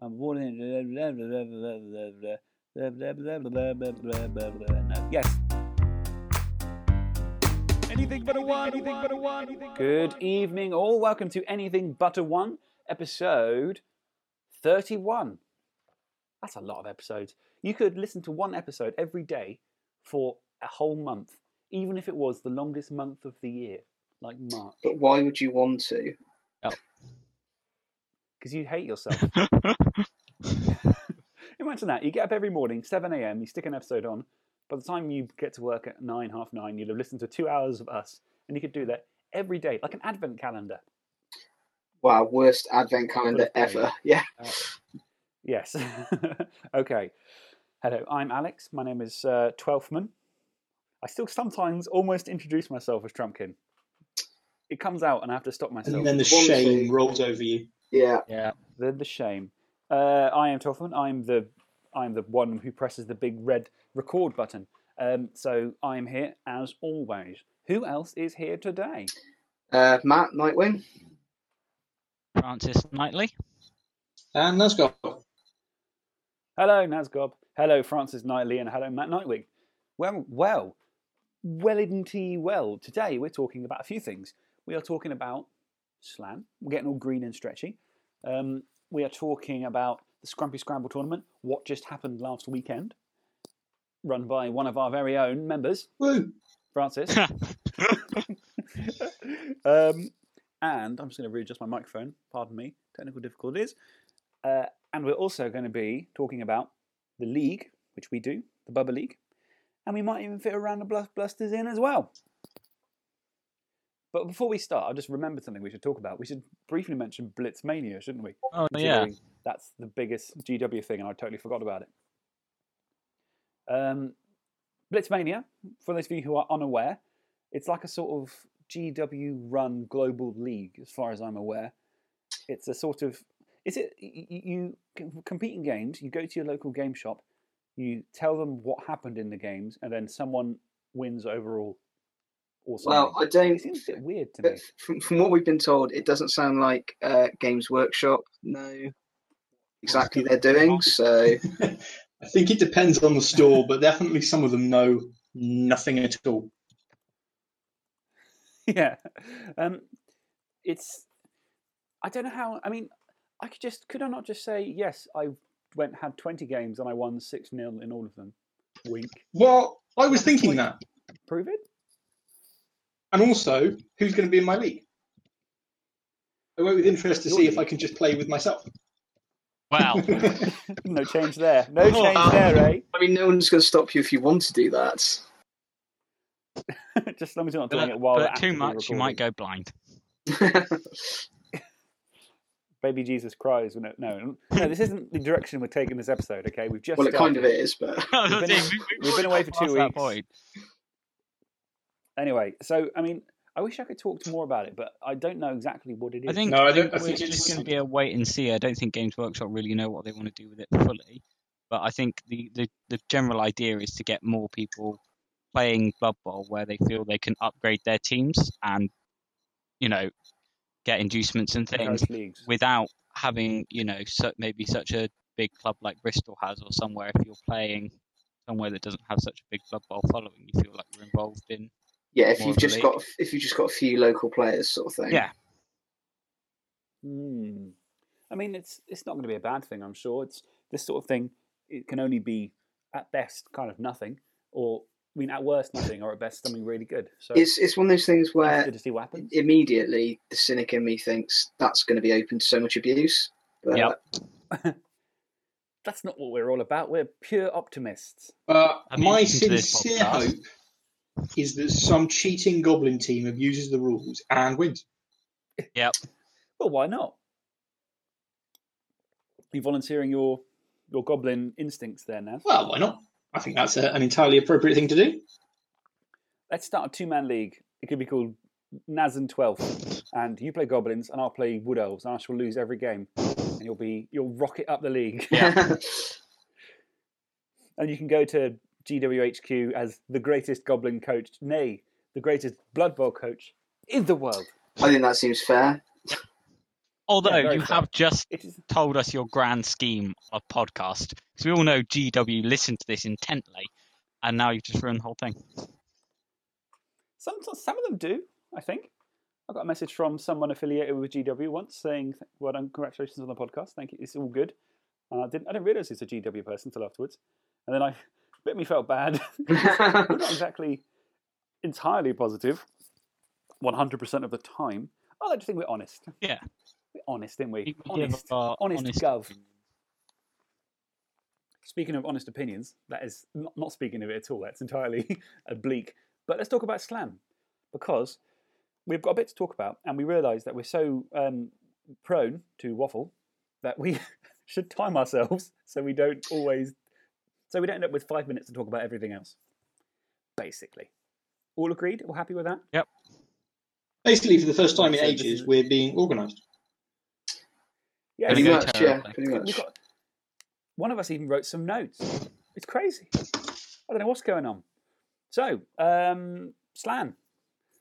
I'm born Yes. Anything but a one. Anything but a one. Good evening, all. Welcome to Anything But a One, episode 31. That's a lot of episodes. You could listen to one episode every day for a whole month, even if it was the longest month of the year, like March. But why would you want to? Oh. Because you hate yourself. Imagine that. You get up every morning, 7 a.m., you stick an episode on. By the time you get to work at 9, half 9, you'll have listened to two hours of us. And you could do that every day, like an advent calendar. Wow, worst advent calendar ever. Yeah. Uh, yes. okay. Hello, I'm Alex. My name is uh, Twelfthman. I still sometimes almost introduce myself as Trumpkin. It comes out and I have to stop myself. And then the shame rolls over you. Yeah. Yeah, the the shame. Uh, I am Toffman. I'm the I'm the one who presses the big red record button. Um, so I am here as always. Who else is here today? Uh, Matt, Nightwing. Francis Knightley. And that's got Hello, Nazgob. Hello, Francis Knightley, and hello, Matt Nightwing. Well, well, well, indeed, well. Today we're talking about a few things. We are talking about Slann. We're getting all green and stretchy. Um, we are talking about the Scrumpy Scramble tournament. What just happened last weekend? Run by one of our very own members, woo. Francis. um, and I'm just going to readjust my microphone. Pardon me, technical difficulties. Uh, and we're also going to be talking about the league, which we do, the Bubba League, and we might even fit a round of Blusters in as well. But before we start, I just remembered something we should talk about. We should briefly mention Blitzmania, shouldn't we? Oh yeah. That's the biggest GW thing, and I totally forgot about it. Um, Blitzmania, for those of you who are unaware, it's like a sort of GW run global league, as far as I'm aware. It's a sort of. Is it. You can compete in games, you go to your local game shop, you tell them what happened in the games, and then someone wins overall. Or something. Well, I don't. It seems a bit weird to me. From, from what we've been told, it doesn't sound like uh, Games Workshop know exactly they're doing. So I think it depends on the store, but definitely some of them know nothing at all. yeah um it's i don't know how i mean i could just could i not just say yes i went had 20 games and i won 6 nil in all of them wink Well, I was thinking that. prove it And also, who's going to be in my league? I wait with interest to see if. I can just play with myself. Wow. no change there no Oh, change um, there eh I mean, no one's going to stop you if you want to do that. just as long as you're not doing but, it while but too actively much, you might go blind. baby jesus cries when it, no no this isn't the direction we're taking this episode okay we've just well, it kind of is, but We've been- we've been away for two weeks. Point. anyway so i mean i wish i could talk more about it but i don't know exactly what it is I think, No, I I think I think it's just going to be a wait and see. I don't think Games Workshop really know what they want to do with it fully. But I think the, the, the general idea is to get more people playing Blood Bowl where they feel they can upgrade their teams and, you know, get inducements and things without having, you know, so, maybe such a big club like Bristol has or somewhere if you're playing somewhere that doesn't have such a big Blood Bowl following, you feel like you're involved in. Yeah, if you've just league. got if you've just got a few local players, sort of thing. Yeah. Hmm. I mean, it's it's not going to be a bad thing. I'm sure. It's this sort of thing. It can only be at best kind of nothing, or I mean, at worst nothing, or at best something really good. So It's it's one of those things where to see what immediately the cynic in me thinks that's going to be open to so much abuse. But Yep. That's not what we're all about. We're pure optimists. Uh, my listened to this sincere hope is that some cheating goblin team abuses the rules and wins. Yep. Well, why not? You volunteering your your goblin instincts there, now. Well, why not? I think that's a, an entirely appropriate thing to do. Let's start a two man league. It could be called Naz and Twelfth, and you play goblins, and I'll play wood elves, and I shall lose every game, and you'll be you'll rocket up the league. Yeah. and you can go to GWHQ as the greatest goblin coach, nay, the greatest Blood Bowl coach in the world. I think that seems fair. Although very you fair. have just told us your grand scheme of podcast, because we all know GW listened to this intently, and now you've just ruined the whole thing. Some some of them do. I think. I got a message from someone affiliated with GW once saying, "Well done, congratulations on the podcast. Thank you. It's all good." And I didn't. I didn't realise he's a GW person until afterwards, and then I bit me felt bad. We're not exactly entirely positive, positive, one hundred percent of the time. I like to think we're honest. Yeah. We're honest, didn't we? We- we Honest, honest, honest gov. opinion. Speaking of honest opinions, that is not, not speaking of it at all. That's entirely oblique. But let's talk about Slann because we've got a bit to talk about, and we realise that we're so um, prone to waffle that we should time ourselves so we don't always, so we don't end up with five minutes to talk about everything else. Basically, all agreed? All happy with that? Yep. Basically, for the first time in ages, we're being organised. Yeah, pretty go much, yeah, terribly. pretty We've much. got, one of us even wrote some notes. It's crazy. I don't know what's going on. So, um, Slann.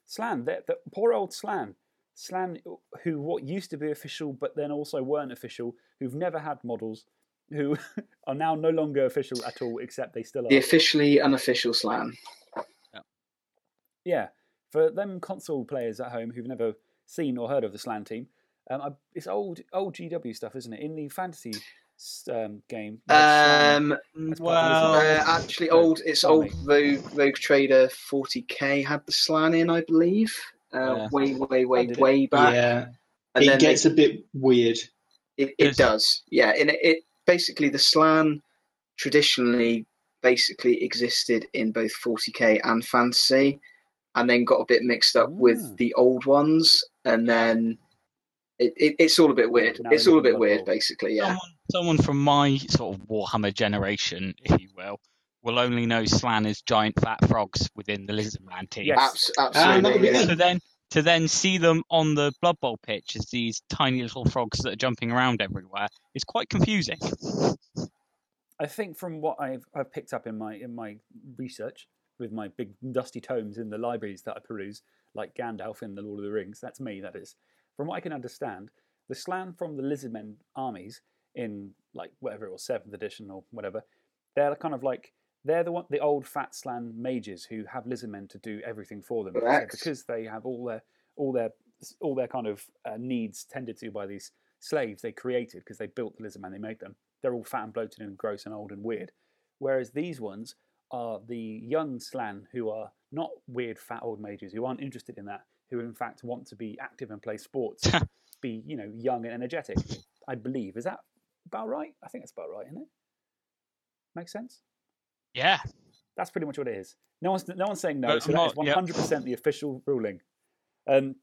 Slann, the, the poor old Slann. Slann, who what used to be official but then also weren't official, who've never had models, who are now no longer official at all, except they still are. The officially unofficial Slann. Yeah, for them console players at home who've never seen or heard of the Slann team, um, I, it's old old GW stuff, isn't it? In the fantasy um, game. they had Slann- Um, That's part of the Well, uh, actually, old. It's tell old Rogue, Vogue Vogue Trader 40k had the Slann in, I believe. Uh, Yeah. Way, way, way, did it? way back. Yeah, And it then they- gets a bit weird. It, it does, yeah. And it, it basically the Slann traditionally basically existed in both 40k and fantasy, and then got a bit mixed up Ah. with the old ones, and then it, it, it's all a bit weird. Now It's all a bit weird, Bowl. basically. Yeah. someone, someone from my sort of Warhammer generation, if you will, will only know Slann as giant fat frogs within the Lizardman team. Yes. Abs- Ah, that would absolutely. be yeah. good. To then to then see them on the Blood Bowl pitch as these tiny little frogs that are jumping around everywhere is quite confusing. I think from what I've, I've picked up in my in my research with my big dusty tomes in the libraries that I peruse, like Gandalf in the Lord of the Rings, that's me. That is. From what I can understand, the Slann from the Lizardmen armies in like whatever it was seventh edition or whatever, they're kind of like they're the one the old fat Slann mages who have Lizardmen to do everything for them So because they have all their all their all their kind of uh, needs tended to by these slaves they created because they built the Lizardman, they made them they're all fat and bloated and gross and old and weird. Whereas these ones are the young Slann who are not weird fat old mages who aren't interested in that, who in fact want to be active and play sports, be you know young and energetic. I believe is that about right? I think that's about right, isn't it? Makes sense. Yeah, That's pretty much what it is. No one's no one's saying no. Uh, so that is not- one yep. hundred percent the official ruling. Um,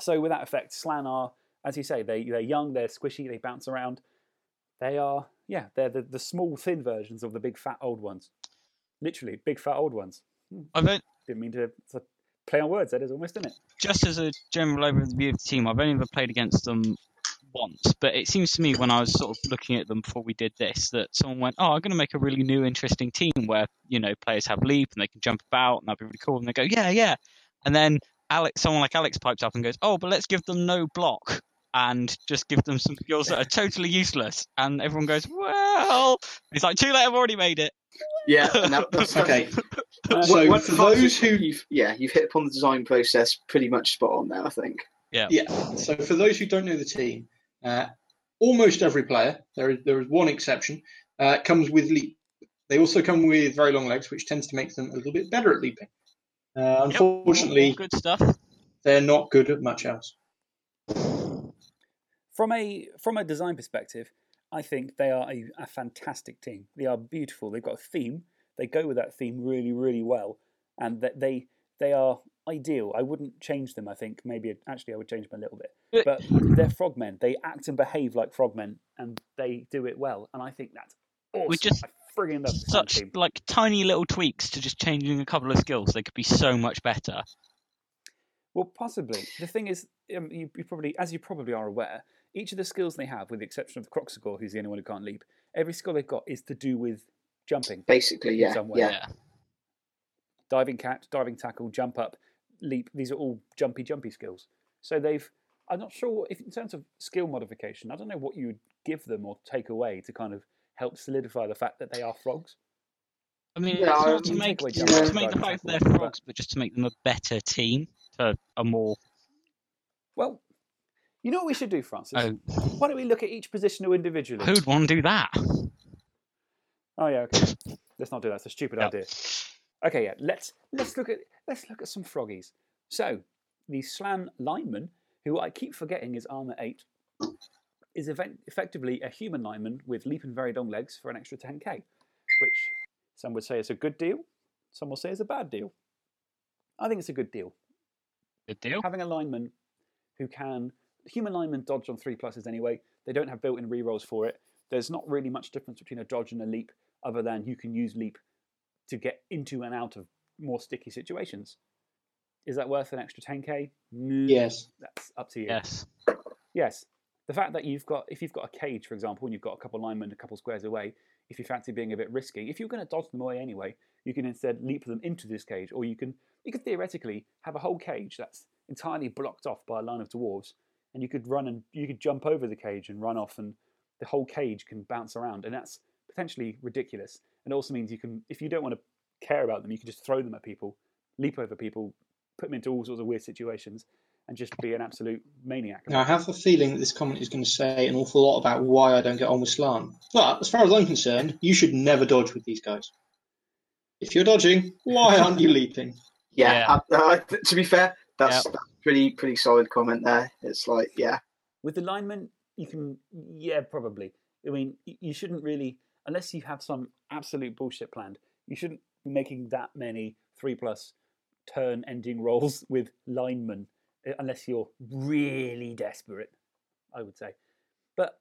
so with that effect, Slann are, as you say, they they're young, they're squishy, they bounce around. They are, yeah, they're the, the small, thin versions of the big, fat, old ones. Literally, big, fat, old ones. I've on- Didn't mean to, to play on words. That is almost, isn't it? just as a general overview of the team, I've only ever played against them once, but it seems to me when I was sort of looking at them before we did this that someone went, "Oh, I'm going to make a really new, interesting team where you know players have leap and they can jump about and that'd be really cool." And they go, "Yeah, yeah," and then Alex, someone like Alex pipes up and goes, "Oh, but let's give them no block." And just give them some skills that are totally useless, and everyone goes, "Well," it's like too late. I've already made it. Yeah. And that's, Okay, Uh, so What- for what- those who you've, yeah, you've hit upon the design process pretty much spot on there. I think. Yeah. Yeah. So for those who don't know the team, uh, almost every player, there is there is one exception, uh, comes with leap. They also come with very long legs, which tends to make them a little bit better at leaping. Uh, unfortunately, all good stuff. they're not good at much else. From a from a design perspective, I think they are a, a fantastic team. They are beautiful. They've got a theme. They go with that theme really, really well, and that they they are ideal. I wouldn't change them. I think maybe actually I would change them a little bit. But they're frogmen. They act and behave like frogmen, and they do it well. And I think that's awesome. just- I friggin' love Such team. like tiny little tweaks to just changing a couple of skills. They could be so much better. Well, possibly. The thing is, um, you, you probably, as you probably are aware, each of the skills they have, with the exception of the Kroxigor, who's the only one who can't leap, every skill they've got is to do with jumping, Basically, yeah, some way. yeah. Yeah. diving catch, diving tackle, jump up, leap. These are all jumpy, jumpy skills. So they've, I'm not sure if, in terms of skill modification, I don't know what you would give them or take away to kind of help solidify the fact that they are frogs. I mean, Yeah, it's not to make, take away it's Jumbo not to make the Dragon fact that they're frogs, but just to make them a better team, to a more. Well, you know what we should do, Francis? Oh, Why don't we look at each positional individually? who'd want to do that? Oh yeah, okay. Let's not do that. It's a stupid Yeah. idea. Okay, yeah. Let's let's look at let's look at some froggies. So the Slann lineman, who I keep forgetting is armor eight, is event- effectively a human lineman with leap and very long legs for an extra 10k, which some would say is a good deal. Some will say is a bad deal. I think it's a good deal. Good deal. Having a lineman who can human linemen dodge on three pluses anyway. They don't have built-in rerolls for it. There's not really much difference between a dodge and a leap, other than you can use leap to get into and out of more sticky situations. Is that worth an extra 10k? Mm, Yes. that's up to you. Yes. Yes. The fact that you've got, if you've got a cage, for example, and you've got a couple of linemen a couple squares away, if you fancy being a bit risky, if you're going to dodge them away anyway, you can instead leap them into this cage, or you can, you could theoretically have a whole cage that's entirely blocked off by a line of dwarves, and you could run and you could jump over the cage and run off, and the whole cage can bounce around, and that's potentially ridiculous. And it also means you can, if you don't want to care about them, you can just throw them at people, leap over people, put them into all sorts of weird situations, and just be an absolute maniac. Now, I have a feeling that this comment is going to say an awful lot about why I don't get on with Slann. But as far as I'm concerned, you should never dodge with these guys. If you're dodging, why aren't you leaping? Yeah, uh, uh, to be fair, that's, Yep. that's pretty pretty solid comment there. It's like, yeah, With the lineman, you can, yeah, probably. I mean, you shouldn't really, unless you have some absolute bullshit planned, you shouldn't be making that many three plus turn ending rolls with linemen, uh, unless you're really desperate, I would say. But,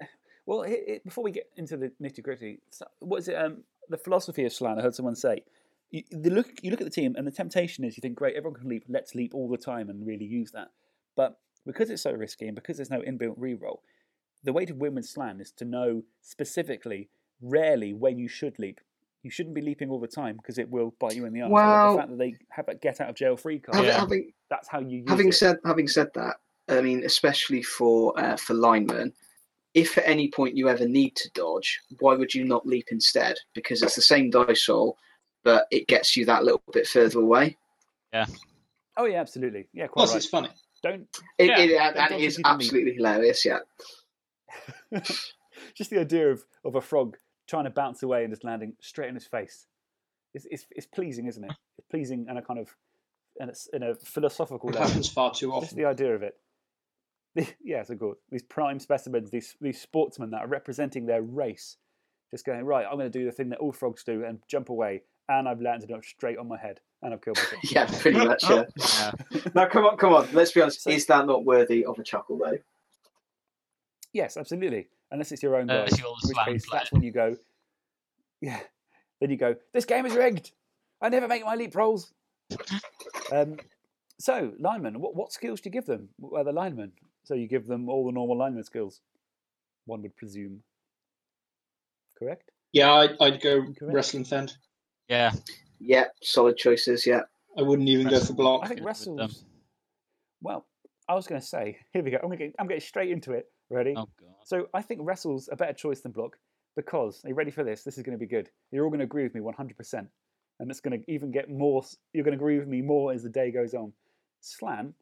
well, it, it, before we get into the nitty gritty, what is it? Um, the philosophy of Slann, I heard someone say. You, look, you look at the team, and the temptation is you think, great, everyone can leap, let's leap all the time and really use that. But because it's so risky and because there's no inbuilt reroll, the way to win with Slann is to know specifically, rarely, when you should leap. You shouldn't be leaping all the time because it will bite you in the arse. Well- the fact that they have a get out of jail free card, having, Yeah. having that's how you use having it. said having said that, I mean, especially for uh, for linemen, if at any point you ever need to dodge, why would you not leap instead? Because it's the same dice roll, but it gets you that little bit further away. Yeah. Oh yeah, absolutely, yeah, quite Plus, right. it's funny. Don't It, Yeah, it, don't and dodge it if is you can leap. absolutely hilarious. Yeah, just the idea of, of a frog trying to bounce away and just landing straight in his face. It's, it's, it's pleasing, isn't it? It's pleasing and a kind of and it's in a philosophical It level. happens far too Just often. the idea of it. Yeah, so good. These prime specimens, these these sportsmen that are representing their race, just going right. I'm going to do the thing that all frogs do and jump away, and I've landed up straight on my head, and I've killed myself. yeah, pretty much. Yeah. Yeah. now, come on, come on. Let's be honest. So- is that not worthy of a chuckle, though? Yes, absolutely. Unless it's your own Uh, guy, if in which case player. that's when you go. Yeah, then you go. This game is rigged. I never make my leap rolls. um, so linemen, what, what skills do you give them? Well, the linemen. So you give them all the normal lineman skills. One would presume. Correct. Yeah, I'd, I'd go Correct. wrestling fend. Yeah. Yeah, solid choices. Yeah, I wouldn't even go for block. I think good wrestles. Well, I was going to say. Here we go. I'm going. I'm getting straight into it. Ready? Oh god. So I think wrestle's a better choice than block because are you ready for this? This is going to be good. You're all going to agree with me 100%, and it's going to even get more. You're going to agree with me more as the day goes on. Slan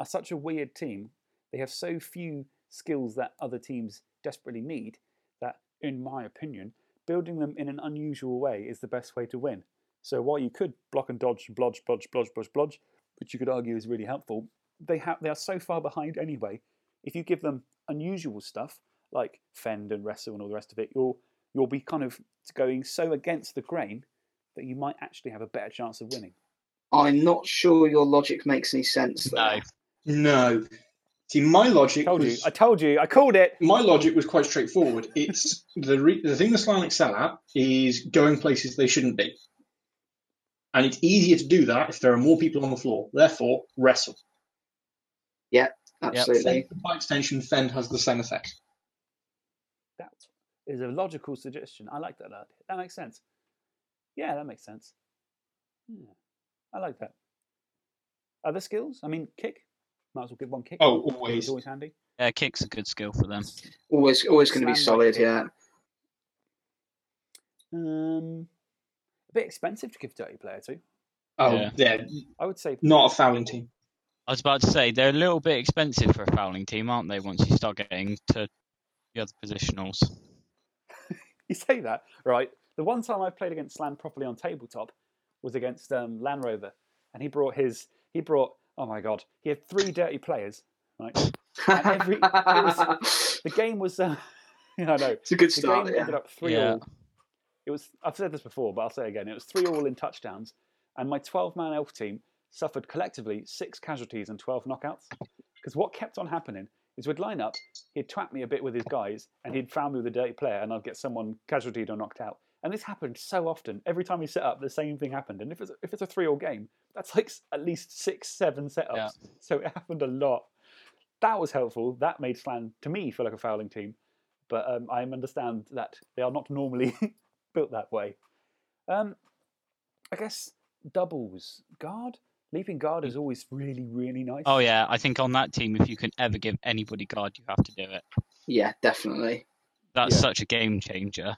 are such a weird team. They have so few skills that other teams desperately need that, in my opinion, building them in an unusual way is the best way to win. So while you could block and dodge, blodge, blodge, blodge, blodge, blodge, which you could argue is really helpful, they have they are so far behind anyway. If you give them unusual stuff like fend and wrestle and all the rest of it, you'll you'll be kind of going so against the grain that you might actually have a better chance of winning. I'm not sure your logic makes any sense. There. No. No. See, my I logic told you, I told you, I called it. my logic was quite straightforward. It's the re- the thing the Slann excel at is going places they shouldn't be, and it's easier to do that if there are more people on the floor. Therefore, wrestle. Absolutely. Fend, by extension, fend has the same effect. That is a logical suggestion. I like that. That makes sense. Yeah, that makes sense. Yeah, I like that. Other skills? I mean, kick, Might as well give one kick. Oh, It's always. always handy. Yeah, kick's a good skill for them. Always, always going to be solid. like- Yeah. Um, a bit expensive to give dirty player to. Oh, Yeah. yeah. I would say Not a fouling team. I was about to say they're a little bit expensive for a fouling team, aren't they? Once you start getting to the other positionals. you say that right. The one time I played against Slann properly on tabletop was against um, Land Rover, and he brought his he brought oh my god he had three dirty players. Right, And every- it the game was uh, I know it's a good the start. game Yeah. ended up three Yeah. all. It was I've said this before, but I'll say it again. It was three all in touchdowns, and my twelve man elf team suffered collectively six casualties and twelve knockouts. Because what kept on happening is we'd line up, he'd twat me a bit with his guys, and he'd foul me with a dirty player, and I'd get someone casualtied or knocked out. And this happened so often. Every time we set up, the same thing happened. And if it's if it's a three all game, that's like at least six, seven setups. Yeah. So it happened a lot. That was helpful. That made Slann to me feel like a fouling team but um, I understand that they are not normally built that way. Um, I guess doubles guard, leaping guard is mm. always really really nice. Oh yeah, I think on that team, if you can ever give anybody guard, you have to do it. yeah, definitely. That's Yeah. such a game changer.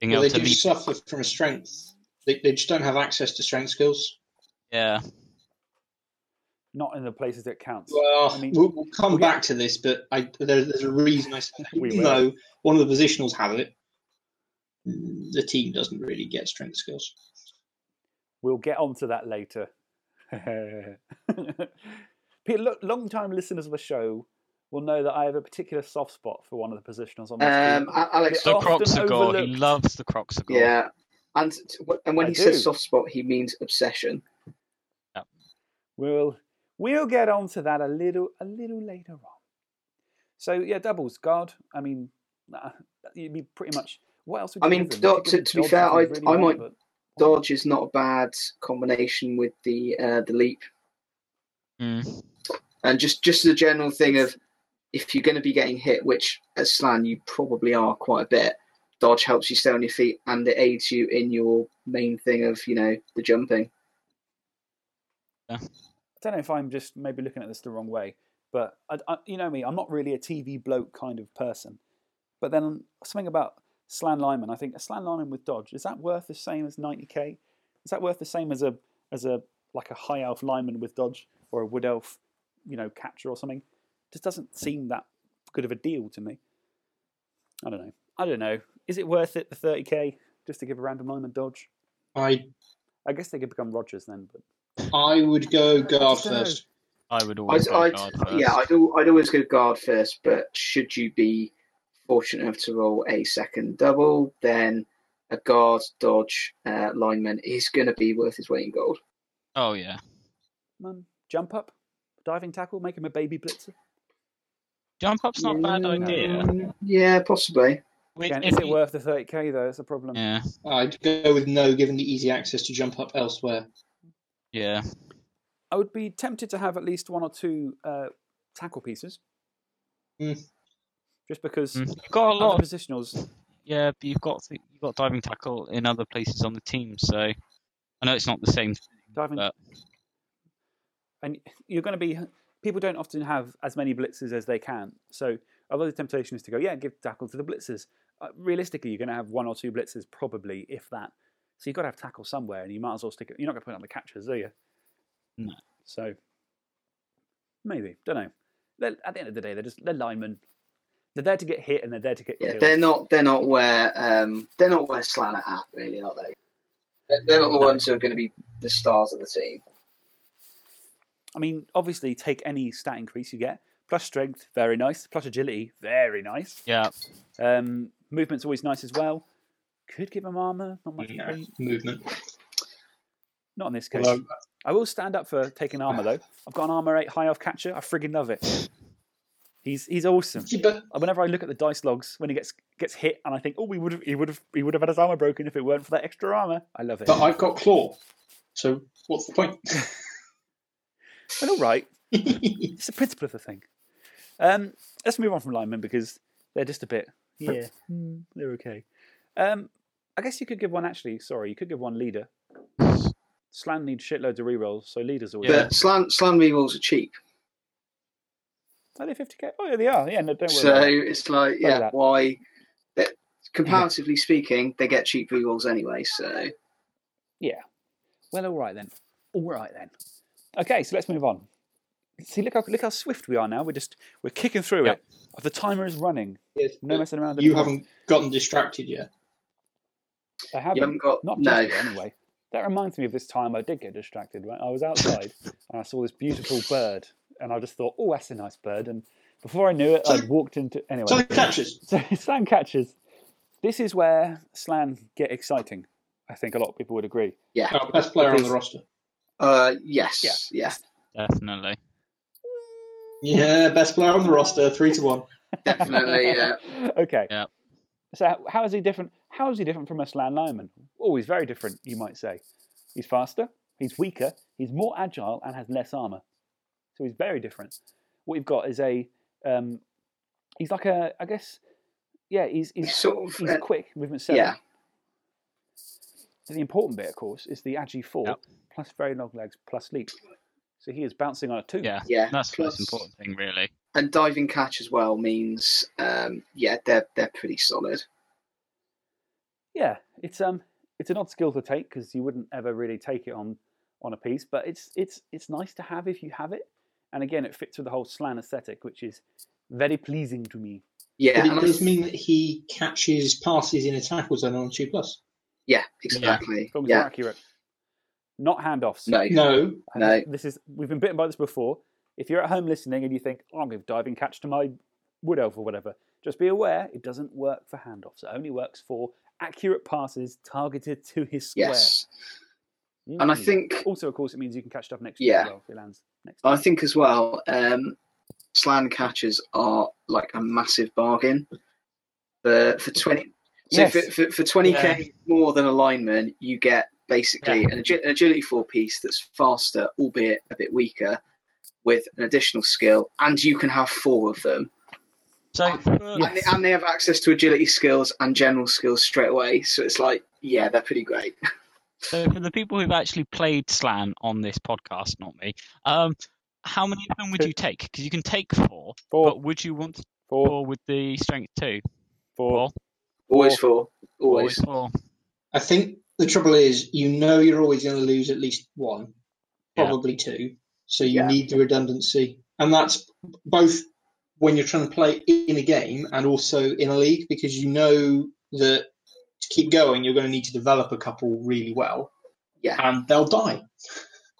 Being Well, able they to do leap. suffer from a strength. They, they just don't have access to strength skills. Yeah, not in the places that counts. Well, I mean, we'll, we'll come we'll get- back to this, but I, there, there's a reason I said that. We Even will. though one of the positionals have it, the team doesn't really get strength skills. We'll get onto that later. Peter, look, long-time listeners of the show will know that I have a particular soft spot for one of the positionals on this Um, team. A- Alex, the often Kroxigor. He loves the Kroxigor. yeah, and and when I he says soft spot, he means obsession. We'll we'll get on to that a little a little later on. So yeah, doubles guard. I mean, nah, you'd be pretty much. What else would you I mean, do- to- to be fair, dodge if you I- really I want, might- but- Dodge is not a bad combination with the uh, the leap, Mm. and just just the general thing of if you're going to be getting hit, which as Slann you probably are quite a bit. Dodge helps you stay on your feet, and it aids you in your main thing of you know the jumping. I don't know if I'm just maybe looking at this the wrong way, but I, I, you know me, I'm not really a TV bloke kind of person. But then something about Slann lineman, I think a Slann lineman with Dodge is that worth the same as 90k? Is that worth the same as a as a like a high elf lineman with Dodge or a wood elf, you know, catcher or something? Just doesn't seem that good of a deal to me. I don't know. I don't know. Is it worth it the 30k just to give a random lineman Dodge? I I guess they could become Rogers then, but I would go guard don't first. I would always I'd, go I'd, guard first. yeah, I'd, I'd always go guard first, but should you be fortunate enough to roll a second double, then a guard dodge uh, lineman is going to be worth his weight in gold. Oh yeah. um, jump up, diving tackle, make him a baby blitzer. Jump up's not a bad Yeah, idea. Yeah, possibly. Again, is it you- worth the 30k though? That's a problem. Yeah, I'd go with no, given the easy access to jump up elsewhere. yeah. I would be tempted to have at least one or two uh, tackle pieces. Mm. Just because Mm. You've got a lot. Of, positionals. yeah, but you've got you've got diving tackle in other places on the team, so I know it's not the same. Diving, But- and you're going to be. People don't often have as many blitzers as they can. So, although the temptation is to go, yeah, give tackle to the blitzers. Uh, realistically, you're going to have one or two blitzers, probably, if that. So you've got to have tackle somewhere, and you might as well stick it. You're not going to put it on the catchers, are you? No. So maybe don't know. They're, at the end of the day, they're just they're linemen. They're there to get hit, and they're there to get Yeah, killed. they're not. They're not where. Um, they're not where Slann are at, really, are they? They're- They're not the ones who are going to be the stars of the team. I mean, obviously, take any stat increase you get. Plus strength, very nice. Plus agility, very nice. Yeah, Um, movement's always nice as well. Could give them armor, not much No, point. movement. Not in this case. Although, I will stand up for taking armor though. I've got an armor eight high off catcher. I friggin' love it. He's he's awesome. see, but Whenever I look at the dice logs when he gets gets hit, and I think, oh, we would have he would have he would have had his armor broken if it weren't for that extra armor. I love it. but I've got claw. So what's the point? And all right, it's the principle of the thing. Um, let's move on from linemen because they're just a bit. Yeah, hmm, they're okay. Um, I guess you could give one actually. Sorry, you could give one leader. Slann needs shitloads of rerolls, so leaders always. Yeah. But Slann Slann rerolls are cheap. Are they 50k? Oh, yeah, they are. Yeah, no, don't worry. So about it's like, yeah, that. why? that- Comparatively speaking, they get cheap rerolls anyway. So Yeah. Well, all right then. All right then. Okay, so let's move on. See, look how look how swift we are now. We're just we're kicking through Yep. it. The timer is running. Yes, No messing around. you haven't gotten distracted yet. I haven't. you haven't got Not no. yet, anyway. That reminds me of this time I did get distracted. Right, I was outside and I saw this beautiful bird, and I just thought, "Oh, that's a nice bird." And before I knew it, So- I'd walked into anyway. So the catches. So Slann catches. This is where Slann get exciting. I think a lot of people would agree. Yeah. Our best player on the roster. Uh, yes. Yeah. Yeah. Definitely. Yeah, best player on the roster, three to one. Definitely. Yeah. okay. Yeah. So how- how is he different? How is he different from a Slann lineman? Oh, he's very different. You might say. He's faster. He's weaker. He's more agile and has less armor. So he's very different. What you've got is a. Um, he's like a. I guess. Yeah. He's he's, He's sort of. he's uh, quick. Movement seven. yeah. The important bit, of course, is the agi four Yep. plus very long legs plus leap. So he is bouncing on a two. Yeah. Yeah. That's the most important thing, really. And diving catch as well means, um, yeah, they're they're pretty solid. Yeah, it's um, it's an odd skill to take because you wouldn't ever really take it on on a piece, but it's it's it's nice to have if you have it. And again, it fits with the whole Slann aesthetic, which is very pleasing to me. Yeah. But it does mean that he catches passes in a tackle zone on two plus. yeah. Exactly. As long as Yeah. accurate, not handoffs. No. No, No. This is we've been bitten by this before. If you're at home listening and you think, "Oh, I'm going to diving catch to my wood elf or whatever," just be aware it doesn't work for handoffs. It only works for accurate passes targeted to his square. Yes. And I Mm. think also, of course, it means you can catch stuff next to you Yeah. as well if he lands next. To I think as well, um, Slann catches are like a massive bargain for for twenty. So Yes. for, for, for 20k more than a lineman, you get basically an, agi- an agility four piece that's faster, albeit a bit weaker, with an additional skill, and you can have four of them. So, for, Yeah. And, they, and they have access to agility skills and general skills straight away. So it's like, yeah, they're pretty great. so for the people who've actually played Slann on this podcast, not me, um, how many of them would you take? Because you can take four, Four, but would you want four, four with the strength two? four. Always four. Always. Four. I think the trouble is you know you're always going to lose at least one, Yeah. probably two. So you Yeah. need the redundancy, and that's both when you're trying to play in a game and also in a league because you know that to keep going you're going to need to develop a couple really well, Yeah. and they'll die.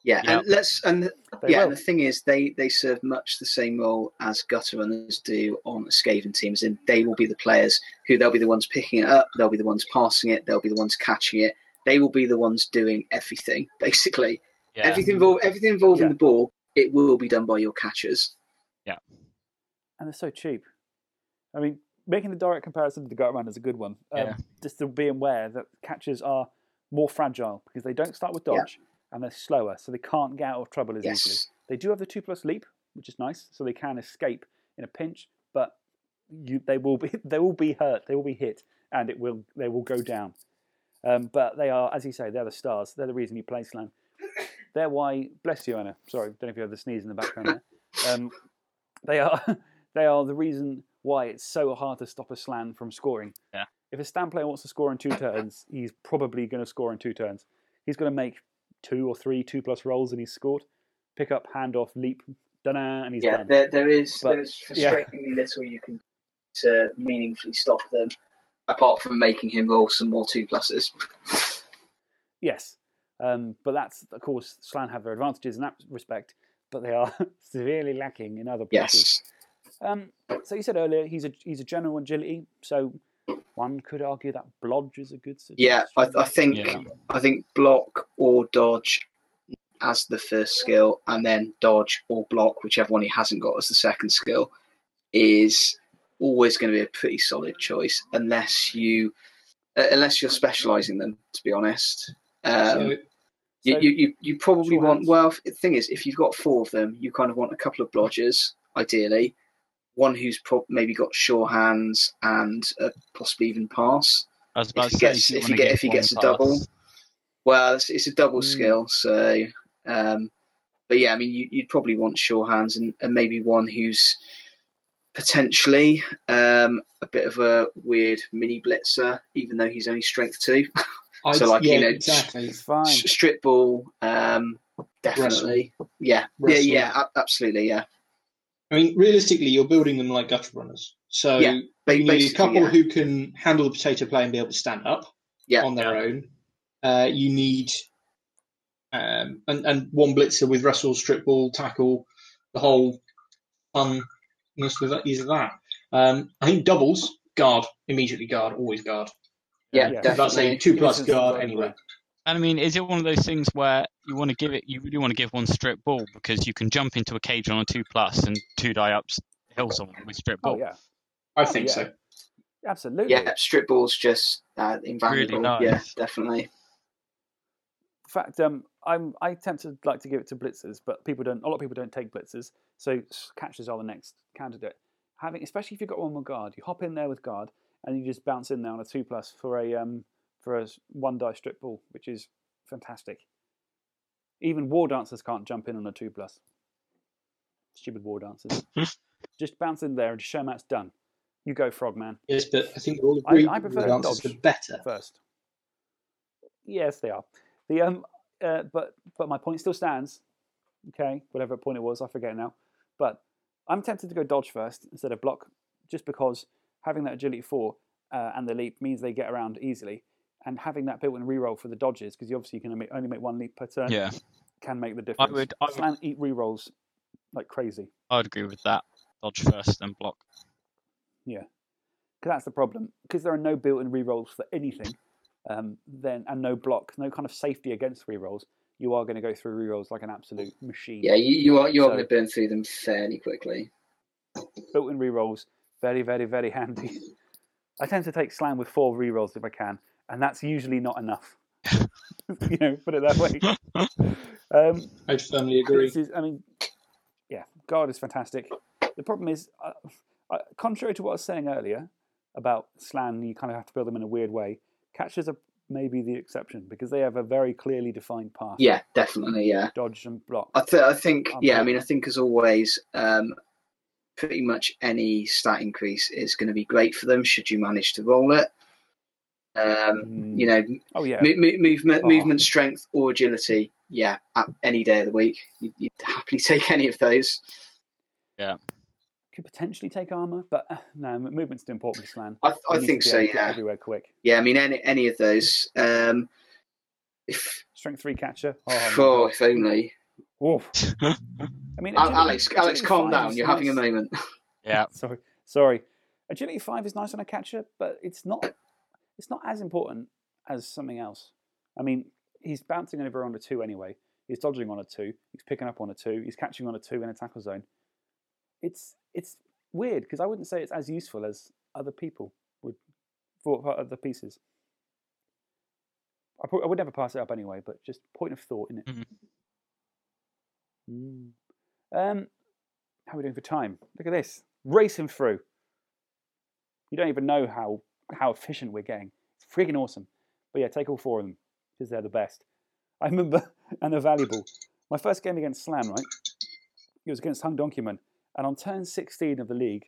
Yeah, Yeah. and let's and They yeah, and the thing is, they they serve much the same role as gutter runners do on a Skaven teams, and they will be the players who they'll be the ones picking it up, they'll be the ones passing it, they'll be the ones catching it. They will be the ones doing everything, basically. Yeah. Everything involved, everything involving Yeah. the ball, it will be done by your catchers. Yeah, and they're so cheap. I mean, making the direct comparison to the gut run is a good one. Um, Yeah. Just to be aware that catchers are more fragile because they don't start with Yeah. dodge and they're slower, so they can't get out of trouble as easily. They do have the two plus leap, which is nice, so they can escape in a pinch, but you they will be they will be hurt, they will be hit, and it will they will go down. Um, but they are, as you say, they're the stars. They're the reason you play Slann. They're why. Bless you, Anna. Sorry, don't know if you have the sneeze in the background there. Um, they are they are the reason why it's so hard to stop a Slann from scoring. Yeah. If a stand player wants to score in two turns, he's probably going to score in two turns. He's going to make two or three two plus rolls and he's scored. Pick up, hand off, leap, da and he's yeah. done. There, there is But- there's yeah. little you can to meaningfully stop them, apart from making him roll some more two pluses. Yes, um, but that's of course Slann have their advantages in that respect, but they are severely lacking in other places. Yes, Um, so you said earlier he's a he's a general agility, so one could argue that blodge is a good suggestion. yeah. I, I think Yeah. I think block or dodge as the first skill, and then dodge or block, whichever one he hasn't got as the second skill, is always going to be a pretty solid choice, unless you uh, unless you're specialising them. To be honest, um, so you, So- you, you you probably want. hands. Well, the thing is, if you've got four of them, you kind of want a couple of blodgers, ideally. One who's prob- maybe got sure hands and uh, possibly even pass. I if he gets- do you if he wanna get- if he gets a pass? double. Well, it's, it's a double Mm. skill, so. Um, but yeah, I mean, you, you'd probably want sure hands and, and maybe one who's potentially um, a bit of a weird mini blitzer, even though he's only strength two. So, like, you yeah, know, exactly. It's fine. S- strip ball, um, definitely. Yeah, Wrestle. yeah, yeah, a- absolutely. Yeah, I mean, realistically, you're building them like gutter runners. So Yeah, you need a couple yeah. who can handle the potato play and be able to stand up Yeah. on their own. Uh, you need um, and, and one blitzer with wrestle, strip ball, tackle, the whole funness with that, that. Um, I think doubles, guard, immediately guard, always guard. yeah, Yeah. That's definitely. a two plus guard is anyway. And I mean, is it one of those things where you want to give it, you really want to give one strip ball because you can jump into a cage on a two plus and two die ups hill someone with strip ball? Oh yeah, I think yeah. so. absolutely. Yeah, strip ball's just uh, invaluable. nice. Yeah, definitely. In fact, um, I'm I tend to like to give it to blitzers, but people don't. A lot of people don't take blitzers, so s- catchers are the next candidate. Having, especially if you've got one more guard, you hop in there with guard and you just bounce in there on a two plus for a um for a one die strip ball, which is fantastic. Even war dancers can't jump in on a two plus. Stupid war dancers. just bounce in there and show it's done. You go, frogman. Yes, but I think we're all I- I prefer the answers dodge. are better. first. Yes, they are. The um, uh, but but my point still stands. Okay, whatever point it was, I forget now. But I'm tempted to go dodge first instead of block, just because having that agility four uh, and the leap means they get around easily, and having that built-in reroll for the dodges because you obviously can only- only make one leap per turn Yeah, can make the difference. would- I would- Slann eat rerolls like crazy. I'd agree with that. Dodge first, then block. Yeah, because that's the problem. Because there are no built-in rerolls for anything, um, then and no block, no kind of safety against rerolls. You are going to go through rerolls like an absolute machine. Yeah, you, you are you are So- going to burn through them fairly quickly. Built-in rerolls, very, very, very handy. I tend to take Slann with four rerolls if I can, and that's usually not enough. you know, put it that way. Um, I'd firmly agree. Is, I mean, yeah, guard is fantastic. The problem is, uh, uh, contrary to what I was saying earlier about Slann, you kind of have to build them in a weird way. Catchers are maybe the exception because they have a very clearly defined path. Yeah, definitely. Yeah. Dodge and block. I, th- I think, Um, yeah, I mean, I think as always, um, pretty much any stat increase is going to be great for them should you manage to roll it. Um, Mm. You know, Oh yeah, mo- mo- movement, Oh. movement, strength, or agility. Yeah, at any day of the week, you'd, you'd happily take any of those. Yeah, could potentially take armor, but uh, no, movement's too important for Slann. I, I think so. able to get Yeah, everywhere quick. yeah. I mean, any any of those. Um, if Strength three catcher. Oh, my oh, if only. Oof. I mean, agility- Alex, Alex, calm down. You're having a moment. Yeah, sorry, sorry. Agility five is nice on a catcher, but it's not. It's not as important as something else. I mean, he's bouncing over on a two anyway. He's dodging on a two. He's picking up on a two. He's catching on a two in a tackle zone. It's it's weird because I wouldn't say it's as useful as other people would for, for other pieces. I, pro- I would never pass it up anyway, but just point of thought in it. Mhm. Mm. Um, how are we doing for time? Look at this, racing through. You don't even know how how efficient we're getting. It's freaking awesome. But yeah, take all four of them because they're the best. I remember, and they're valuable. My first game against Slann, right? It was against Hung Donkeyman, and on turn 16 of the league,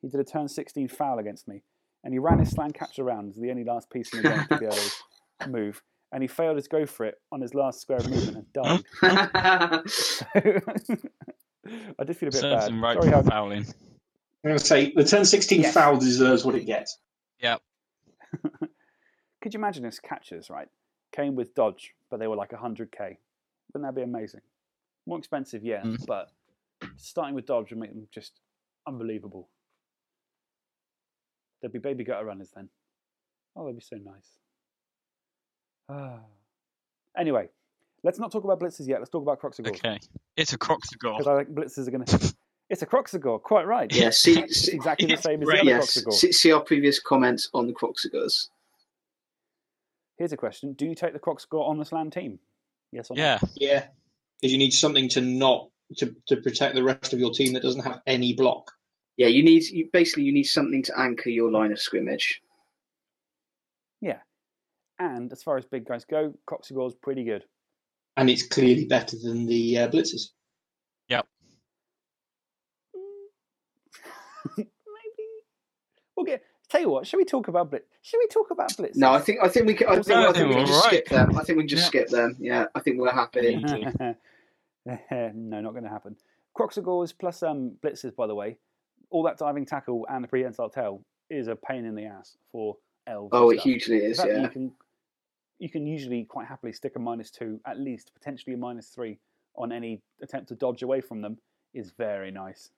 he did a turn 16 foul against me, and he ran his Slann catch around, as the only last piece in the game to be able to move, and he failed to go for it on his last square of movement and died. I did feel a bit serves bad. right Sorry, for Hung. fouling. I'm going to say the turn 16 Yes. foul deserves what it gets. Could you imagine if catchers, right, came with dodge, but they were like 100k? Wouldn't that be amazing? More expensive, yeah, Mm. but starting with dodge would make them just unbelievable. There'd be baby gutter runners then. Oh, that'd be so nice. Ah. Anyway, let's not talk about blitzers yet. Let's talk about Kroxigor. Okay, it's a Kroxigor. Because I think blitzers are going to. It's a Kroxigor, quite right. yeah, see, It's see, exactly the same as the great. other yes, Kroxigor. see, see our previous comments on the Kroxigors. Here's a question Do you take the Kroxigor on the Slann team? Yes or no? Yeah, Yeah, because you need something to not to, to protect the rest of your team that doesn't have any block. Yeah, you need you basically you need something to anchor your line of scrimmage. Yeah. And as far as big guys go, Kroxigor's pretty good. and it's clearly better than the uh, blitzers. Maybe we'll get. Tell you what, should we talk about blitz? Should we talk about blitz? No, I think I think we can. I think, No, I think we we're can just alright. skip them. I think we can just Yeah. skip them. Yeah, I think we're happy. no, not going to happen. Kroxigors plus um, blitzers, by the way, all that diving tackle and the prehensile tail is a pain in the ass for elves. Oh, it hugely is. fact Yeah. You can, you can usually quite happily stick a minus two, at least potentially a minus three, on any attempt to dodge away from them is very nice.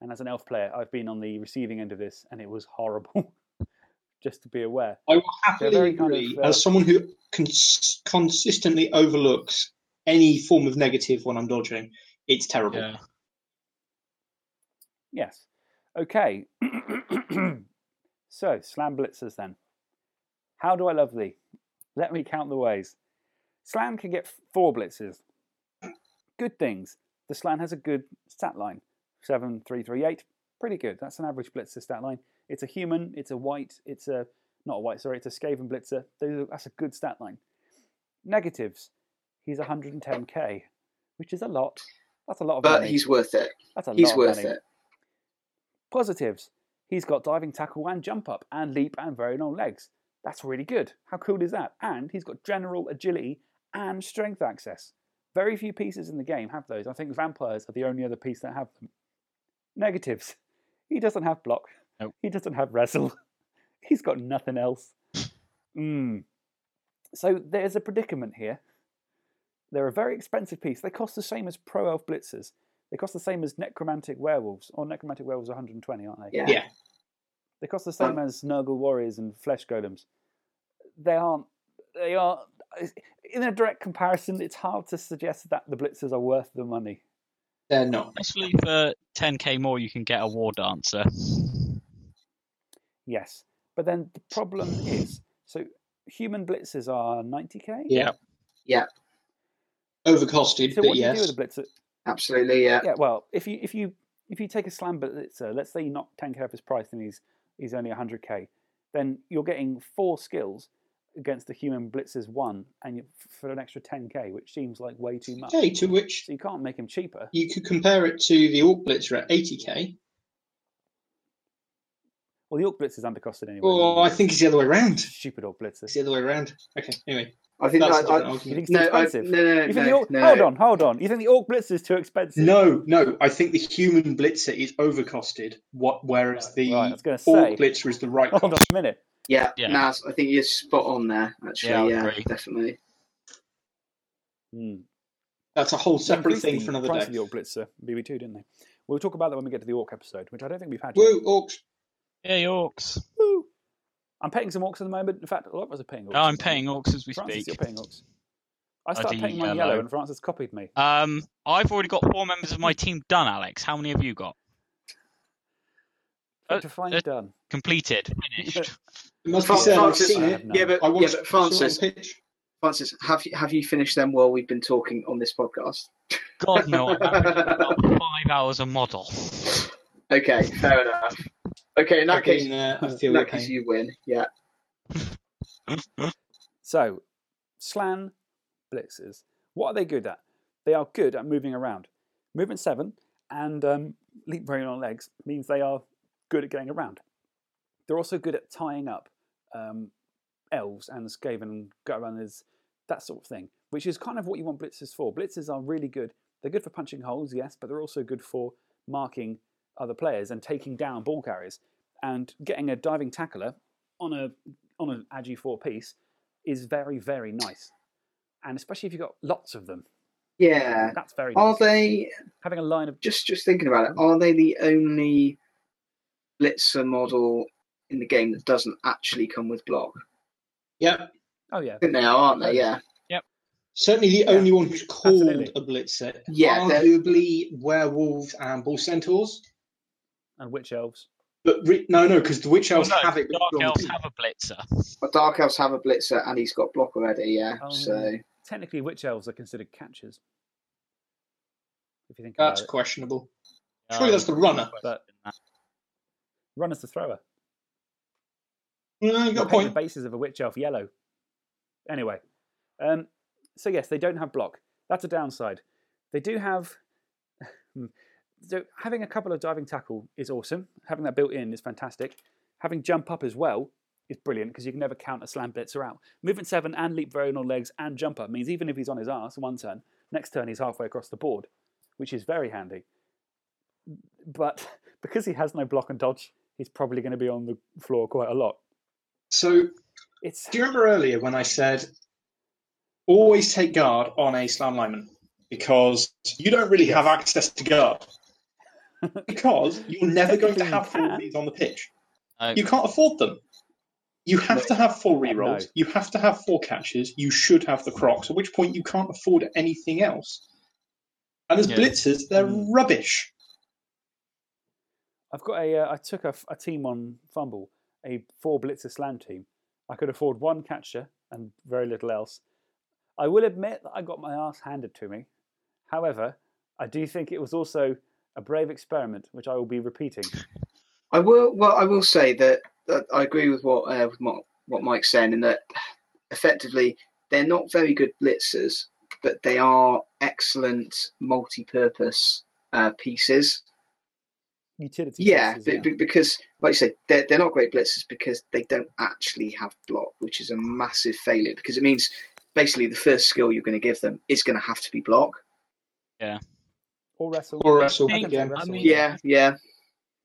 And as an elf player, I've been on the receiving end of this, and it was horrible. Just to be aware. I will happily very kind of, uh, as someone who cons- consistently overlooks any form of negative when I'm dodging, it's terrible. Yeah. Yes. Okay. so, Slann blitzers then. How do I love thee? Let me count the ways. Slann can get four blitzes. Good things. The Slann has a good stat line 7338. Pretty good. That's an average blitzer stat line. It's a human, it's a white, it's a, not a white, sorry, it's a Skaven blitzer. Those are- That's a good stat line. Negatives. He's 110k, which is a lot. That's a lot of But money. he's worth it. That's a He's lot of worth money. it. Positives. He's got diving tackle and jump up and leap and very long legs. That's really good. How cool is that? And he's got general agility and strength access. Very few pieces in the game have those. I think vampires are the only other piece that have them. Negatives. He doesn't have block. Nope. He doesn't have wrestle. He's got nothing else. Mm. So there's a predicament here. They're a very expensive piece. They cost the same as Pro Elf Blitzers. They cost the same as Necromantic Werewolves. Or Necromantic Werewolves are 120, aren't they? Yeah. Yeah. They cost the same as Nurgle Warriors and Flesh Golems. They aren't. They are. In a direct comparison, it's hard to suggest that the Blitzers are worth the money. They're not. Especially for 10k more, you can get a war dancer. Yes, but then the problem is, so human Blitzers are 90k. Yeah. Yeah, Overcosted, So but what do you do yes. with a Blitzer? absolutely. Yeah. Yeah, well, if you if you if you take a Slann blitzer, let's say you knock 10k off his price and he's he's only 100k, then you're getting four skills against the human blitzer's one, and you, for an extra 10k, which seems like way too much. Okay, to which So you can't make him cheaper. you could compare it to the Orc Blitzer at 80k. Well, the Orc blitzer's undercosted anyway. Well, I think it's the other way around. stupid Orc blitzer. It's the other way around. Okay, anyway. I think That's a I, I, You think it's no, too I, expensive? no, no, you think the no, Orc, no. Hold on, hold on. You think the Orc blitzer is too expensive? No, no, I think the human blitzer is overcosted, what, whereas the Right, I was orc say- blitzer is the right Hold on cost. a minute. Yeah, Yeah. Naz, I think you're spot on there. Actually, Yeah, yeah, definitely. Hmm. That's a whole separate increased thing for another price day. of the Orc blitzer BB2, didn't they? We'll talk about that when we get to the Orc episode, which I don't think we've had yet. Woo, orcs. Yeah, orcs. Woo. I'm paying some orcs at the moment. In fact, a lot of us are paying orcs. Oh, I'm paying orcs as we Francis, speak. you're paying orcs. I started do paying mine yellow. yellow, and Francis copied me. Um, I've already got four members of my team done, Alex. How many have you got? Uh, to find uh, done. Completed, finished. It must be said, I've Francis, seen it. Yeah, but, I yeah, but it saw it on Francis, pitch. Francis, have you have you finished them while we've been talking on this podcast? God no, I've about five hours a model. Okay, fair enough. Okay, in that case, Again, uh, I in feel your that case, you win. Yeah. So, slan blitzers. What are they good at? They are good at moving around. Movement seven and um, leap very long legs means they are good at getting around. They're also good at tying up um, elves and Skaven and gut runners, that sort of thing, which is kind of what you want blitzers for. Blitzers are really good. They're good for punching holes, yes, but they're also good for marking other players and taking down ball carriers. And getting a diving tackler on a on an Agi four piece is very very nice, and especially if you've got lots of them, Yeah. that's very Are nice. they Having a line of just just thinking about it? Are they the only Blitzer model in the game that doesn't actually come with block? Yep. oh yeah, I think they are, aren't they? Yeah. Yep. Certainly the Yeah, only one who's called absolutely. a blitzer. Yeah, they're- Arguably werewolves and bull centaurs. and witch elves. But re- no, no, because the witch Well, elves no, have it. Dark written elves have a blitzer. But Dark Elves have a Blitzer and he's got block already. Yeah. Oh, So Technically, witch elves are considered catchers. If you think about That's it, questionable. Surely that's the runner. But- runner's the thrower. No, you got a point. the bases of a witch elf yellow. Anyway, um, so yes, they don't have block. That's a downside. They do have so having a couple of diving tackle is awesome. Having that built in is fantastic. Having jump up as well is brilliant because you can never count a Slann blitzer out. Movement seven and leap very on legs and jump up means even if he's on his ass one turn, next turn he's halfway across the board, which is very handy. But because he has no block and dodge, he's probably going to be on the floor quite a lot. So, It's do you remember earlier when I said always take guard on a Slann lineman because you don't really have access to guard because you're never going to have full can. reads on the pitch. Uh, You can't afford them. You have to have full rerolls. No. You have to have four catches. You should have the crocs, at which point you can't afford anything else. And as Yeah. blitzers, they're Mm. rubbish. I've got a. Uh, I took a, a team on FUMBBL, a four blitzer Slann team. I could afford one catcher and very little else. I will admit that I got my ass handed to me. However, I do think it was also a brave experiment, which I will be repeating. I will. Well, I will say that, that I agree with what uh, with what, Mike's saying, in that effectively they're not very good blitzers, but they are excellent multi-purpose uh, pieces. Utility. Yeah, blitzers, be- be- because like you said, they're, they're not great blitzers because they don't actually have block, which is a massive failure because it means basically the first skill you're going to give them is going to have to be block. Yeah. Or wrestle. Or wrestle, I can yeah. wrestle. I mean- Yeah, yeah.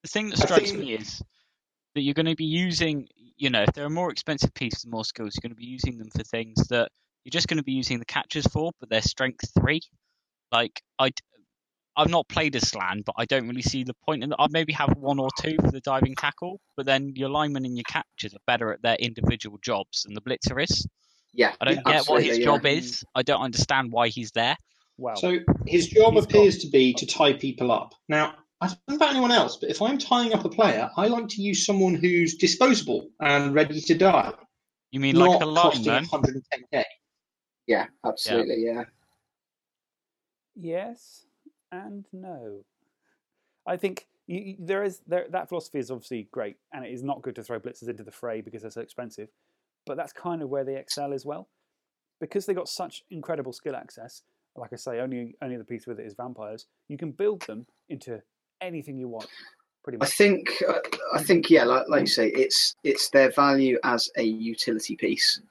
the thing that strikes think- me is that you're going to be using, you know, if they're a more expensive piece and more skills, you're going to be using them for things that you're just going to be using the catches for, but they're strength three. Like I, I've not played a Slann, but I don't really see the point in that. I'd maybe have one or two for the diving tackle, but then your linemen and your catchers are better at their individual jobs than the blitzer is. Yeah, I don't yeah, get what his absolutely, job is. I don't understand why he's there. Wow. So his job He's appears to be to tie people up. Now, I don't know about anyone else, but if I'm tying up a player, I like to use someone who's disposable and ready to die, You mean not like a costing lineman? 110k. Yeah, absolutely, yeah. Yes and no. I think you, you- there is there, that philosophy is obviously great, and it is not good to throw blitzers into the fray because they're so expensive. But that's kind of where they excel as well, because they got such incredible skill access. Like I say, only only the piece with it is vampires. You can build them into anything you want, pretty much. I much. think uh, I think yeah, like, like you say, it's it's their value as a utility piece.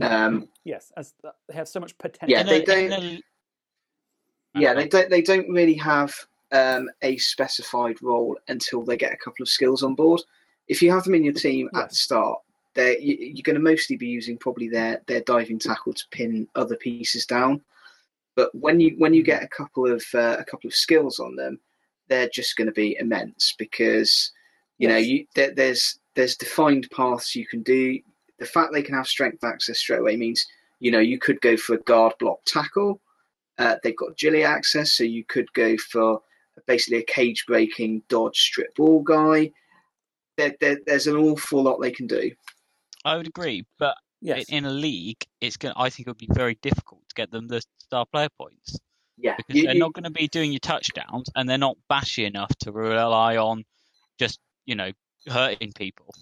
Um, Yes, as they have so much potential. Yeah, In they don't- in a- yeah, they don't they don't really have um, a specified role until they get a couple of skills on board. If you have them in your team at the start, they you, you're going to mostly be using probably their their diving tackle to pin other pieces down. But when you when you get a couple of uh, a couple of skills on them, they're just going to be immense because you know you there, there's there's defined paths you can do. The fact they can have strength access straight away means you know you could go for a guard block tackle. Uh, they've got agility access, so you could go for basically a cage breaking dodge strip ball guy. There, there, there's an awful lot they can do. I would agree, but yes, in a league, it's going. I think it would be very difficult to get them the star player points Yeah, because You- they're you- not going to be doing your touchdowns, and they're not bashy enough to rely on just you know hurting people.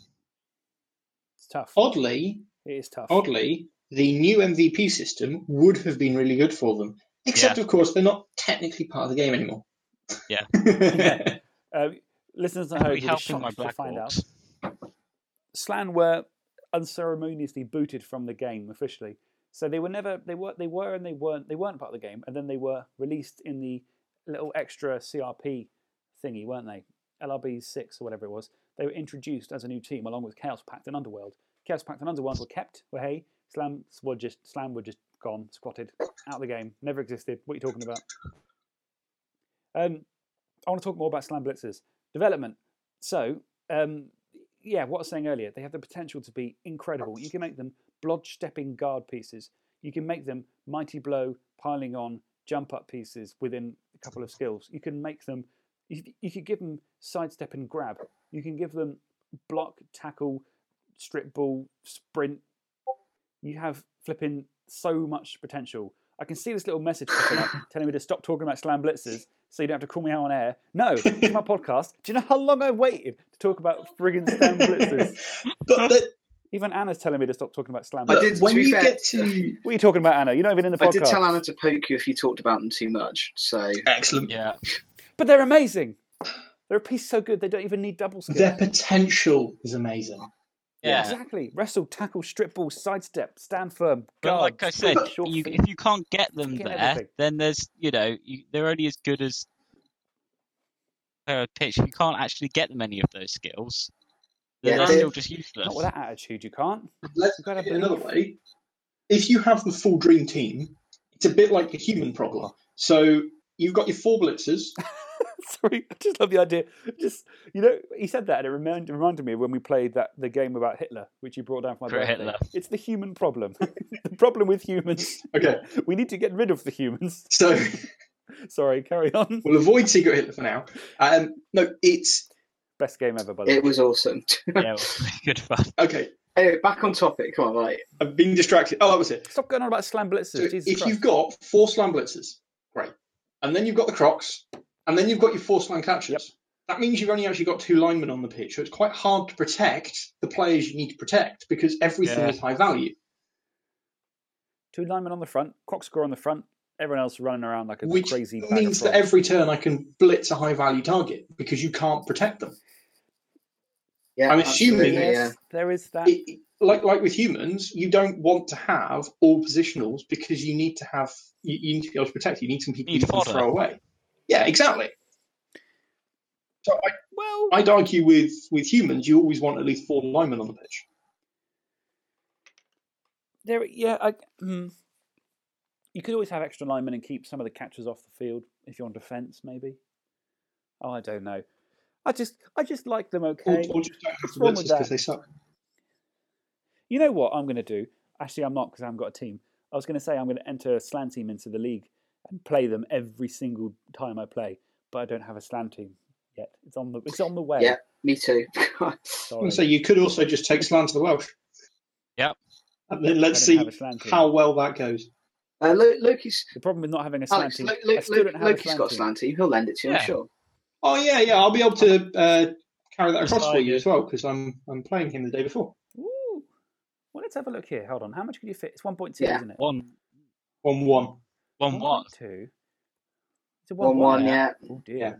it's tough. Oddly, It is tough. oddly, the new MVP system would have been really good for them. Except, of course, they're not technically part of the game anymore. Yeah. Uh, listeners at home be will be helping my shocked to Black find out Hawks. Slann were unceremoniously booted from the game officially. So they were never they were they were and they weren't they weren't part of the game, and then they were released in the little extra CRP thingy, weren't they? LRB six or whatever it was. They were introduced as a new team along with Chaos Pact and Underworld. Chaos Pact and Underworld were kept. Were hey, Slann were just Slann were just gone, squatted, out of the game, never existed. What are you talking about? Um, I want to talk more about Slann Blitzers development. So, um, yeah, what I was saying earlier, they have the potential to be incredible. You can make them blodge stepping guard pieces. You can make them mighty blow, piling on, jump up pieces within a couple of skills. You can make them, you, you could give them sidestep and grab. You can give them block, tackle, strip ball, sprint. You have flipping so much potential. I can see this little message popping up telling me to stop talking about Slann blitzers so you don't have to call me out on air. No, it's my podcast. Do you know how long I've waited to talk about friggin' Slann blitzers? but the, Even Anna's telling me to stop talking about Slann I did- when you fair- get to What are you talking about, Anna? You're not even in the podcast. I did tell Anna to poke you if you talked about them too much. So excellent, Yeah, But they're amazing. They're a piece so good they don't even need double skills. Their potential is amazing. Yeah. Exactly. Wrestle, tackle, strip ball, sidestep, stand firm. But like I said, you, if you can't get them Fucking there, everything. then there's you know you, they're only as good as a pitch. You can't actually get them any of those skills, then Yeah, they're they- still just useless. Not with that attitude, you can't. Let's You've put it another way. If you have the full dream team, it's a bit like the human problem. So you've got your four blitzers. Sorry, I just love the idea. Just you know, he said that, and it reminded, reminded me of when we played that the game about Hitler, which you brought down for my For birthday. Hitler. It's the human problem. the problem with humans. Okay, We need to get rid of the humans. so Sorry, carry on. we'll avoid Secret Hitler for now. Um, no, it's Best game ever, by the way. It was awesome. yeah, it good fun. okay. anyway, back on topic. Come on, right. I've been distracted. Oh, that was it. Stop going on about Slann blitzers. So Jesus if Christ. you've got four Slann blitzers, great, and then you've got the crocs, and then you've got your four Slann catchers. Yep. That means you've only actually got two linemen on the pitch, so it's quite hard to protect the players you need to protect because everything Yeah. is high value. Two linemen on the front, Kroxigors on the front, everyone else running around like a Which crazy bag means that every turn I can blitz a high value target because you can't protect them. Yeah, I'm assuming- absolutely, Yes, there is that. It, it- like like with humans, you don't want to have all positionals because you need to have you, you need to be able to protect. You need some people Need you can throw away. Yeah, exactly. So I, well, I'd argue with with humans, you always want at least four linemen on the pitch. there, yeah, I, mm, you could always have extra linemen and keep some of the catchers off the field if you're on defence, maybe. Oh, I don't know. I just, I just like them okay. or just don't have What's the wrong with blitzers because they suck. You know what I'm going to do? Actually, I'm not because I haven't got a team. I was going to say I'm going to enter a Slann team into the league and play them every single time I play, but I don't have a Slann team yet. It's on the, it's on the way. Yeah. Me too. So you could also just take Slann to the Welsh. Yep. And then let's see have a Slann team. how well that goes. uh, Lo- Loki's The problem with not having a Slann Alex. team, Lo- I Lo- still Lo- don't have a Loki's Slann got a team. Slann team. He'll lend it to you, Yeah. I'm sure. Oh yeah, yeah. I'll be able to uh, carry that across for you as well because I'm I'm playing him the day before. Ooh. Well, let's have a look here. Hold on. How much could you fit? It's 1.2, Yeah. isn't it? One, One one. One what? 1.2. It's a One 1 one, yeah. yeah. Oh, dear. Yeah.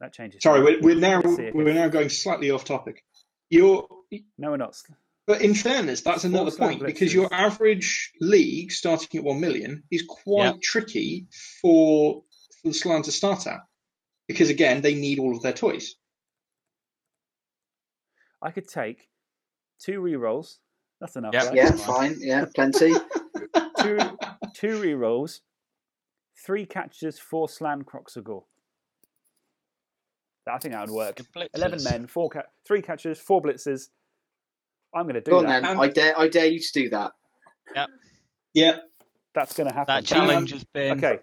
That changes. Sorry, we're, we're now Let's see it. we're now going slightly off topic. You're, No, we're not. but in fairness, that's another Four point slam because your average league starting at one million is quite Yeah. tricky for for the Slann to start at because again they need all of their toys. I could take two re-rolls. That's enough, Yeah. right? Yeah, fine. fine. Yeah, plenty. Two, two re-rolls, three catches, four Slann Kroxigor. I think that would work. Eleven men, four ca- three catches, four blitzes. I'm going to do Go on that. then. I dare. I dare you to do that. Yeah, That's going to happen. That challenge has been Okay.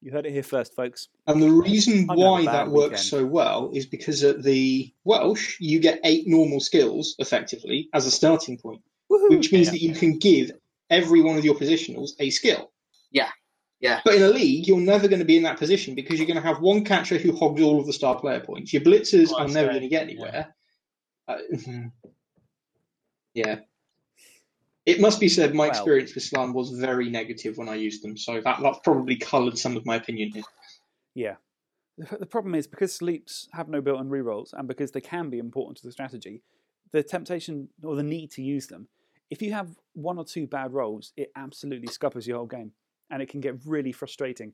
You heard it here first, folks. and the reason I'm why have a that works so well is because at the Welsh you get eight normal skills effectively as a starting point, Woohoo! which means Yeah. that you can give every one of your positionals a skill. Yeah. Yeah. But in a league, you're never going to be in that position because you're going to have one catcher who hogs all of the star player points. Your blitzers Well, are never going to get anywhere. Uh, yeah. It must be said, my Well- experience with Slann was very negative when I used them, so that, that's probably coloured some of my opinion here. Yeah. The the problem is because sleeps have no built-in rerolls, and because they can be important to the strategy, the temptation or the need to use them. If you have one or two bad rolls, it absolutely scuppers your whole game, and it can get really frustrating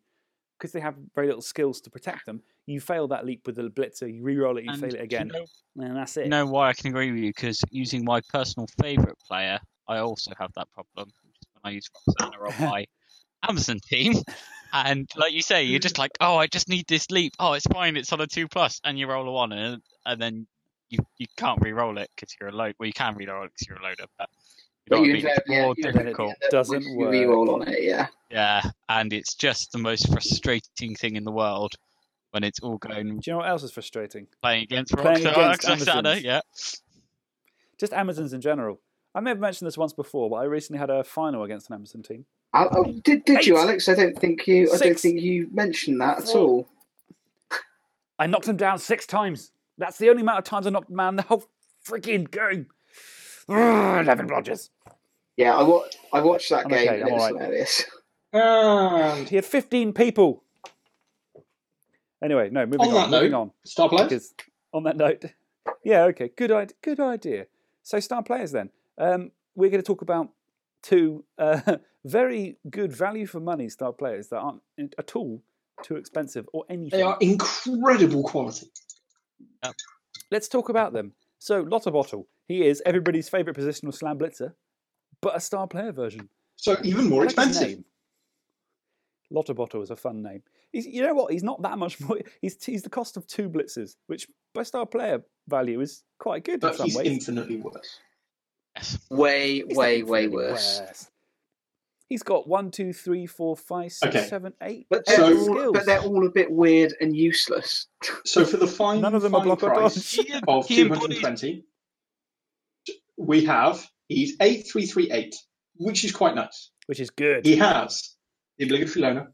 because they have very little skills to protect them. You fail that leap with the blitzer, you re-roll it, you And fail it do you again, know- and that's it. You know why I can agree with you? Because using my personal favourite player, I also have that problem. When I use Roxanna on my Amazon team, and like you say, you're just like, oh, I just need this leap. Oh, it's fine. It's on a two plus, and you roll a one, and, and then you you can't re-roll it because you're a load. Well, you can re-roll it because you're a loner, but you But know what I mean? It's invariably- yeah, more you difficult. Doesn't with your work. Reroll on it. Yeah. Yeah, and it's just the most frustrating thing in the world when it's all going Do you know what else is frustrating? playing against Playing Roxanna. against Roxanna, Amazons. yeah. Just Amazons in general. I may have mentioned this once before, but I recently had a final against an Amazon team. I, I, did did you, Alex? I don't think you. I don't think you mentioned that at Four. all. I knocked him down six times. That's the only amount of times I knocked man the whole freaking game. Ugh, Eleven blodgers. Yeah, I, wa- I watched that I'm game okay, and I'm it was alright. hilarious. And He had 15 people. Anyway, no, moving On on. that moving note, on. Star players. Because on that note, yeah, okay, good idea. Good idea. So star players then. Um, we're going to talk about two uh, very good value for money star players that aren't at all too expensive or anything. They are incredible quality. Let's talk about them. So Lottabottol, he is everybody's favourite positional Slann blitzer, but a star player version. So even more like expensive. name. Lottabottol is a fun name. He's, you know what? He's not that much more. He's, he's the cost of two blitzers, which by star player value is quite good in But some he's ways. infinitely worse. Yes. Way, He's way, way infinitely worse. He's got one, two, three, four, five, six, Okay. seven, eight. But they're, So- all, but they're all a bit weird and useless. So for the fine, None of them are fine block price of he two embodies hundred twenty, we have he's eight three three eight, which is quite nice. which is good. He has the obligatory loner,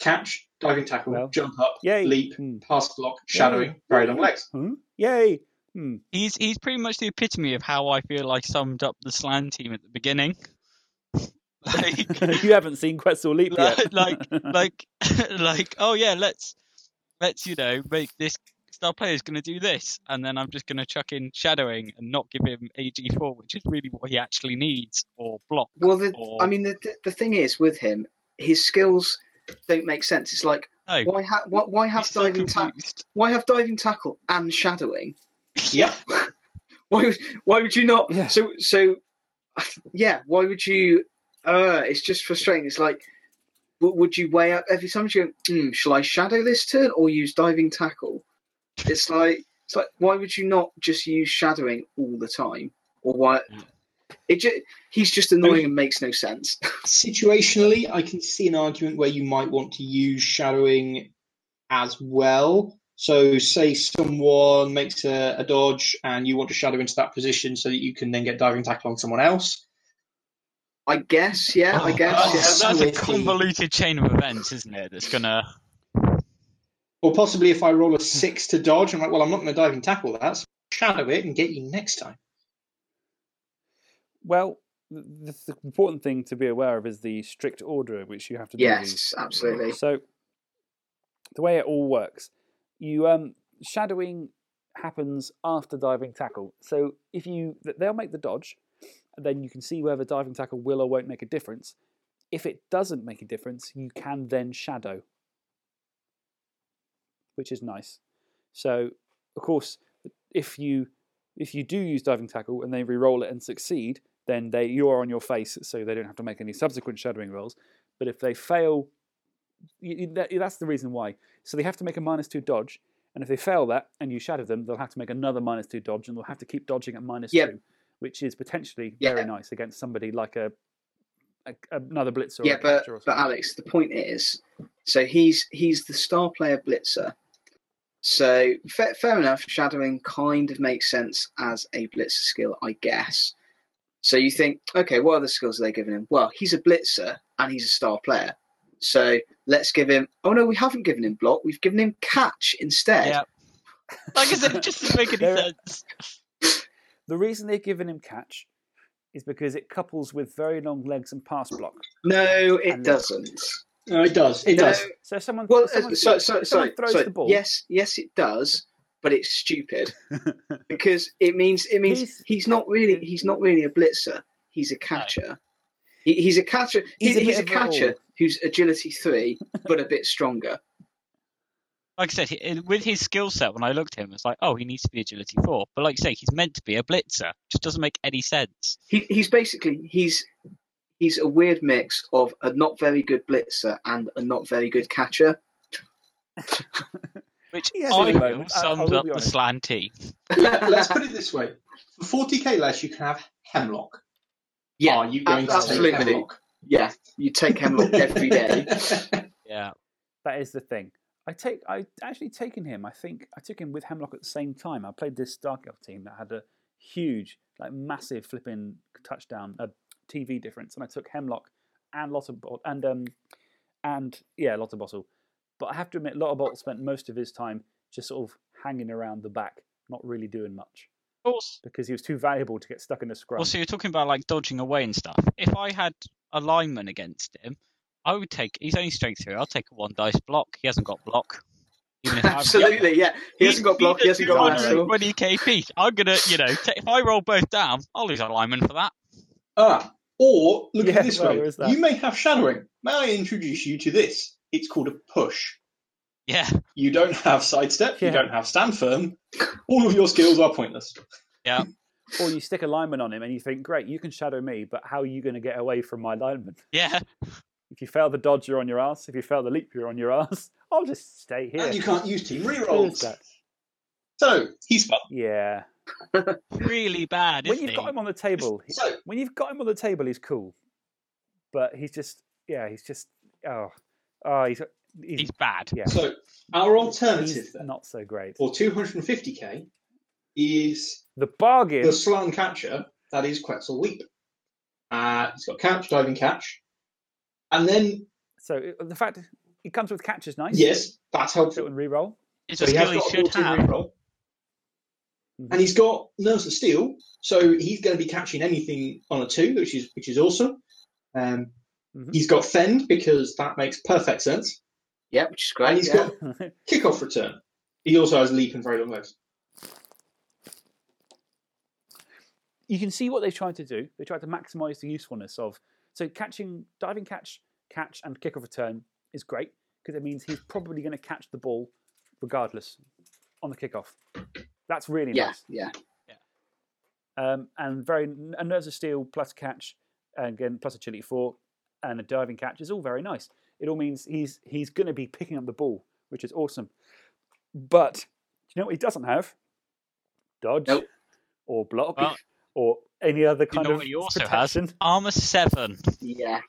catch, diving tackle, Well, jump up, Yay. leap, Hmm. pass block, shadowing, very long legs. Hmm? Yay. Hmm. He's he's pretty much the epitome of how I feel I summed up the Slann team at the beginning. like, you haven't seen Quetzal Leap yet. like, like, like, oh yeah, let's let's you know make this star player is going to do this, and then I'm just going to chuck in shadowing and not give him AG4, which is really what he actually needs, or block. Well, the, or I mean, the, the the thing is with him, his skills don't make sense. It's like no, why ha- why, why have he's so diving tackle? Why have diving tackle and shadowing? yeah. Why would why would you not? Yeah. So so, yeah. Why would you? Uh, it's just frustrating. It's like, would you weigh up every time you go? Mm, shall I shadow this turn or use diving tackle? It's like it's like why would you not just use shadowing all the time? Or why? It just, he's just annoying and makes no sense. Situationally, I can see an argument where you might want to use shadowing as well. So, say someone makes a, a dodge and you want to shadow into that position so that you can then get diving tackle on someone else. I guess, yeah. I Oh, guess, oh, yeah. that's, that's a convoluted chain of events, isn't it? That's gonna. Or possibly if I roll a six to dodge, I'm like, well, I'm not going to diving tackle that. So shadow it and get you next time. Well, the, the important thing to be aware of is the strict order at which you have to do these. Yes, absolutely. So, the way it all works, you um, shadowing happens after diving tackle. So if you they'll make the dodge, and then you can see whether diving tackle will or won't make a difference. If it doesn't make a difference, you can then shadow, which is nice. So, of course, if you if you do use diving tackle and they re-roll it and succeed, then they you are on your face, so they don't have to make any subsequent shadowing rolls. But if they fail, you, that, that's the reason why. So they have to make a minus two dodge, and if they fail that and you shadow them, they'll have to make another minus two dodge, and they'll have to keep dodging at minus Yep. two, which is potentially Yeah. very nice against somebody like a, a another blitzer. Or yeah, but but. Alex, the point is, so he's he's the star player blitzer. So fair, fair enough, shadowing kind of makes sense as a blitzer skill, I guess. So you think, okay, what other skills are they giving him? Well, he's a blitzer and he's a star player. So let's give him. Oh no, we haven't given him block. We've given him catch instead. Yeah. Like I said, it just doesn't make any There- sense. the reason they're giving him catch is because it couples with very long legs and pass block. No, it And- doesn't. No, it does. It no, does. So someone, Well, someone, uh, so, so, someone so, throws so, the ball. yes, yes, it does, but it's stupid because it means it means He's- he's, not really he's not really a blitzer. He's a catcher. He, he's a catcher. He's He's, a he's, a of it all. catcher who's agility three, but a bit stronger. Like I said, with his skill set, when I looked at him, it's like, oh, he needs to be agility four. But like you say, he's meant to be a blitzer. Just doesn't make any sense. He, he's basically he's he's a weird mix of a not very good blitzer and a not very good catcher. Which He has I his feel moments, I- I sums up the honest. Slann team. Let, us put it this way: for 40k less, you can have Hemlock. Yeah, Are you going to take. Hemlock? Yeah, you take hemlock every day. Yeah. That is the thing. I take I actually taken him. I think I took him with Hemlock at the same time. I played this Dark Elf team that had a huge, like massive flipping touchdown, a TV difference, and I took Hemlock and Lotta Bot and um and yeah, Lottabottol. But I have to admit, Lottabottol spent most of his time just sort of hanging around the back, not really doing much Of course. because he was too valuable to get stuck in the scrum. Well, so you're talking about like dodging away and stuff. If I had a lineman against him, I would take. He's only strength three. I'll take a one dice block. He hasn't got block. Even if Absolutely, yeah. He hasn't got block. He hasn't got He's wrestle. 220k. I'm gonna, you know, t- if I roll both down, I'll lose a lineman for that. Ah, or look Yeah, at this well, way: there is that. you may have shadowing. May I introduce you to this? It's called a push. Yeah, You don't have sidestep. Yeah. You don't have stand firm. All of your skills are pointless. Yeah. or you stick a lineman on him and you think, great, you can shadow me, but how are you going to get away from my lineman? yeah. If you fail the dodge, you're on your ass. If you fail the leap, you're on your ass. I'll just stay here. And you can't use team Who is rerolls. that? So he's fun. Yeah. Really bad, When isn't you've he? got him on the table, So when you've got him on the table, he's cool. But he's just, yeah, he's just, oh, oh, he's, he's, He's bad. yeah, so our alternative he's then not so great. for 250k is The bargain. the Slann catcher that is Quetzal Leap. Uh, he's got catch, diving catch, and then So uh, the fact he comes with catch is nice. yes, that's helpful. and reroll. It's So a he has skill he got a should 14 have. reroll. Mhm. and he's got nerves of steel, so he's going to be catching anything on a two, which is which is awesome. Um, Mhm. He's got fend because that makes perfect sense, Yeah, which is and great. he's Yeah. got kickoff return. He also has leap and very long legs. you can see what they tried to do. They tried to maximise the usefulness of so catching, diving catch, catch, and kick off return is great because it means he's probably going to catch the ball regardless on the kickoff. That's really yeah, nice. yeah. Um, and very a nerves of steel plus catch, and again plus a agility four, and a diving catch is all very nice. It all means he's he's going to be picking up the ball, which is awesome. But do you know what he doesn't have? Dodge, Nope. or block, Well, or any other kind know of what he also has? protection. Armor seven. Yeah.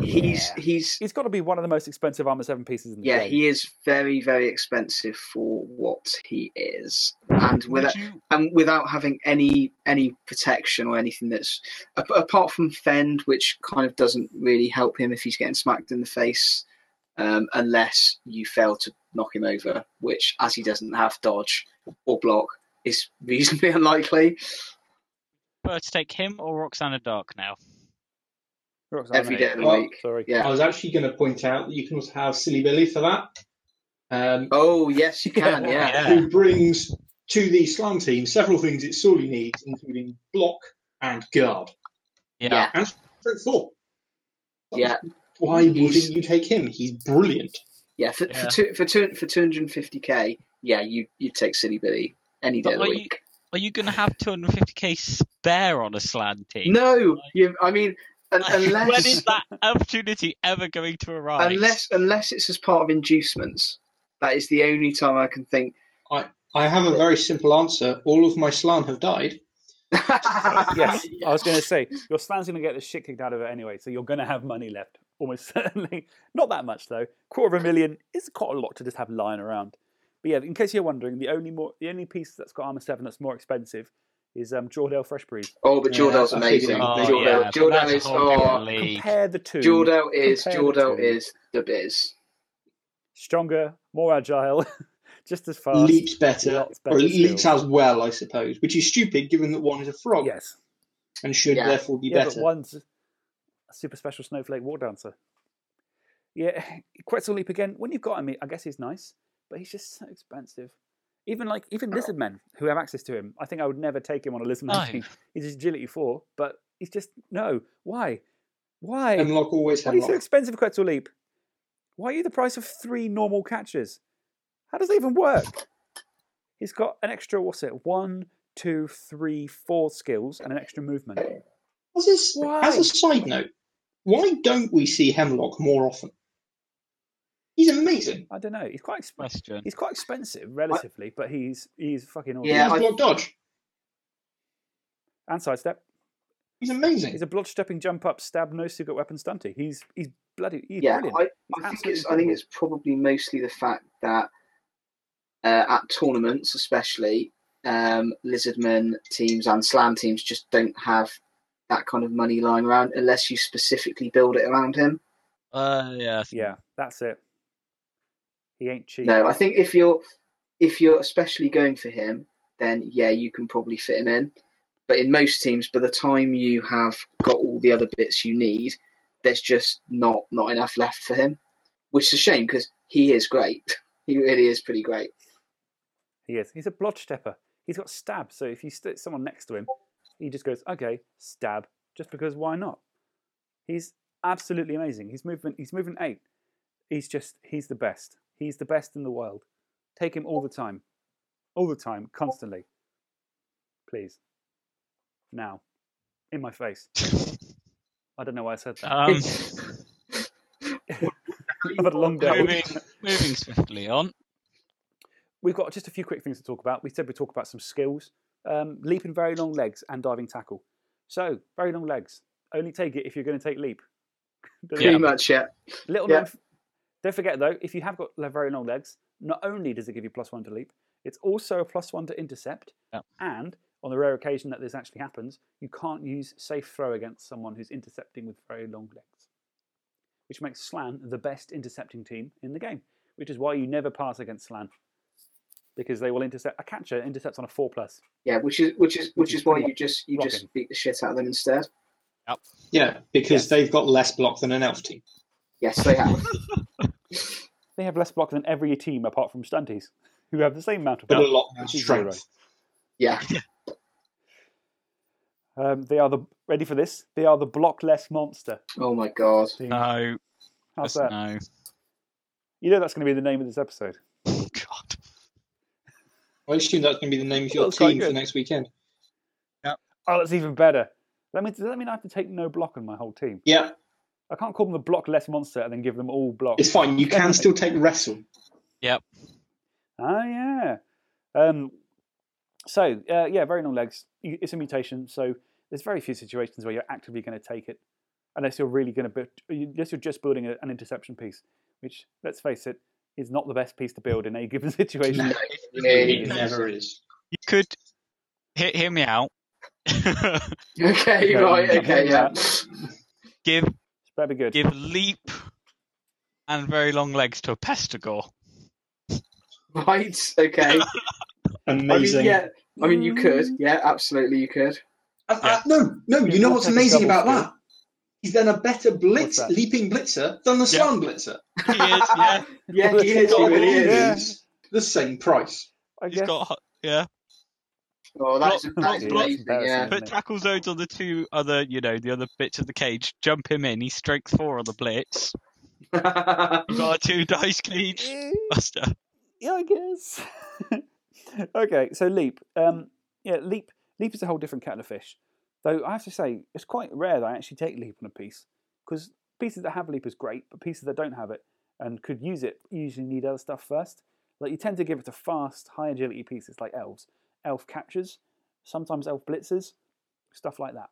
He's Yeah. he's He's got to be one of the most expensive armor seven pieces in the yeah, game. Yeah, he is very very expensive for what he is, and without you? and without having any any protection or anything that's apart from fend, which kind of doesn't really help him if he's getting smacked in the face, um, unless you fail to knock him over, which as he doesn't have dodge or block is reasonably unlikely. Prefer to take him or Roxanna Darknail? Roxanna, every day of the Oh, week. Sorry. Yeah. I was actually going to point out that you can also have Silibili for that, um, Oh yes, you can. Yeah. Yeah. Yeah. who brings to the Slann team several things it sorely needs, including block and guard. Yeah. And strength four. Yeah. Why wouldn't you take him? He's brilliant. Yeah, for Yeah. for two, for two, for two hundred and fifty k, yeah, you you take Silibili any day But of the are you- week. Are you going to have 250k spare on a Slann team? No, you. I mean, un- when unless is that opportunity ever going to arise? unless unless it's as part of inducements, that is the only time I can think. I have a very simple answer. All of my Slann have died. Yes, I was going to say your Slann's going to get the shit kicked out of it anyway, so you're going to have money left, almost certainly. Not that much though. Quarter of a million is quite a lot to just have lying around. But yeah, in case you're wondering, the only more the only piece that's got armor seven that's more expensive is um, Jordell Freshbreeze. Oh, but Yeah, Jordell's amazing. it. Oh, Jordell, yeah, but Jordell is whole oh. Compare the two. Jordell is Compare the is the biz. stronger, more agile, just as fast. leaps better, lots or leaps skills. as well, I suppose, which is stupid given that one is a frog Yes. and should Yeah. therefore be Yeah, better. but one's a super special snowflake war dancer. Yeah, Quetzal Leap again. When you've got him, I guess he's nice, but he's just so expensive. Even like even lizard men who have access to him, I think I would never take him on a lizard man No. team. He's just agility four, but he's just no. Why? Why? Hemlock always Why are you so hemlock. expensive, Quetzal Leap? Why are you the price of three normal catches? How does that even work? He's got an extra, what's it? One, two, three, four skills and an extra movement. As a, s- Why? as a side note, why don't we see Hemlock more often? He's amazing. I don't know. He's quite exp- Question. he's quite expensive relatively, but he's he's fucking awesome. Yeah, has I- block dodge. And sidestep. He's amazing. He's a blodge stepping jump up, stab, no secret weapon stunty. He's he's bloody he's yeah, brilliant. I, He's I think it's I think it's probably mostly the fact that uh, at tournaments, especially um, Lizardmen teams and Slann teams, just don't have that kind of money lying around unless you specifically build it around him. Uh, yeah. Yeah, that's it. He ain't cheap. No, I think if you're if you're especially going for him, then yeah, you can probably fit him in. But in most teams, by the time you have got all the other bits you need, there's just not not enough left for him, which is a shame because he is great. He really is pretty great. He is. He's a blodge stepper. He's got stab. So if you stick someone next to him, he just goes, okay, stab, just because why not? He's absolutely amazing. He's movement. He's movement eight. He's just. He's the best. He's the best in the world. Take him all the time, all the time, constantly. Please. Now, in my face. I don't know why I said that. Um, I've had a long day. moving, moving swiftly on. We've got just a few quick things to talk about. We said we'd talk about some skills. Um, leaping very long legs and diving tackle. So, very long legs. Only take it if you're going to take leap. Doesn't Pretty it? much, yeah. Little Yeah. known f- Don't forget though, if you have got very long legs, not only does it give you plus one to leap, it's also a plus one to intercept. Yep. And on the rare occasion that this actually happens, you can't use safe throw against someone who's intercepting with very long legs, which makes Slann the best intercepting team in the game. Which is why you never pass against Slann because they will intercept. A catcher intercepts on a four plus. Yeah, which is which is which is is why you just you rocking. just beat the shit out of them instead. Yeah, because Yes. they've got less block than an elf team. Yes, they have. They have less block than every team apart from Stunties, who have the same amount of But block. a lot more which is strength. Yeah, Um, they are the ready for this. They are the blockless monster. Oh my god. team. No, How's that? no. You know that's going to be the name of this episode. Oh, God. I assume that's going to be the name of your That's team for good. next weekend. Yeah. Oh, that's even better. Let me let me not have to take no block on my whole team. Yeah, I can't call them the block less monster and then give them all block. it's fine. You can still take wrestle. Yep. Oh yeah. Um, so uh, yeah, very long legs. It's a mutation, so there's very few situations where you're actively going to take it, unless you're really going to, unless you're just building a, an interception piece, which let's face it, is not the best piece to build in a given situation. No, it never is. You could hear, hear me out. Okay, Okay, right, okay, yeah. give It's better be good. give leap and very long legs to a Pestigor. Right, okay. I mean, Amazing. yeah, I mean, you could. Yeah, absolutely, you could. Uh, uh, no, no. You know what's amazing about skill. that? He's done a better blitz, leaping blitzer than the Yeah. Slann blitzer. He is, yeah. Yeah, he is, he really Yeah. is. The same price. I He's guess. got yeah. Oh, that's, Block- that's block- amazing, yeah. Put tackle zones on the two other, you know, the other bits of the cage. Jump him in. He's strength four on the blitz. You got a two dice cage. Buster. Yeah, I guess. okay, so leap. Um, yeah, leap. Leap is a whole different kettle of fish. Though I have to say, it's quite rare that I actually take leap on a piece because pieces that have leap is great, but pieces that don't have it and could use it usually need other stuff first. Like you tend to give it to fast, high agility pieces like elves, elf catchers, sometimes elf blitzers, stuff like that.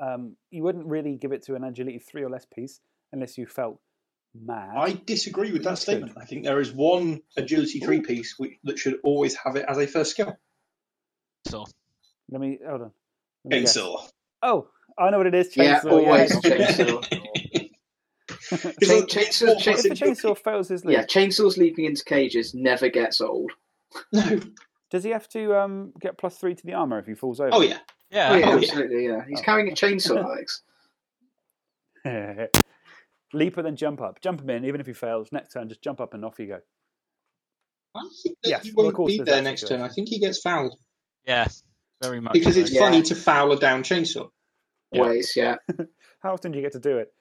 Um, you wouldn't really give it to an agility three or less piece unless you felt mad. I disagree with that That's statement. I think there is one agility three piece which, that should always have it as a first skill. So Let me hold on. Let me guess. Chainsaw. Oh, I know what it is. Yeah, always yeah. chainsaw. Chain- of- chainsaw- If chainsaw- chainsaw fails his leap, Yeah, chainsaws leaping into cages never gets old. No. Does he have to um, get plus three to the armor if he falls over? Oh yeah. yeah, Oh, yeah, Oh, absolutely, yeah. He's Oh. carrying a chainsaw, Alex. Leaper, then jump up. Jump him in, even if he fails. Next turn, just jump up and off you go. I think that Yes, he won't course, be there that next turn. I think he gets fouled yeah, very much. because so. it's Yeah. funny to foul a down chainsaw. Yeah. Always, yeah. How often do you get to do it?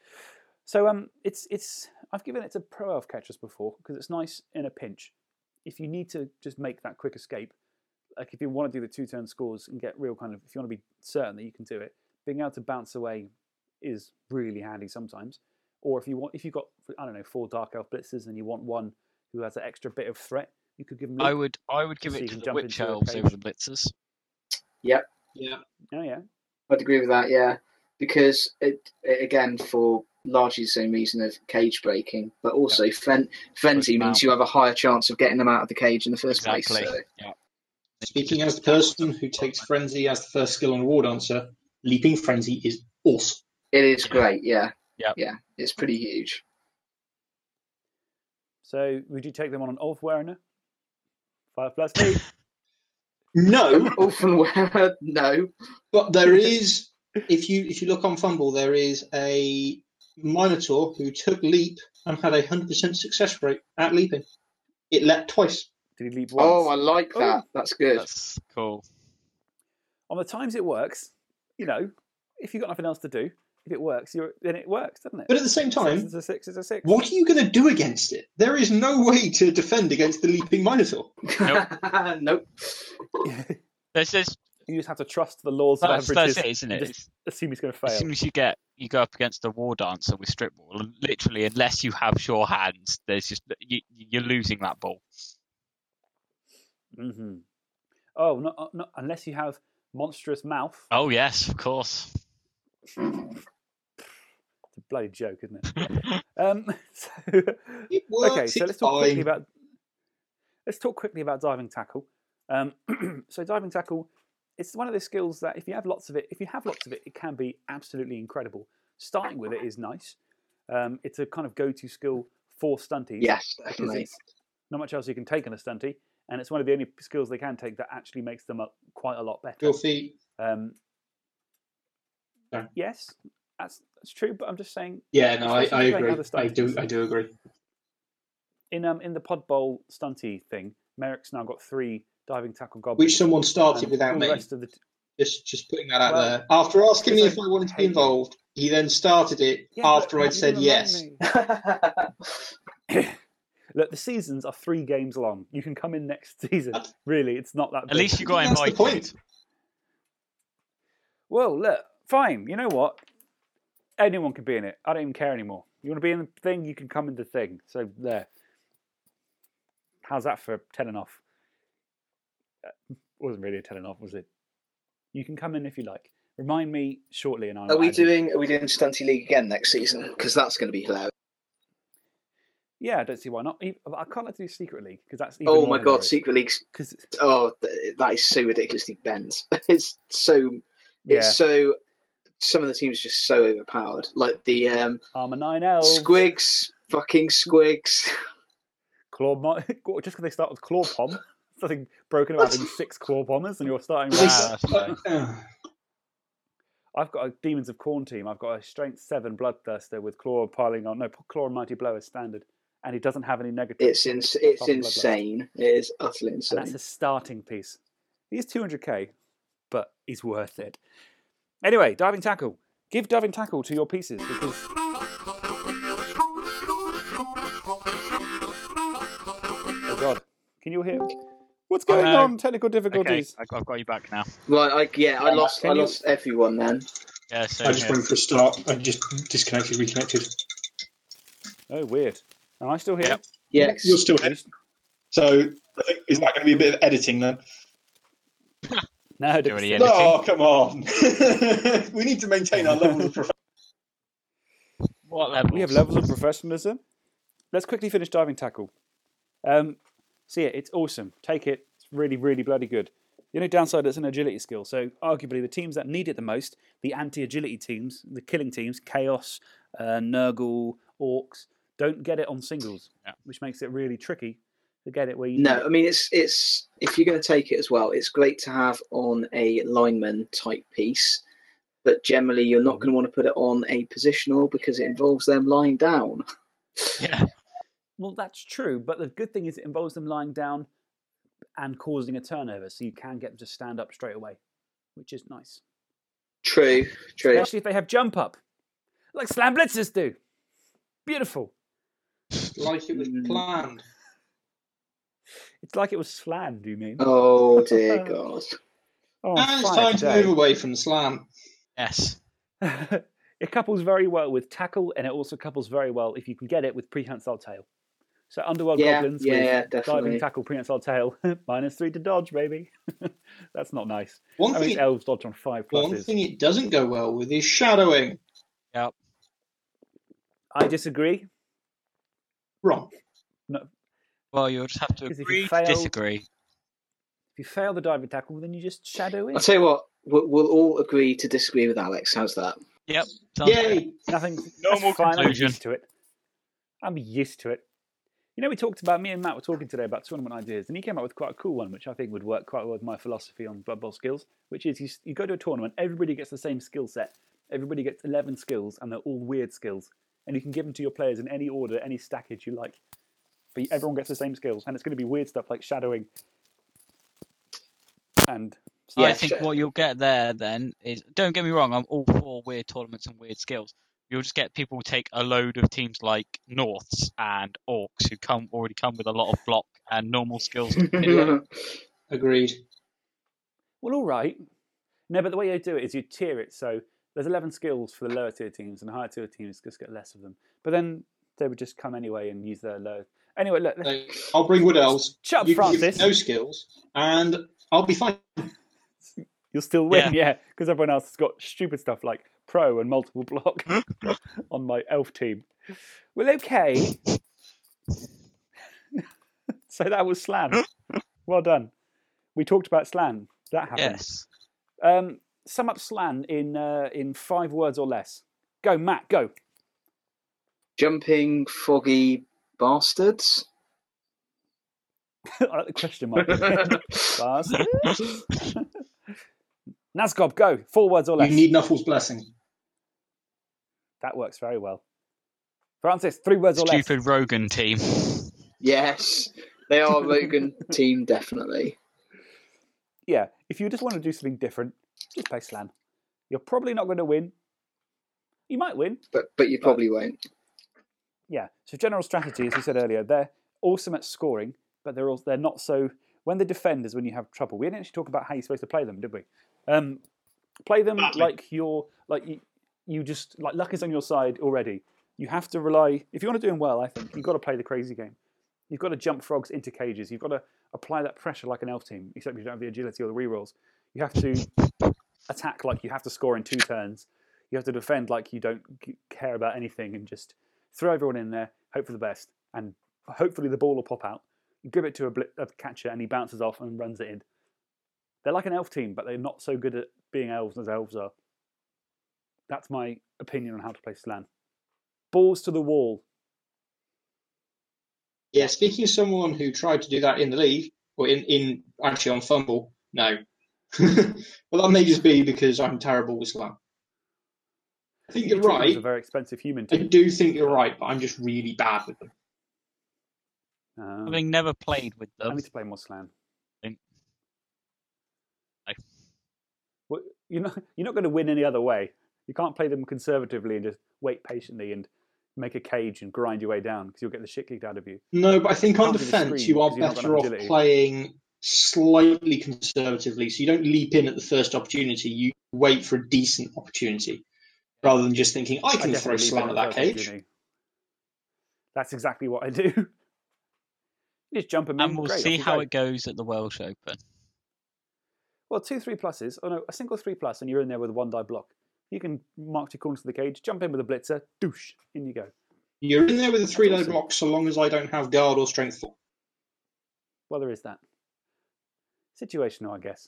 So um, it's it's I've given it to pro elf catchers before because it's nice in a pinch. If you need to just make that quick escape, like if you want to do the two turn scores and get real kind of, if you want to be certain that you can do it, being able to bounce away is really handy sometimes. Or if you want, if you've got I don't know four dark elf blitzers and you want one who has an extra bit of threat, you could give them. I would I would give So it to the jump witch into a elves over the blitzers. Yep. Yeah. Oh yeah, I'd agree with that, yeah. Because it, it again, for largely the same reason of cage breaking, but also fen- frenzy means out. you have a higher chance of getting them out of the cage in the first Exactly. place. So. Yeah. Speaking as the person who takes frenzy as the first skill on a war dancer, leaping frenzy is awesome. It is great, yeah. Yeah. Yeah, it's pretty huge. So would you take them on an Ulf Wereker? Five plus two. No, Often where no. but there is. If you if you look on FUMBBL, there is a Minotaur who took leap and had a hundred percent success rate at leaping. It leapt twice. Did he leap oh, once? Oh, I like Oh. that. That's good. That's cool. On the times it works, you know, if you've got nothing else to do, if it works, you're, then it works, doesn't it? But at the same Six time, is a six is a six. what are you going to do against it? There is no way to defend against the leaping Minotaur. nope. There's, there's you just have to trust the laws of that's, averages. that's it, isn't it? and It's- Just assume he's going to fail. as soon as you get you go up against a war dancer with strip ball, and literally, unless you have sure hands, there's just you, you're losing that ball. Mm-hmm. Oh, not, not unless you have monstrous mouth. Oh yes, of course. It's a bloody joke, isn't it? um, so, It works. okay, so let's talk quickly about let's talk quickly about diving tackle. Um, so diving tackle, it's one of those skills that if you have lots of it, if you have lots of it, it can be absolutely incredible. Starting with it is nice. Um, it's a kind of go-to skill for stunties. Yes, definitely. not much else you can take in a stunty, and it's one of the only skills they can take that actually makes them up quite a lot better. Your feet. Um, Sorry. yes, that's that's true, but I'm just saying Yeah, no, I, I agree. I do. I do agree. in um in the Pod Bowl stunty thing, Merrick's now got three diving tackle goblins. Which someone started and without all me. the rest of the t- Just, just putting that out Well, there. After asking me because if I I wanted to be hate you. involved, he then started it Yeah, after I'd said yes. Look, the seasons are three games long. You can come in next season. That's- Really, it's not that. At big. least you got That's the invited. point. Well, look, fine. You know what? Anyone can be in it. I don't even care anymore. You want to be in the thing, you can come in the thing. So there. How's that for ten and off? Uh, wasn't really a and off, was it? You can come in if you like. Remind me shortly, and I'll. Are we doing? Are we doing Stunty League again next season? Because that's going to be hilarious. Yeah, I don't see why not. I can't let do secret league because that's. Even Oh my god, hilarious. Secret League's. 'Cause- Oh, that is so ridiculously bent. It's so. yeah, It's so. Some of the teams are just so overpowered. Like the um, Armor nine L. Squigs, fucking Squigs. Claw just because they start with claw pom. Something broken about having six claw bombers, and you're starting with. Nah, that's fine. I've got a Demons of Khorne team. I've got a Strength Seven Bloodthirster with Claw piling on. No, Claw and Mighty Blow is standard, and he doesn't have any negative. It's ins- It's Apart from Bloodlust. insane. It is utterly and insane. that's a starting piece. He's 200k, but he's worth it. Anyway, diving tackle. Give diving tackle to your pieces because. Oh God! Can you hear? What's going no. on? Technical difficulties. I- I've got you back now. Right, I, yeah, I lost. I Can you- lost everyone then. Yeah, so I just went for a start. I just disconnected, reconnected. Oh, weird. Am I still here? Yep. Yes. You're still here. So is that going to be a bit of editing then? No, Do don't any editing? No, come on. we need to maintain our levels of professionalism. what level? We have levels of professionalism. Let's quickly finish diving tackle. Um, so it, it's awesome. Take it. It's really, really bloody good. The only downside is an agility skill. So arguably, the teams that need it the most, the anti-agility teams, the killing teams, Chaos, uh, Nurgle, Orcs, don't get it on singles, Yeah. which makes it really tricky to get it where you. No, need I mean it's it's if you're going to take it as well, it's great to have on a lineman type piece, but generally you're not going to want to put it on a positional because it involves them lying down. Yeah. Well, that's true, but the good thing is it involves them lying down and causing a turnover, so you can get them to stand up straight away, which is nice. True, true. especially if they have jump up, like Slann blitzers do. Beautiful. Like it was planned. It's like it was slammed. Do you mean? Oh dear God. Oh, and it's fire time to move away from Slann. Yes. it couples very well with tackle, and it also couples very well if you can get it with prehensile tail. So underworld Yeah, goblins yeah, with yeah, diving definitely. tackle prehensile tail minus three to dodge, baby. That's not nice. One That thing, means it, elves dodge on five pluses. one pluses. thing it doesn't go well with is shadowing. Yep. I disagree. Wrong. Well, you'll just have to 'Cause if you agree to disagree. If you fail the diving tackle, then you just shadow in. I'll tell you what. We'll, we'll all agree to disagree with Alex. How's that? Yep. sounds good. Yay! Nothing. Normal that's fine. I'm conclusion. used to it. I'm used to it. You know, we talked about me and Matt were talking today about tournament ideas, and he came up with quite a cool one, which I think would work quite well with my philosophy on Blood Bowl skills. Which is, you, you go to a tournament, everybody gets the same skill set. Everybody gets eleven skills, and they're all weird skills, and you can give them to your players in any order, any stackage you like. but everyone gets the same skills, and it's going to be weird stuff like shadowing and I Yeah, think sure. what you'll get there then is don't get me wrong, I'm all for weird tournaments and weird skills. You'll just get people who take a load of teams like Norse and Orcs who come already come with a lot of block and normal skills. to hit them. Agreed. Well, all right. No, but the way you do it is you tier it. So there's 11 skills for the lower tier teams, and the higher tier teams just get less of them. But then they would just come anyway and use their low. Anyway, look, let's- I'll bring Wood Elves. shut up, You can give Francis. no skills, and I'll be fine. You'll still win, yeah, because everyone else has got stupid stuff like pro and multiple block on my elf team. Well, okay. so that was Slann. Well done. We talked about Slann. That happened. yes. Um, sum up Slann in uh, in five words or less. Go, Matt. Go. Jumping foggy bastards. I like the question mark. Bastard. Nazgob, go. Four words or You less. need Nuffle's blessing. That works very well. Francis, three words or less. Stupid Rogan team. Yes, they are a Rogan team, definitely. Yeah, if you just want to do something different, just play Slann. You're probably not going to win. You might win. But but you probably won't. Yeah. So general strategy, as we said earlier, they're awesome at scoring, but they're also, they're not so. When the defenders, when you have trouble. We didn't actually talk about how you're supposed to play them, did we? Um, play them Badly. like you're like you, you just like luck is on your side already. You have to rely if you want to do well. I think you've got to play the crazy game. You've got to jump frogs into cages. You've got to apply that pressure like an elf team, except you don't have the agility or the rerolls. You have to attack like you have to score in two turns. You have to defend like you don't care about anything and just throw everyone in there, hope for the best, and hopefully the ball will pop out. You give it to a, a catcher and he bounces off and runs it in. They're like an elf team, but they're not so good at being elves as elves are. That's my opinion on how to play Slann. Balls to the wall. Yeah, speaking of someone who tried to do that in the league, or in, in actually on FUMBBL, no. well, that may just be because I'm terrible with Slann. I think you're It's right. a very expensive human I do think you're right, but I'm just really bad with them. Uh, Having never played with them, I them, need to play more Slan. think- I- Well, you're not, you're not going to win any other way. You can't play them conservatively and just wait patiently and make a cage and grind your way down because you'll get the shit kicked out of you. No, but I think on Can't do the defense you are because you're not better off agility. playing slightly conservatively. So you don't leap in at the first opportunity. You wait for a decent opportunity rather than just thinking, I can I throw definitely leave Slann at that cage. That's exactly what I do. Just jump 'em in. and we'll great, see how go. it goes at the Welsh Open. Well, two three pluses. Oh no, a single three plus, and you're in there with a one die block. You can mark your corners to the cage, jump in with a blitzer, douche, in you go. You're in there with a three low awesome. block so long as I don't have guard or strength four. Well, there is that. Situational, I guess.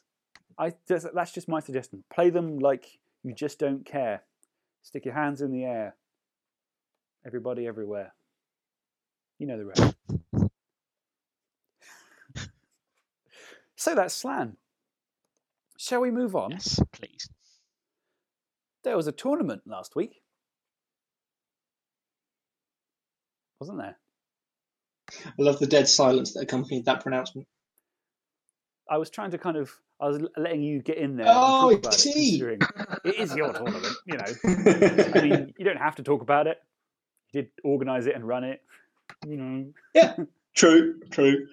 I just, that's just my suggestion. Play them like you just don't care. Stick your hands in the air. Everybody, everywhere. You know the rest. so that's Slann. Shall we move on? Yes, please. There was a tournament last week. Wasn't there? I love the dead silence that accompanied that pronouncement. I was trying to kind of, I was letting you get in there. Oh, I about it, it is your tournament, you know. I mean, you don't have to talk about it. You did organise it and run it. You know, Yeah, True, true.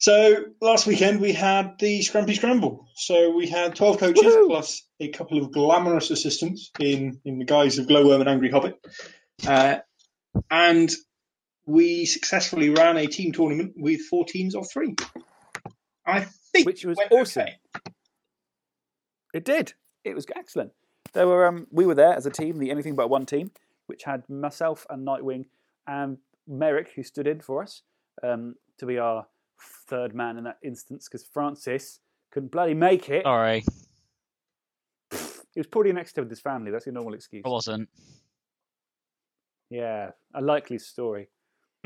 So last weekend we had the Scrumpy Scramble. So we had 12 coaches Woohoo! plus a couple of glamorous assistants in, in the guise of Glowworm and Angry Hobbit. Uh, and we successfully ran a team tournament with four teams of three. I think which was awesome. okay. It did. It was excellent. There were um, we were there as a team, the anything but one team, which had myself and Nightwing and Merrick, who stood in for us um, to be our third man in that instance because Francis couldn't bloody make it. Sorry, He was probably next to with his family. That's your normal excuse. I wasn't. Yeah, a likely story.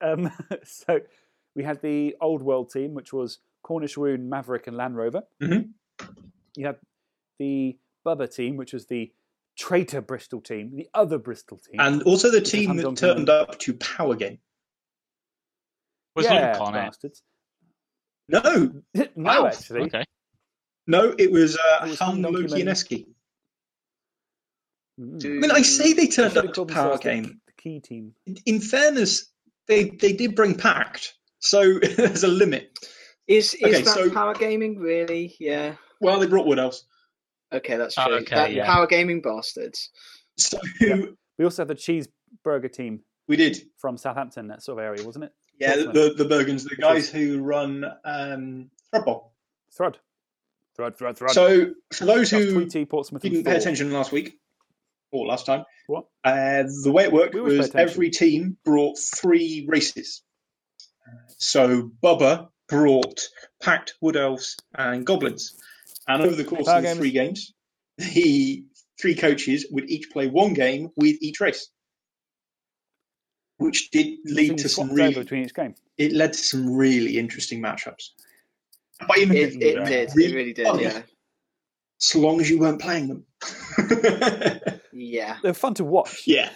um, so we had the old world team, which was Cornish Wound, Maverick, and Land Rover. Mhm. You had the Bubba team, which was the traitor Bristol team, the other Bristol team. And also the team that turned up to Power Game. Was yeah, Luke on it? bastards. No, no, Wow, actually. Okay. no, it was uh, It was Helm Lukianeski. Mm. I mean, I say they They turned should up to Power Game. The key team. In fairness, they they did bring Pact, so there's a limit. Is is Okay, that so- power gaming really? Yeah. Well, they brought Wood Elves. Okay, that's Oh, true. okay, that, yeah. Power gaming bastards. So Yeah. We also have the cheeseburger team we did. from Southampton, that sort of area, wasn't it? Yeah, the the Bergens, the guys who run um, Thrudball. Thrud. Thrud, Thrud, Thrud. So for those That's who Tweety, Portsmouth, and didn't pay Thor. attention last week or last time, What? uh, the way it worked We always pay was attention. every team brought three races. So Bubba brought Pact, Wood Elves, and Goblins, and over the course Power of the games. three games, the three coaches would each play one game with each race, which did lead to some really over between each game. it led to some really interesting matchups. By It, interesting, it Yeah. did. It Really- really did. oh, Yeah. so long as you weren't playing them. Yeah. They're fun to watch. yeah.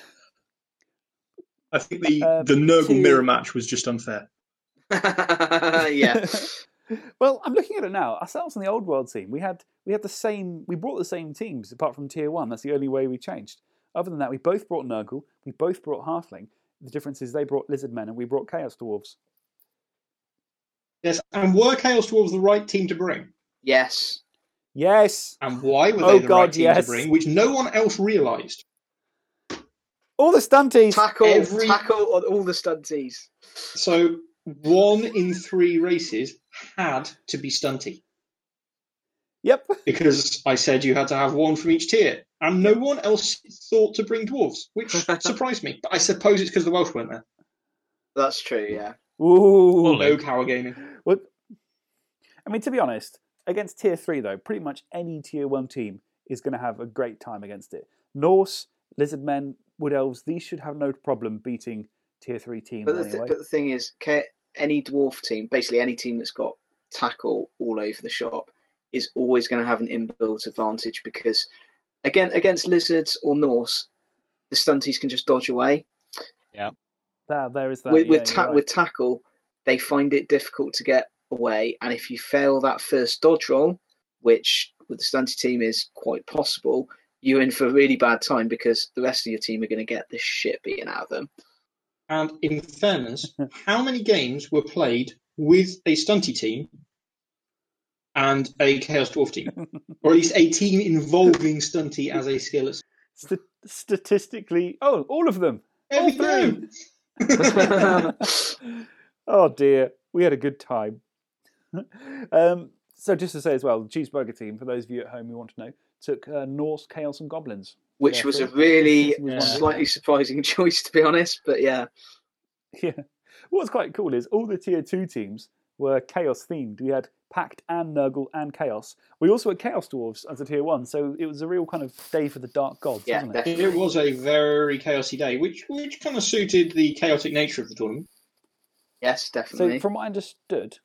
I think the, Um, the Nurgle to- mirror match was just unfair. yeah. well, I'm looking at it now. Ourselves and the old world team, we had we had the same. We brought the same teams apart from tier one. That's the only way we changed. Other than that, we both brought Nurgle. We both brought Halfling. The difference is they brought Lizard Men and we brought Chaos Dwarves. Yes, and were Chaos Dwarves the right team to bring? Yes. Yes, And why were oh they Oh, the God, right team yes. to bring, which no one else realised? all the stunties. Tackle, Every- tackle on all the stunties. So one in three races had to be stunty Yep. because I said you had to have one from each tier, and no one else thought to bring dwarves, which surprised me. But I suppose it's because the Welsh weren't there. That's true. Yeah. Ooh. Well, No power gaming. Well, I mean, to be honest, against tier three though, pretty much any tier one team is going to have a great time against it. Norse, Lizard Men, Wood Elves, these should have no problem beating tier three teams But the, th- anyway. but the thing is, any dwarf team, basically any team that's got tackle all over the shop, is always going to have an inbuilt advantage because, again, against lizards or Norse, the stunties can just dodge away. There, there is that. with yeah, with, you're ta- right. with tackle, they find it difficult to get away, and if you fail that first dodge roll, which with the stunty team is quite possible, you're in for a really bad time because the rest of your team are going to get the shit beaten out of them. And in fairness, how many games were played with a stunty team and a Chaos Dwarf team? or at least a team involving stunty as a skill. at- St- statistically, oh, all of them. There All three. oh dear, we had a good time. um, so just to say as well, the cheeseburger team, for those of you at home who want to know, took uh, Norse, Chaos, and Goblins. Which Yeah, was a really Yeah. slightly surprising choice, to be honest. But yeah, Yeah. What's quite cool is all the tier two teams were Chaos themed. We had Pact and Nurgle and Chaos. We also had Chaos Dwarves as a tier one, so it was a real kind of day for the Dark Gods, Yeah, wasn't it? definitely. It was a very chaotic day, which which kind of suited the chaotic nature of the tournament. yes, definitely. So, from what I understood,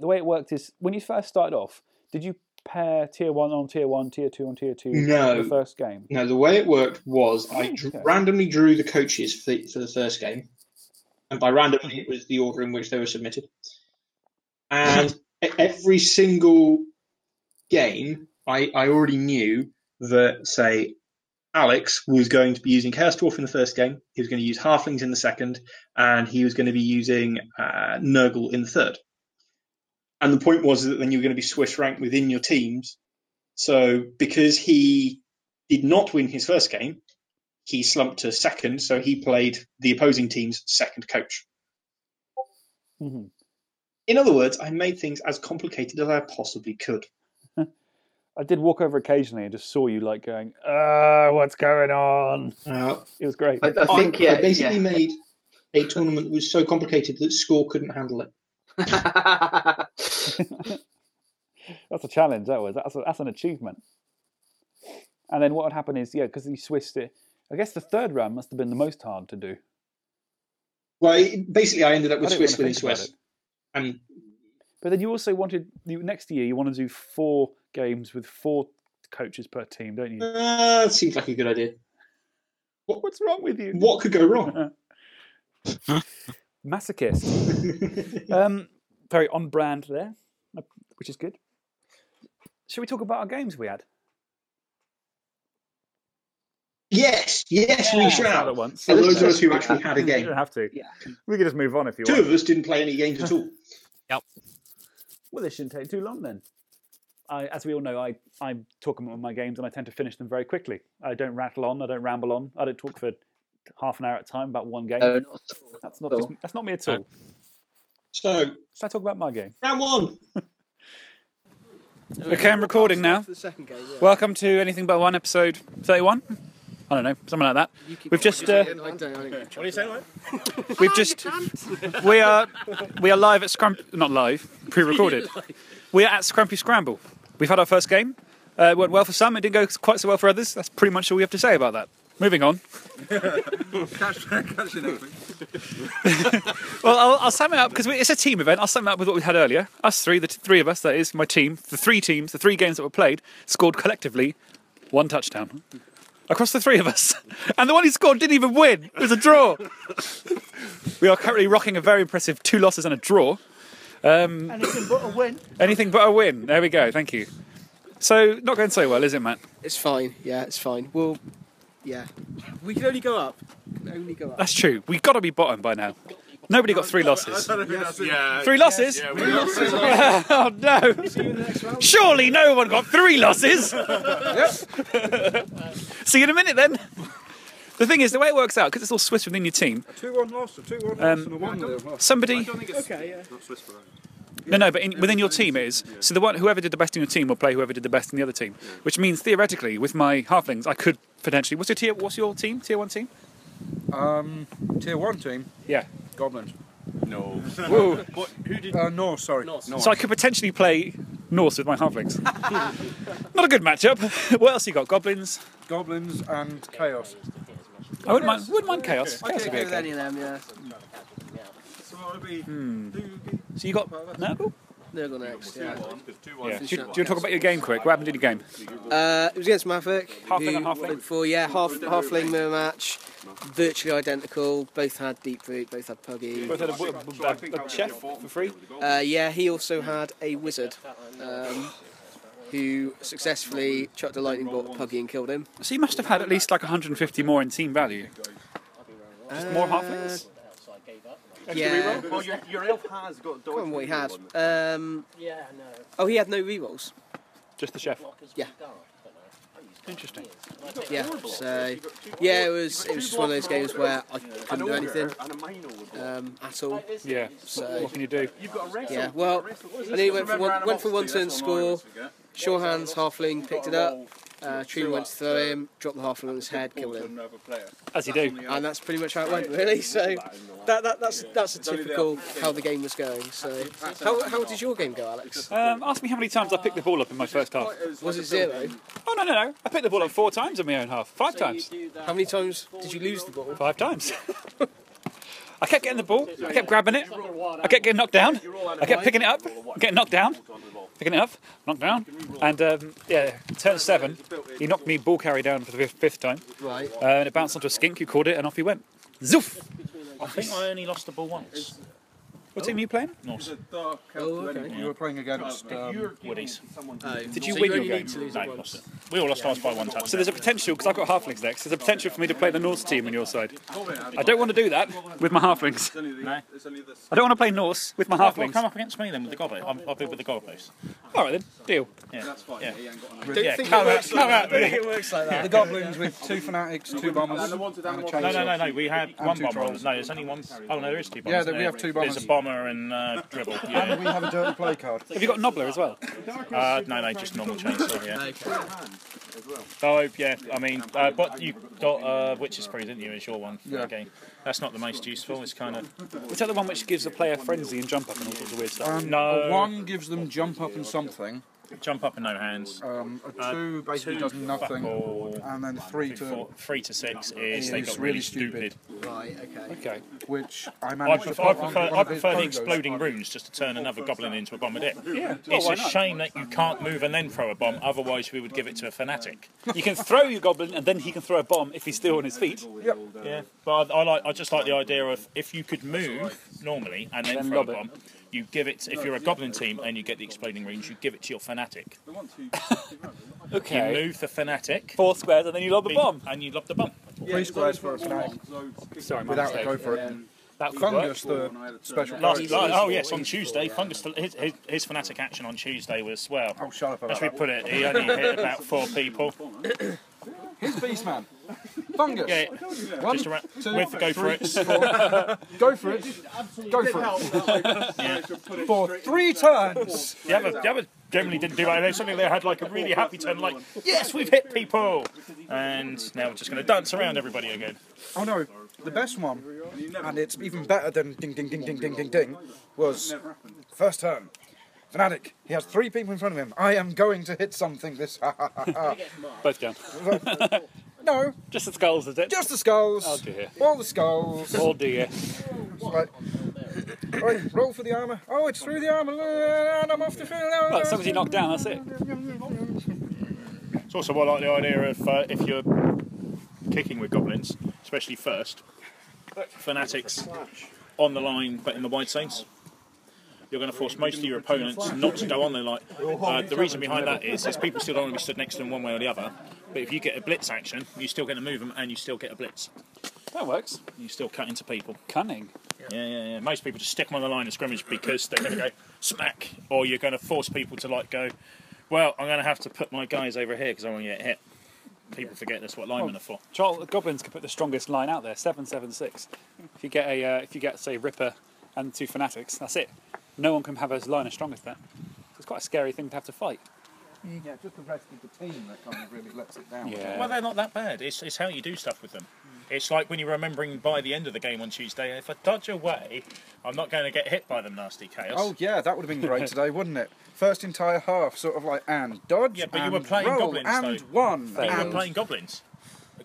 the way it worked is when you first started off, did you pair tier one on tier one, tier two on tier two No. for the first game? No, the way it worked was I dr- okay. randomly drew the coaches for the, for the first game, and by randomly it was the order in which they were submitted. And every single game, I, I already knew that, say, Alex was going to be using Dwarf in the first game, he was going to use Halflings in the second, and he was going to be using uh, Nurgle in the third. And the point was that then you were going to be Swiss ranked within your teams. So because he did not win his first game, he slumped to second, so he played the opposing team's second coach. Mhm. In other words, I made things as complicated as I possibly could. I did walk over occasionally and just saw you like going, "Ah, what's going on?" Uh, It was great. I, I think yeah, I basically yeah. made a tournament that was so complicated that Score couldn't handle it. that's a challenge. That was that's a, that's an achievement. And then what would happen is, yeah, because you switched it. I guess the third round must have been the most hard to do. Well, basically, I ended up with Swiss wanna within think about Swiss. And But then you also wanted you, next year you want to do four games with four coaches per team, don't you? uh, seems like a good idea. What, What's wrong with you? What could go wrong? Masochist. um, very on brand there, which is good. Shall we talk about our games we had? Yes, yes, we All shall. at once. For those of us who actually had a You game. don't have to. Yeah. We could just move on if you Two want. of us didn't play any games at all. Yep. Well, this shouldn't take too long then. I, as we all know, I, I talk about my games and I tend to finish them very quickly. I don't rattle on. I don't ramble on. I don't talk for half an hour at a time about one game. No, not at all. that's not just, that's not me at all. So, Shall I talk about my game? round one. Okay, I'm recording now. The second game, yeah. Welcome to Anything But One, episode 31. I don't know, something like that. We've just uh, don't, I don't What are you saying, mate? we've just we are we are live at Scrump not live, pre-recorded. We are at Scrumpy Scramble. We've had our first game. Uh, it went well for some. It didn't go quite so well for others. That's pretty much all we have to say about that. Moving on. Catch, catch you next week. Well, I'll, I'll sum it up because it's a team event. I'll sum it up with what we had earlier. Us three, the t- three of us, that is my team. The three teams, the three games that were played, scored collectively one touchdown across the three of us. And the one who scored didn't even win. It was a draw. we are currently rocking a very impressive two losses and a draw. Um, Anything but a win. anything but a win. There we go. Thank you. So not going so well, is it, Matt? It's fine. Yeah, it's fine. Well, yeah. We can only go up. We can only go up. That's true. We've got to be bottom by now. Nobody got three losses. Yeah. Three losses? Yeah, we lost. oh no! Surely no one got three losses. See you in a minute then. The thing is, the way it works out, because it's all Swiss within your team, Two one loss, a two one Um, loss, and a one nil loss. somebody. Okay, yeah. Not Swiss for No, no, but in, within your team it is. So the one, whoever did the best in your team will play whoever did the best in the other team. Which means theoretically, with my halflings, I could potentially. What's your tier? What's your team? Tier one team? Um, tier one team, Yeah. Goblins. No. Whoa. What? Who did? Uh, no, sorry. No. So I could potentially play Norse with my halflings. Not a good matchup. What else you got? Goblins. Goblins and chaos. I wouldn't mind. Wouldn't mind chaos. Chaos would be with okay. any of them, yeah. So what would be? Hmm. So you got Nurgle? They'll go next, yeah. Yeah. Do you, do you want to talk about your game quick? What happened in your game? Uh, it was against Maverick. Halfling who and halfling? For, yeah, half, halfling mirror match. Virtually identical. Both had Deeproot, both had puggy. Both had a, a, a, a chef for free. Uh, yeah, he also had a wizard. Um, who successfully chucked a lightning bolt at Puggy and killed him. So you must have had at least like 150 more in team value. Just more halflings. Extra yeah. reroll? Well, your, your elf has got dodge. Can't remember what he had. reroll, Um, oh, he had no rerolls. Just the chef. Yeah. Interesting. Yeah. So, yeah, it was it was just one of those games where I couldn't do anything And a minor would um, at all. Yeah. So, What can you do? You've got a wrestle. yeah. Well, I nearly went for one, went for one turn score. Sure hands, halfling picked it up. Uh, Tree went to throw him, dropped the halfling on his head, killed him, As you do. and that's pretty much how it went, really. So, that, that that's that's a typical how the game was going. So, how, how did your game go, Alex? Um, ask me how many times I picked the ball up in my first half. Was it zero? Oh no no no! I picked the ball up four times in my own half. Five times. How many times did you lose the ball? Five times. I kept getting the ball. I kept grabbing it. I kept getting knocked down. I kept picking it up. Getting knocked down. Picking it up. Knocked down. And um, yeah, turn seven. He knocked me ball carry down for the fifth, fifth time. Right. Uh, and it bounced onto a skink who caught it and off he went. Zoof! I think I only lost the ball once. What team are you playing? Norse. Oh, okay. You were playing against um, Woodies. Oh, Did you so win only your game? to lose No, it we lost it. We all lost ours by one touch. So there's a potential, because I've got halflings next, there's a potential for me to play the Norse team on your side. I don't want to do that with my halflings. No. I don't want to play Norse with my Well, halflings. come up against me then with the goblin. I'm, I'll be with the goblins. Alright then, deal. Yeah. Yeah. Don't Yeah, think come it out, works come like out. that. I think it works like that. the goblins with two fanatics, two bombers, and a. No, no, no, no. We had one bomber. No, there's only one. Oh, no, there is two bombers. Yeah, isn't we have two There's bombers. a bomber and uh, dribble. And we have a dirty play card. Have you got Nobbla as well? Uh, no, no, just normal chainsaw. Yeah. Okay. Oh, yeah. I mean, uh, but you got uh, Witch's Brew, didn't you? As your one for Yeah. the game. That's not the most useful. It's kind of Is that the one which gives the player frenzy and jump up and all sorts of weird stuff? Um, No. One gives them jump up and something, Jump up and no hands. Um, a Uh, two basically two does nothing, all. and then three to Four, three to six is Is they got really really stupid. stupid. Right, okay. Okay. which I I managed to prefer, put I prefer, one I prefer the exploding runes just to turn another goblin into a bombardier. Yeah. It's why a shame that you can't move and then throw a bomb, otherwise, we would give it to a fanatic. You can throw your goblin, and then he can throw a bomb if he's still on his feet. Yep. Yeah, but I, I like. I just like the idea of if you could move normally and then, Then throw a bomb. it. Bomb, you give it. If you're a goblin team and you get the exploding runes, you give it to your fanatic. okay. You Okay. move the fanatic, Four squares, and then you lob the bomb. and you lob the bomb. Three squares for a fanatic. Sorry, my Without mistake. go for it. That could Fungus, work. the special Last, character. oh yes, on Tuesday, fungus. His, his, his fanatic action on Tuesday was well. Oh, shut up As we that. put it, he only hit about four people. Here's Beastman. Fungus. Yeah, One, just around, two, with go for it. four. Go for it. Go for it. For three turns. The other, the other generally didn't do that. They suddenly they had like a really happy turn, like yes, we've hit people, and now we're just going to dance around everybody again. Oh no, the best one, and it's even better than ding ding ding ding ding ding ding, was first turn. Fanatic. He has three people in front of him. I am going to hit something this. Both down. No, Just the skulls, is it? just the skulls. Oh dear. All the skulls. Oh dear. Right. Right, roll for the armour. Oh, it's through the armour, and I'm off the field. Well, as long as you knock down, that's it. It's also I like the idea of uh, if you're kicking with goblins, especially first, fanatics on the line but in the wide saints. You're going to force most of your opponents not to go on there. Like uh, the reason behind that is, is people still don't want to be stood next to them one way or the other. But if you get a blitz action, you still get to move them and you still get a blitz. That works. You still cut into people. Cunning. Yeah, yeah, yeah. Most people just stick them on the line of scrimmage because they're going to go smack, or you're going to force people to like go. Well, I'm going to have to put my guys over here because I want to get hit. People forget that's what linemen are for. Charles, goblins can put the strongest line out there. Seven, seven, six. If you get a, uh, if you get say Ripper and two fanatics, that's it. No one can have a line as strong as that. It's quite a scary thing to have to fight. Yeah, just the rest of the team that kind of really lets it down. Yeah. Well, they're not that bad. It's, it's how you do stuff with them. It's like when you're remembering by the end of the game on Tuesday, if I dodge away, I'm not going to get hit by them nasty chaos. Oh yeah, that would have been great today, wouldn't it? First entire half, sort of like and dodge. Yeah, but you were playing roll, goblins, and though. one. But you were playing goblins.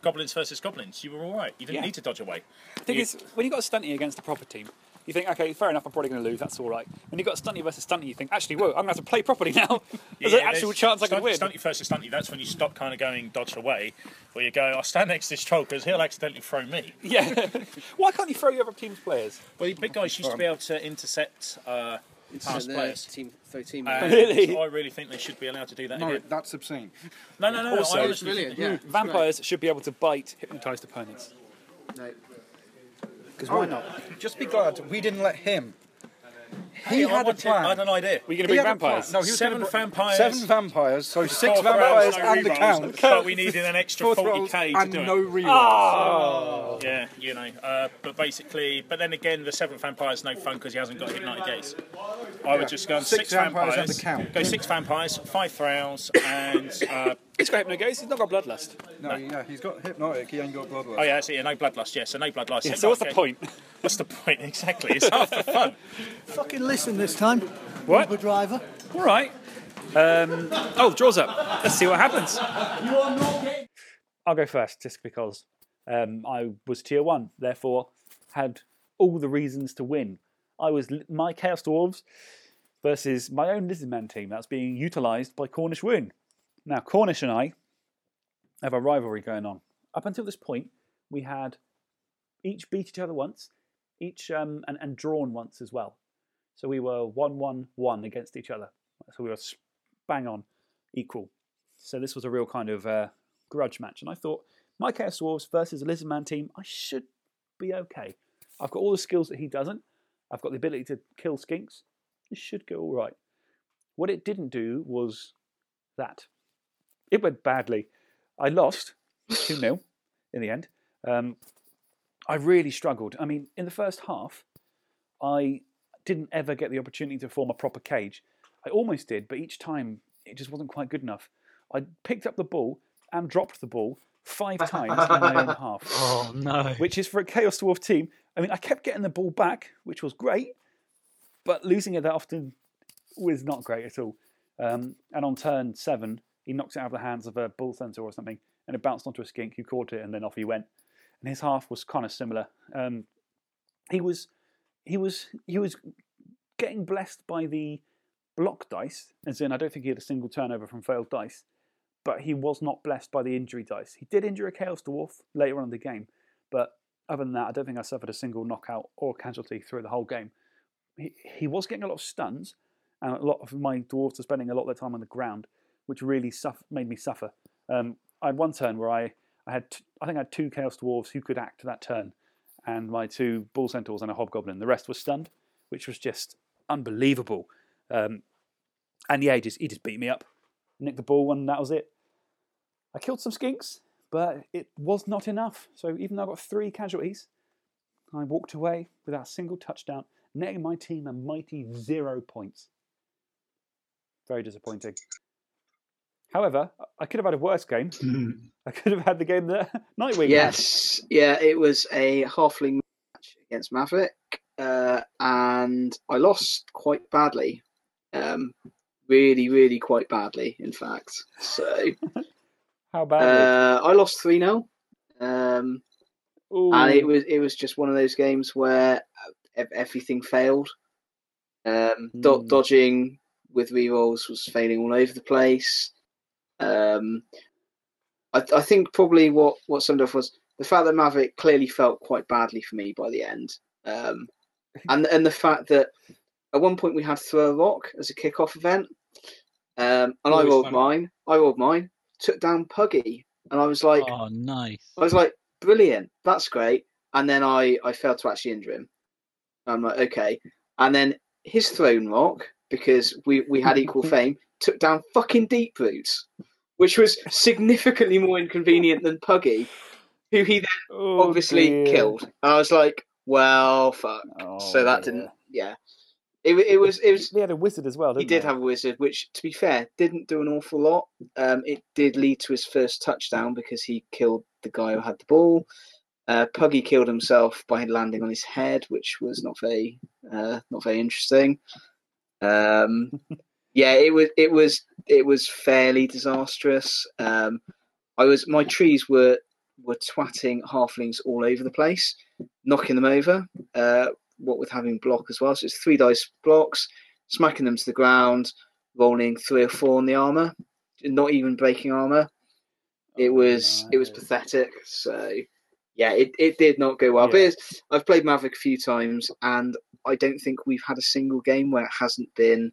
Goblins versus goblins. You were all right. You didn't Yeah. need to dodge away. The thing You- is, when you've got a stunty against a proper team, you think, okay, fair enough, I'm probably going to lose, that's all right. When you've got stunty versus stunty, you think, actually, whoa, I'm going to have to play properly now. There's an Yeah, actual there's chance I can stunt- win. Stunty versus stunty. That's when you stop kind of going dodge away, where you go, I'll stand next to this troll because he'll accidentally throw me. Yeah. Why can't you throw your other team's players? Well, the big guys used to be able to intercept uh, So past the players. team, so team. And Really? I really think they should be allowed to do that No, again. that's obscene. No, no, no. Also- I It's brilliant, yeah. it's Vampires should be able to bite hypnotised opponents. No. Because Oh, why not? Just be glad we didn't let him. He Hey, I had a wanted- I had an idea. Were you going to bring had a plan. vampires? No, he was Seven gonna br- vampires. Seven vampires, so six Four vampires throws, no and the count. But we needed an extra Four 40k to and do no it. rerolls. Yeah, you know. Uh, but basically, but then again, the seventh vampire's no fun because he hasn't got hypnotic gaze. I would just go Six six, vampires vampires, and the count. go six vampires, five throws, and uh, He's got hypnogaze, he's not got bloodlust. No, yeah, he's got hypnotic. He ain't got bloodlust. oh yeah, that's it. Yeah, no bloodlust. Yes, so no bloodlust. Yeah, so what's the point? What's the point exactly? It's half the fun. Fucking listen this time. What? Uber driver. All right. Um, oh, draws up. Let's see what happens. I'll go first, just because um, I was tier one, therefore had all the reasons to win. I was my Chaos Dwarves versus my own Lizardman team that's being utilised by Cornish Wound. Now, Cornish and I have a rivalry going on. Up until this point, we had each beat each other once, each um, and, and drawn once as well. So we were one, one, one against each other. So we were bang on equal. So this was a real kind of uh, grudge match. And I thought, my Chaos Dwarves versus a Lizardman team, I should be okay. I've got all the skills that he doesn't. I've got the ability to kill skinks. It should go all right. What it didn't do was that. It went badly. I lost 2 0 in the end. Um, I really struggled. I mean, in the first half, I didn't ever get the opportunity to form a proper cage. I almost did, but each time it just wasn't quite good enough. I picked up the ball and dropped the ball five times in my own half, Oh no. which is for a Chaos Dwarf team. I mean, I kept getting the ball back, which was great, but losing it that often was not great at all. Um, and on turn seven, he knocks it out of the hands of a bull centaur or something, and it bounced onto a skink who caught it, and then off he went. And his half was kind of similar. Um, he was, he was, he was getting blessed by the block dice, as in I don't think he had a single turnover from failed dice, but he was not blessed by the injury dice. He did injure a Chaos Dwarf later on in the game, but other than that, I don't think I suffered a single knockout or casualty through the whole game. He, he was getting a lot of stuns, and a lot of my dwarves were spending a lot of their time on the ground, which really suff- made me suffer. Um, I had one turn where I, I had t- I think I had two Chaos Dwarves who could act that turn, and my two Bull Centaurs and a Hobgoblin. The rest was stunned, which was just unbelievable. Um, and yeah, he just, he just beat me up, nicked the ball, and that was it. I killed some skinks, but it was not enough. So even though I got three casualties, I walked away without a single touchdown, netting my team a mighty zero points. Very disappointing. However, I could have had a worse game. I could have had the game that Nightwing had. Yes, yeah, it was a halfling match against Maverick, uh, and I lost quite badly. Um, really, really quite badly, in fact. So How bad? uh, I lost three 0 um, Ooh. and it was it was just one of those games where everything failed. Um, do- Hmm. Dodging with rerolls was failing all over the place. Um, I, I think probably what what summed up was the fact that Maverick clearly felt quite badly for me by the end, um, and and the fact that at one point we had throw a rock as a kickoff event, um, and I rolled fun. mine. I rolled mine, took down Puggy, and I was like, Oh, nice. I was like, brilliant, that's great. And then I, I failed to actually injure him. I'm like, okay. And then his throne rock, because we, we had equal fame, took down fucking deep roots, which was significantly more inconvenient than Puggy, who he then Oh, obviously dear. killed. And I was like, well, fuck. so Oh, that dear. didn't, yeah. It, it was it was They had a wizard as well, he did they? have a wizard, which, to be fair, didn't do an awful lot. Um, it did lead to his first touchdown because he killed the guy who had the ball. Uh, Puggy killed himself by landing on his head, which was not very, uh, not very interesting. Um, yeah, it was, it was, it was fairly disastrous. Um, I was, my trees were were twatting halflings all over the place, knocking them over. Uh, what with having block as well, so it's three dice blocks smacking them to the ground, rolling three or four on the armor, not even breaking armor. It Oh, was it was pathetic. So yeah, it, it did not go well. But Yeah. it's, I've played Maverick a few times, and I don't think we've had a single game where it hasn't been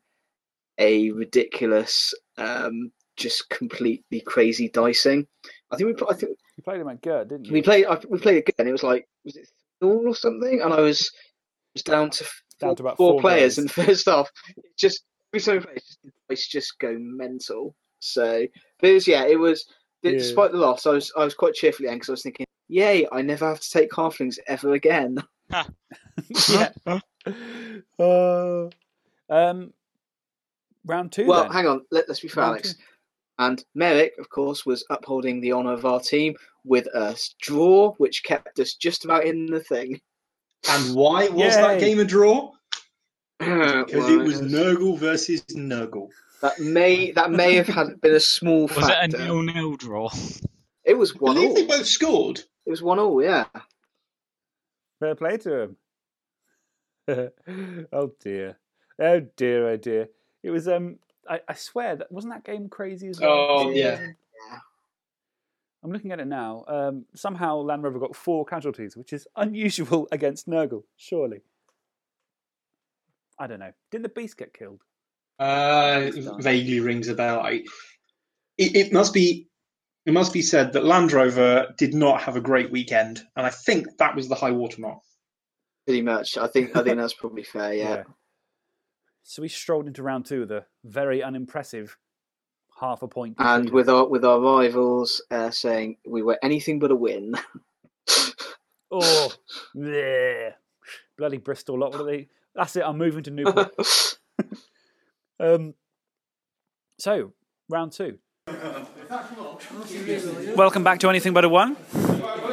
a ridiculous, um, just completely crazy dicing. I think we I think You played him at Gert, didn't you? we played I, we played it good, and it was like was it all or something, and I was was down to Down four, to about four four players guys. in the first half. It just every time we played, it's just, the just go mental. So, but it was yeah, it was. Yeah. Despite the loss, I was I was quite cheerfully because I was thinking, yay, I never have to take halflings ever again. yeah. Uh, um, round two. well, then. hang on, let, let's be fair, Round Alex. two. And Merrick, of course, was upholding the honour of our team with a draw, which kept us just about in the thing. And why was Yay. that game a draw? Because it was Well, Nurgle versus Nurgle. That may that may have had been a small Was it factor. a nil-nil draw? It was I one believe all. they both scored. It was one all. Yeah. Fair play to him. oh dear. Oh dear, oh dear. It was um I, I swear that wasn't that game crazy as well? Oh, yeah. I'm looking at it now. Um, somehow Land Rover got four casualties, which is unusual against Nurgle, surely. I don't know. Didn't the beast get killed? Uh, vaguely rings a bell. I, it, it must be. It must be said that Land Rover did not have a great weekend, and I think that was the high watermark. Pretty much. I think I think that's probably fair. Yeah. So we strolled into round two with a very unimpressive half a point. And with our with our rivals uh, saying we were anything but a win. Oh, yeah. bloody Bristol lot. What are they? That's it. I'm moving to Newport. um, so round two. Welcome back to Anything But a One.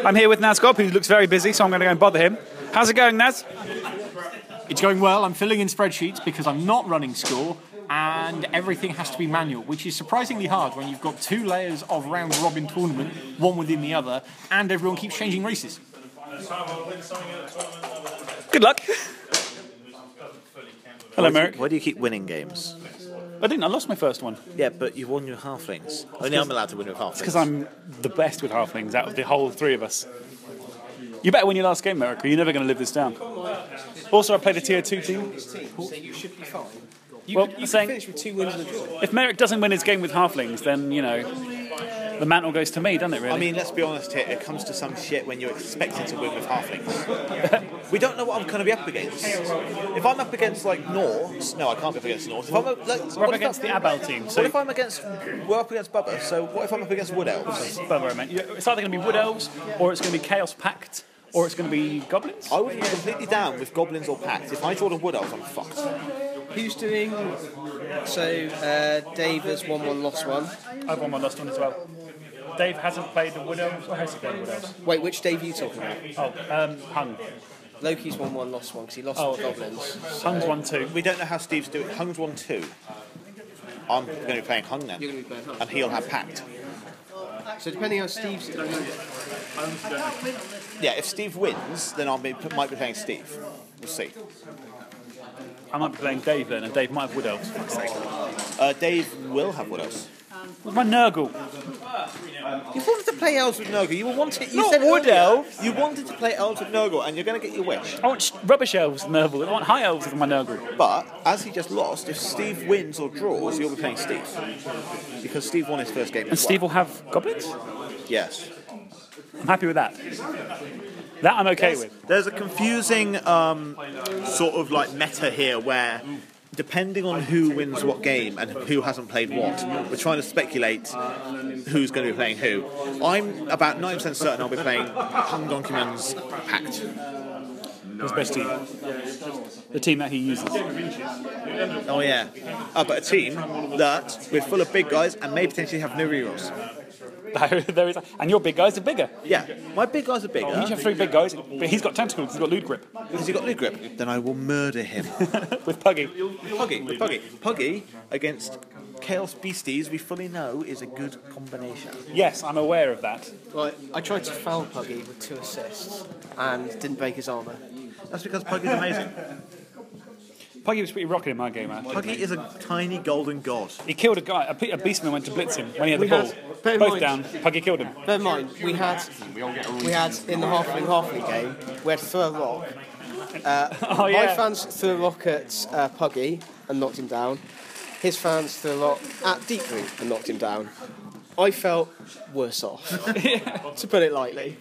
I'm here with Nazgob, who looks very busy, so I'm going to go and bother him. How's it going, Naz? It's going well. I'm filling in spreadsheets because I'm not running score, and everything has to be manual, which is surprisingly hard when you've got two layers of round robin tournament, one within the other, and everyone keeps changing races. Good luck. Hello, Why Merrick. Why do you keep winning games? I didn't. I lost my first one. Yeah, but you won your halflings. Only I'm allowed to win with halflings. It's because I'm the best with halflings out of the whole three of us. You better win your last game, Merrick, or you're never going to live this down. Also, I played a tier two team. So you should be fine. You Well, could, you saying- finish with two wins and a draw. If Merrick doesn't win his game with halflings, then you know the mantle goes to me, doesn't it? Really? I mean, let's be honest here. It comes to some shit when you're expected to win with halflings. we don't know what I'm going to be up against. If I'm up against like Norse, no, I can't be up against Norse. If I'm up, like, we're up what if against the I'm- Abel team. So what if I'm against? We're up against Bubba. So what if I'm up against Wood Elves? Bubba, I meant. Yeah, It's either going to be Wood Elves, or it's going to be Chaos Pact, or it's going to be Goblins. I would be completely down with Goblins or Pact. If I draw the Wood Elves, I'm fucked. Who's doing? So uh, Dave has won one, lost one. I've won my last one as well. Dave hasn't played the Wood Elves, or has he played Wood Elves? Wait, which Dave are you talking about? Oh, um, Hung. Loki's won one, lost one because he lost Oh, the goblins. Hung's one two. We don't know how Steve's doing. Hung's won two. I'm going to be playing Hung then, You're going to be playing Hung. and he'll have Pact. So depending on Steve's, Yeah, if Steve wins, then I might be playing Steve. We'll see. I might be playing Dave then, and Dave might have Wood Elves. For fuck's sake. Uh, Dave will have Wood Elves. With my Nurgle. You wanted to play elves with Nurgle. You wanting. You Not said wood earlier, elves. You wanted to play elves with Nurgle, and you're going to get your wish. I want sh- rubbish elves with Nurgle. I want high elves with my Nurgle. But as he just lost, if Steve wins or draws, you'll be playing Steve because Steve won his first game. And Steve will have Goblins? Yes. I'm happy with that. That I'm okay with. There's a confusing um, sort of like meta here where. Depending on who wins what game and who hasn't played what, we're trying to speculate who's going to be playing who. I'm about 90% certain I'll be playing Hung Donkey Man's Pact. His best team. The team that he uses. Oh yeah, uh, but a team that we're full of big guys and may potentially have no rerolls. there is, and your big guys are bigger. Yeah, my big guys are bigger. You have three big guys, but he's got tentacles. He's got lewd grip. Has he got loot grip? Then I will murder him. with Puggy. Puggy, with Puggy. Puggy against Chaos Beasties, we fully know is a good combination. Yes, I'm aware of that. right, I tried to foul Puggy with two assists and didn't break his armour. That's because Puggy's amazing. Puggy was pretty rocking in my game, man. Puggy is a tiny golden god. He killed a guy. A, pe- a beastman went to blitz him when he had the We ball. had- bear in Both mind- down. Puggy killed him. Bear in mind, we had we had in the halfling halfling game, we had to throw a rock. Uh, Oh, My yeah. fans threw a rock at uh, Puggy and knocked him down. His fans threw a rock at Deeproot and knocked him down. I felt worse off, to put it lightly.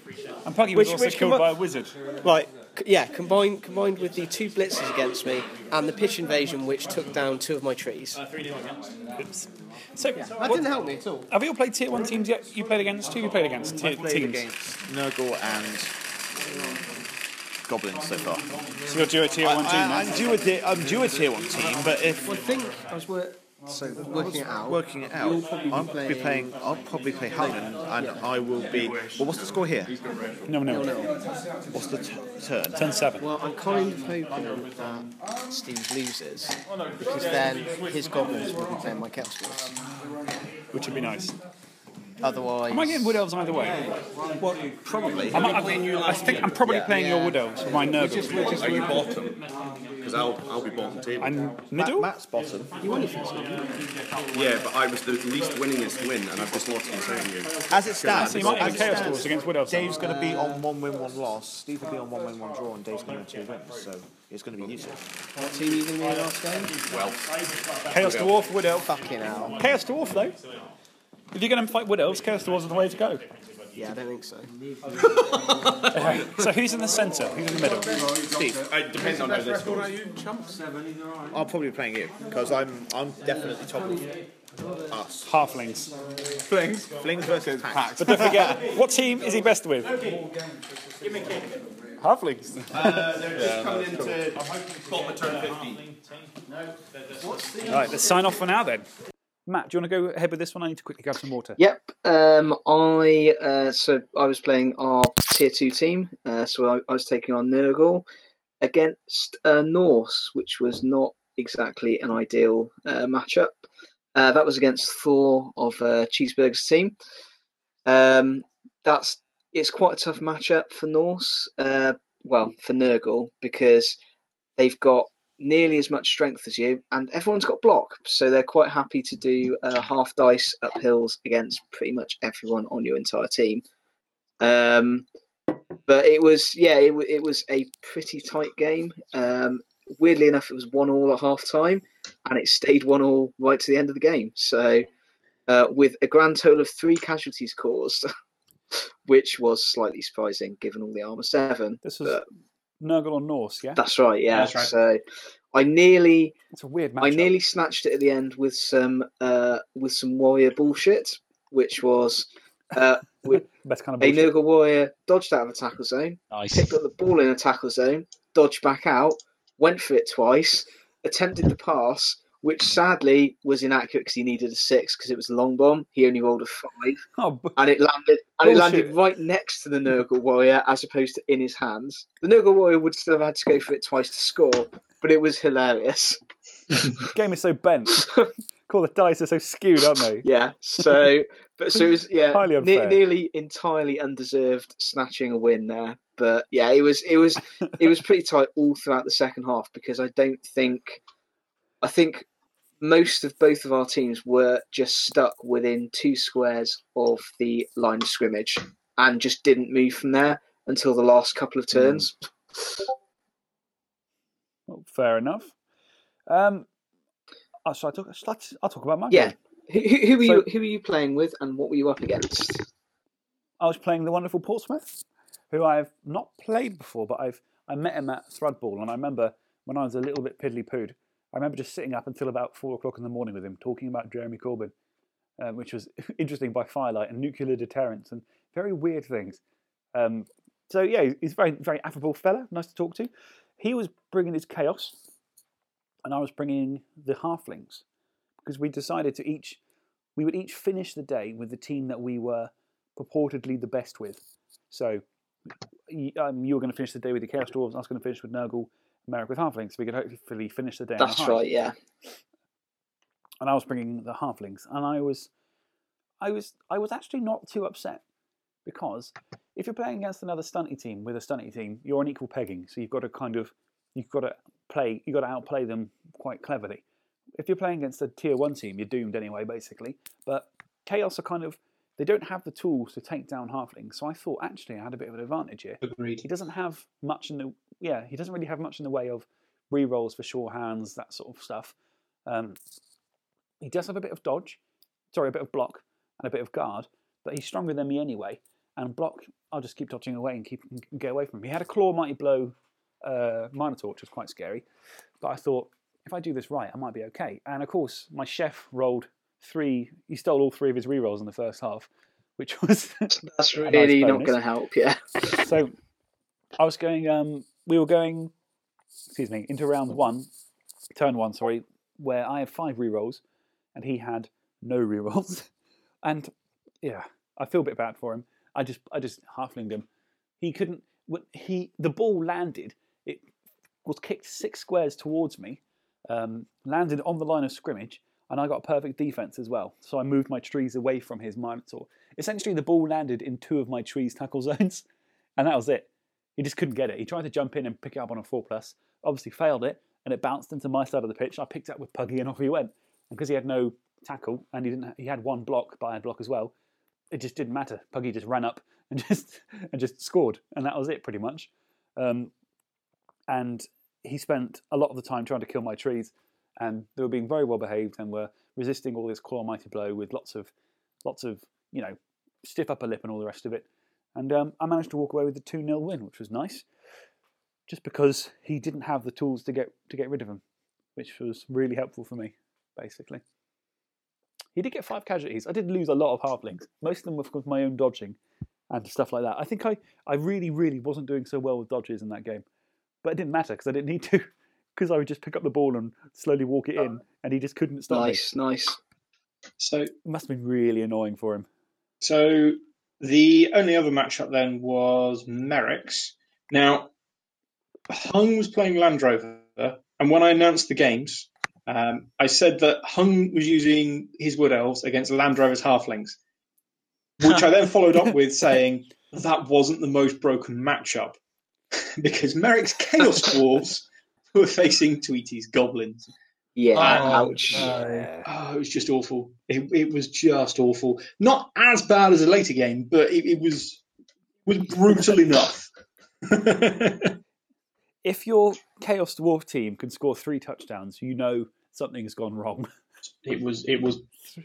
And Puggy was Which- also which killed combi- by a wizard. Right, c- yeah, combined combined with the two blitzes against me and the pitch invasion, which took down two of my trees. Uh, Oops. So, That what- didn't help me at all. have you all played tier one teams yet? You played against? Who you played against? Tier played teams. against Nurgle and Goblins so far. So you're due a tier one team. I, I'm due a tier, I'm due a tier one team, but if I think I was wor- so working it out. working it out, You'll probably be I'll be playing- playing. I'll probably play Hung, and, and I will be. Well, what's the score here? no, no, What's the t- turn? Ten seven. Well, I'm kind of hoping that Steve loses because then his goblins will be playing my Chaos Which would be nice. Otherwise, Am I getting wood elves either way? Well, probably. I'm, I'm, I think I'm probably playing your wood elves with my Nurgle. Are you bottom? Because I'll, I'll be bottom table. I'm Matt, middle. Matt's bottom. Yeah, but I was the least winningest win, and I've just lost concerning you. As it stands, So you might as have it chaos stands, dwarfs against wood elves. Dave's going to be on one win, one loss. Steve will be on one win, one draw, and Dave's going to win two wins. So it's going to be useful. what team are you going to be in last game? Chaos dwarf, wood elf. Fucking hell. Chaos dwarf though. If you're going to fight wood elves, chaos dwarves are the way to go. Yeah, I don't think so. Okay, so who's in the centre? Who's in the middle? Steve, uh, It depends on how this goes. I'll probably be playing you because I'm I'm definitely top of us. Halflings. Flings, Flings versus Pact. But don't forget, what team is he best with? Halflings. Uh, they're just coming into bottom of turn 50. All right, let's sign off for now then. Matt, do you want to go ahead with this one? I need to quickly grab some water. Yep. Um, I uh, so I was playing our tier two team. Uh, so I, I was taking on Nurgle against uh, Norse, which was not exactly an ideal uh, matchup. Uh, that was against Thor of uh, Cheeseburger's team. Um, that's it's quite a tough matchup for Norse. Well, for Nurgle because they've got nearly as much strength as you, and everyone's got block, so they're quite happy to do uh, half dice up hills against pretty much everyone on your entire team. Um, but it was, yeah, it, it was a pretty tight game. Um, weirdly enough, it was one all at half time, and it stayed one all right to the end of the game. So, uh, with a grand total of three casualties caused, which was slightly surprising given all the armor seven. This was but Nurgle on Norse, yeah? that's right, yeah. That's right. So, I nearly, It's a weird match. I nearly snatched it at the end with some, uh, with some warrior bullshit, which was. Uh, with Best kind of a bullshit. Nurgle warrior dodged out of a tackle zone, Nice. picked up the ball in a tackle zone, dodged back out, went for it twice, attempted the pass, which sadly was inaccurate because he needed a six because it was a long bomb. He only rolled a five, Oh, bu- and it landed and it landed right next to the Nurgle warrior as opposed to in his hands. The Nurgle warrior would still have had to go for it twice to score, but it was hilarious. the game is so bent. Call the dice are so skewed, aren't they? Yeah. So, but so it was yeah, ne- nearly entirely undeserved snatching a win there. But yeah, it was it was it was pretty tight all throughout the second half because I don't think I think most of both of our teams were just stuck within two squares of the line of scrimmage and just didn't move from there until the last couple of turns. Well, fair enough. Um, oh, shall I talk, I, I'll talk about my Yeah. game. Who, who, who were So- you who were you playing with and what were you up against? I was playing the wonderful Portsmouth, who I've not played before, but I've I met him at Thrudball, and I remember when I was a little bit piddly pooed, I remember just sitting up until about four o'clock in the morning with him, talking about Jeremy Corbyn, um, which was interesting by firelight and nuclear deterrence and very weird things. Um, so yeah, he's a very very affable fella, nice to talk to. He was bringing his chaos, and I was bringing the halflings because we decided to each we would each finish the day with the team that we were purportedly the best with. So um, you were going to finish the day with the Chaos Dwarves, I was going to finish with Nurgle, Merrick with Halflings. We could hopefully finish the day. That's right, yeah. And I was bringing the Halflings, and I was, I was, I was actually not too upset because if you're playing against another stunty team with a stunty team, you're on equal pegging. So you've got to kind of, you've got to play, you've got to outplay them quite cleverly. If you're playing against a tier one team, you're doomed anyway, basically. But Chaos are kind of, they don't have the tools to take down Halflings. So I thought actually I had a bit of an advantage here. Agreed. He doesn't have much in the, yeah, he doesn't really have much in the way of re-rolls for sure hands, that sort of stuff. Um, he does have a bit of dodge, sorry, a bit of block and a bit of guard, but he's stronger than me anyway. And block, I'll just keep dodging away and keep and get away from him. He had a claw mighty blow uh, torch which was quite scary, but I thought if I do this right, I might be okay. And of course, my chef rolled three. He stole all three of his re-rolls in the first half, which was That's a nice really not going to help, yeah. so I was going. Um, we were going. Excuse me. Into round one, turn one. Sorry, where I had five rerolls, and he had no rerolls, and yeah, I feel a bit bad for him. I just, I just halflinged him. He couldn't. He the ball landed. It was kicked six squares towards me, um, landed on the line of scrimmage, and I got a perfect defense as well. So I moved my trees away from his Minotaur. Essentially, the ball landed in two of my trees' tackle zones, and that was it. He just couldn't get it. He tried to jump in and pick it up on a four plus, obviously failed it, and it bounced into my side of the pitch. I picked up with Puggy, and off he went. And because he had no tackle and he didn't, he had one block, but I had block as well. It just didn't matter. Puggy just ran up and just and just scored, and that was it pretty much. Um, and he spent a lot of the time trying to kill my trees, and they were being very well behaved and were resisting all this claw mighty blow with lots of lots of you know stiff upper lip and all the rest of it. And um, I managed to walk away with a two 0 win, which was nice, just because he didn't have the tools to get to get rid of him, which was really helpful for me, basically. He did get five casualties. I did lose a lot of halflings. Most of them were with my own dodging and stuff like that. I think I, I really, really wasn't doing so well with dodges in that game. But it didn't matter because I didn't need to, because I would just pick up the ball and slowly walk it in, and he just couldn't stop Nice, nice. So. It must have been really annoying for him. So the only other matchup then was Merrick's. Now, Hung was playing Land Rover, and when I announced the games, um, I said that Hung was using his Wood Elves against Landrover's Halflings, which I then followed up with saying that wasn't the most broken matchup because Merrick's Chaos Dwarves were facing Tweety's Goblins. Yeah, Oh, ouch. Oh, it was just awful. It, it was just awful. Not as bad as a later game, but it, it was was brutal enough. If your Chaos Dwarf team can score three touchdowns, you know something has gone wrong. It was it was.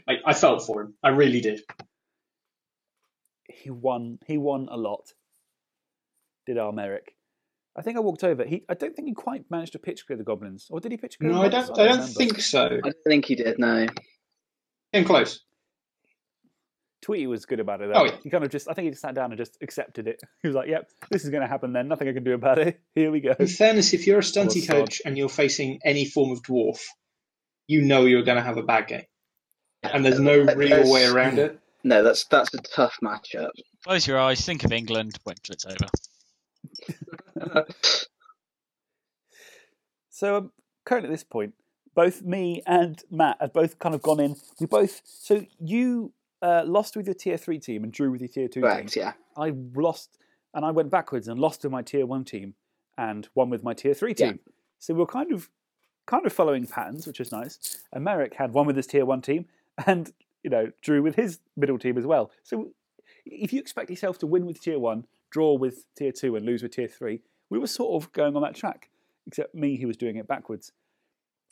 I, I felt for him. I really did. He won. He won a lot. Did our Merrick? I think I walked over. He. I don't think he quite managed to pitch clear the goblins, or did he pitch clear? No, them I don't. I don't remember. think so. I don't think he did. No. Came close. Tweety was good about it. Oh, Though. yeah. He kind of just. I think he just sat down and just accepted it. He was like, "Yep, this is going to happen. Then nothing I can do about it. Here we go." In fairness, if you're a stunty Oh, coach and you're facing any form of dwarf, you know you're going to have a bad game, and there's no real way around it. No, that's that's a tough matchup. Close your eyes, think of England, wait till it's over. So um, currently at this point, both me and Matt have both kind of gone in. We both. So you uh, lost with your tier three team and drew with your tier two Correct, team. yeah. I lost, and I went backwards and lost to my tier one team and won with my tier three Yeah. team. So we're kind of kind of following patterns, which is nice. And Merrick had one with his tier one team and you know drew with his middle team as well. So if you expect yourself to win with tier one, draw with tier two, and lose with tier three, we were sort of going on that track. Except me, who was doing it backwards.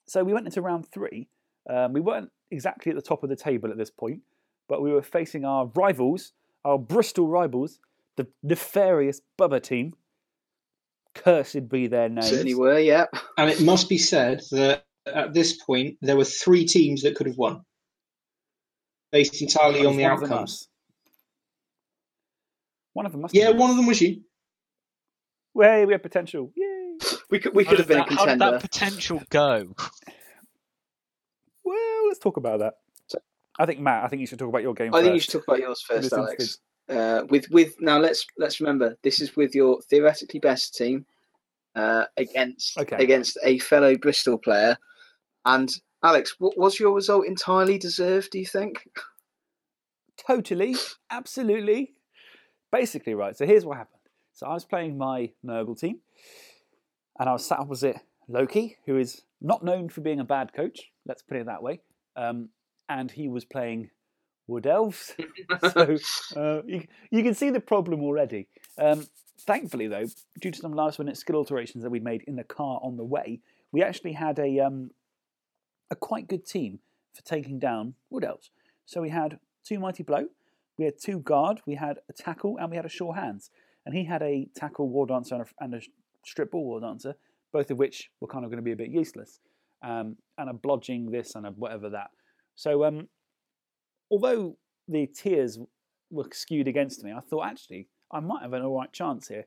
So we went into round three. Um, we weren't exactly at the top of the table at this point, but we were facing our rivals, our Bristol rivals, the nefarious Bubba team. Cursed be their names. Certainly were. Yeah. And it must be said that at this point there were three teams that could have won, based entirely on the one of them outcomes. One of them must. Yeah, have one of them was you. Way we had potential. Yay! We could we could have did been a that- How did contender. that potential go? Well, let's talk about that. I think Matt. I think you should talk about your game. I think you should talk about yours first, this Alex. Uh, with with now let's let's remember this is with your theoretically best team uh, against Okay. against a fellow Bristol player. And Alex, what was your result entirely deserved? Do you think? Totally, absolutely. Basically, right. So here's what happened. So I was playing my Nurgle team, and I was sat opposite Loki, who is not known for being a bad coach. Let's put it that way. Um, and he was playing Wood Elves. so uh, you, you can see the problem already. Um, thankfully, though, due to some last-minute skill alterations that we made in the car on the way, we actually had a um, a quite good team for taking down Wood Elves. So we had two Mighty Blow, we had two Guard, we had a Tackle, and we had a Sure Hands. And he had a Tackle War Dancer and a, and a Strip Ball War Dancer, both of which were kind of going to be a bit useless. Um, and a Blodging this and a whatever that. So um, although the tiers were skewed against me, I thought actually I might have an all right chance here.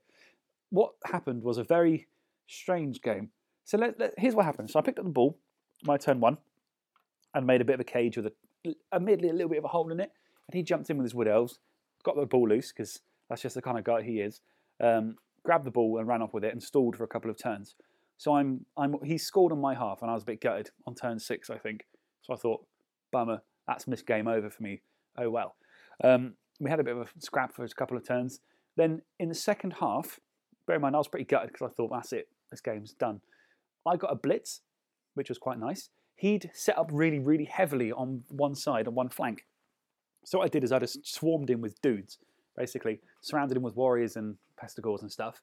What happened was a very strange game. So let, let- here's what happened. So I picked up the ball, my turn one, and made a bit of a cage with a, admittedly a little bit of a hole in it. And he jumped in with his wood elves, got the ball loose because that's just the kind of guy he is. Um, grabbed the ball and ran off with it and stalled for a couple of turns. So I'm, I'm, he scored on my half, and I was a bit gutted on turn six, I think. So I thought, bummer, that's missed game over for me. Oh well. Um, we had a bit of a scrap for a couple of turns. Then in the second half, bear in mind I was pretty gutted because I thought that's it, this game's done. I got a blitz, which was quite nice. He'd set up really, really heavily on one side, on one flank. So what I did is I just swarmed in with dudes, basically surrounded him with warriors and pestigors and stuff.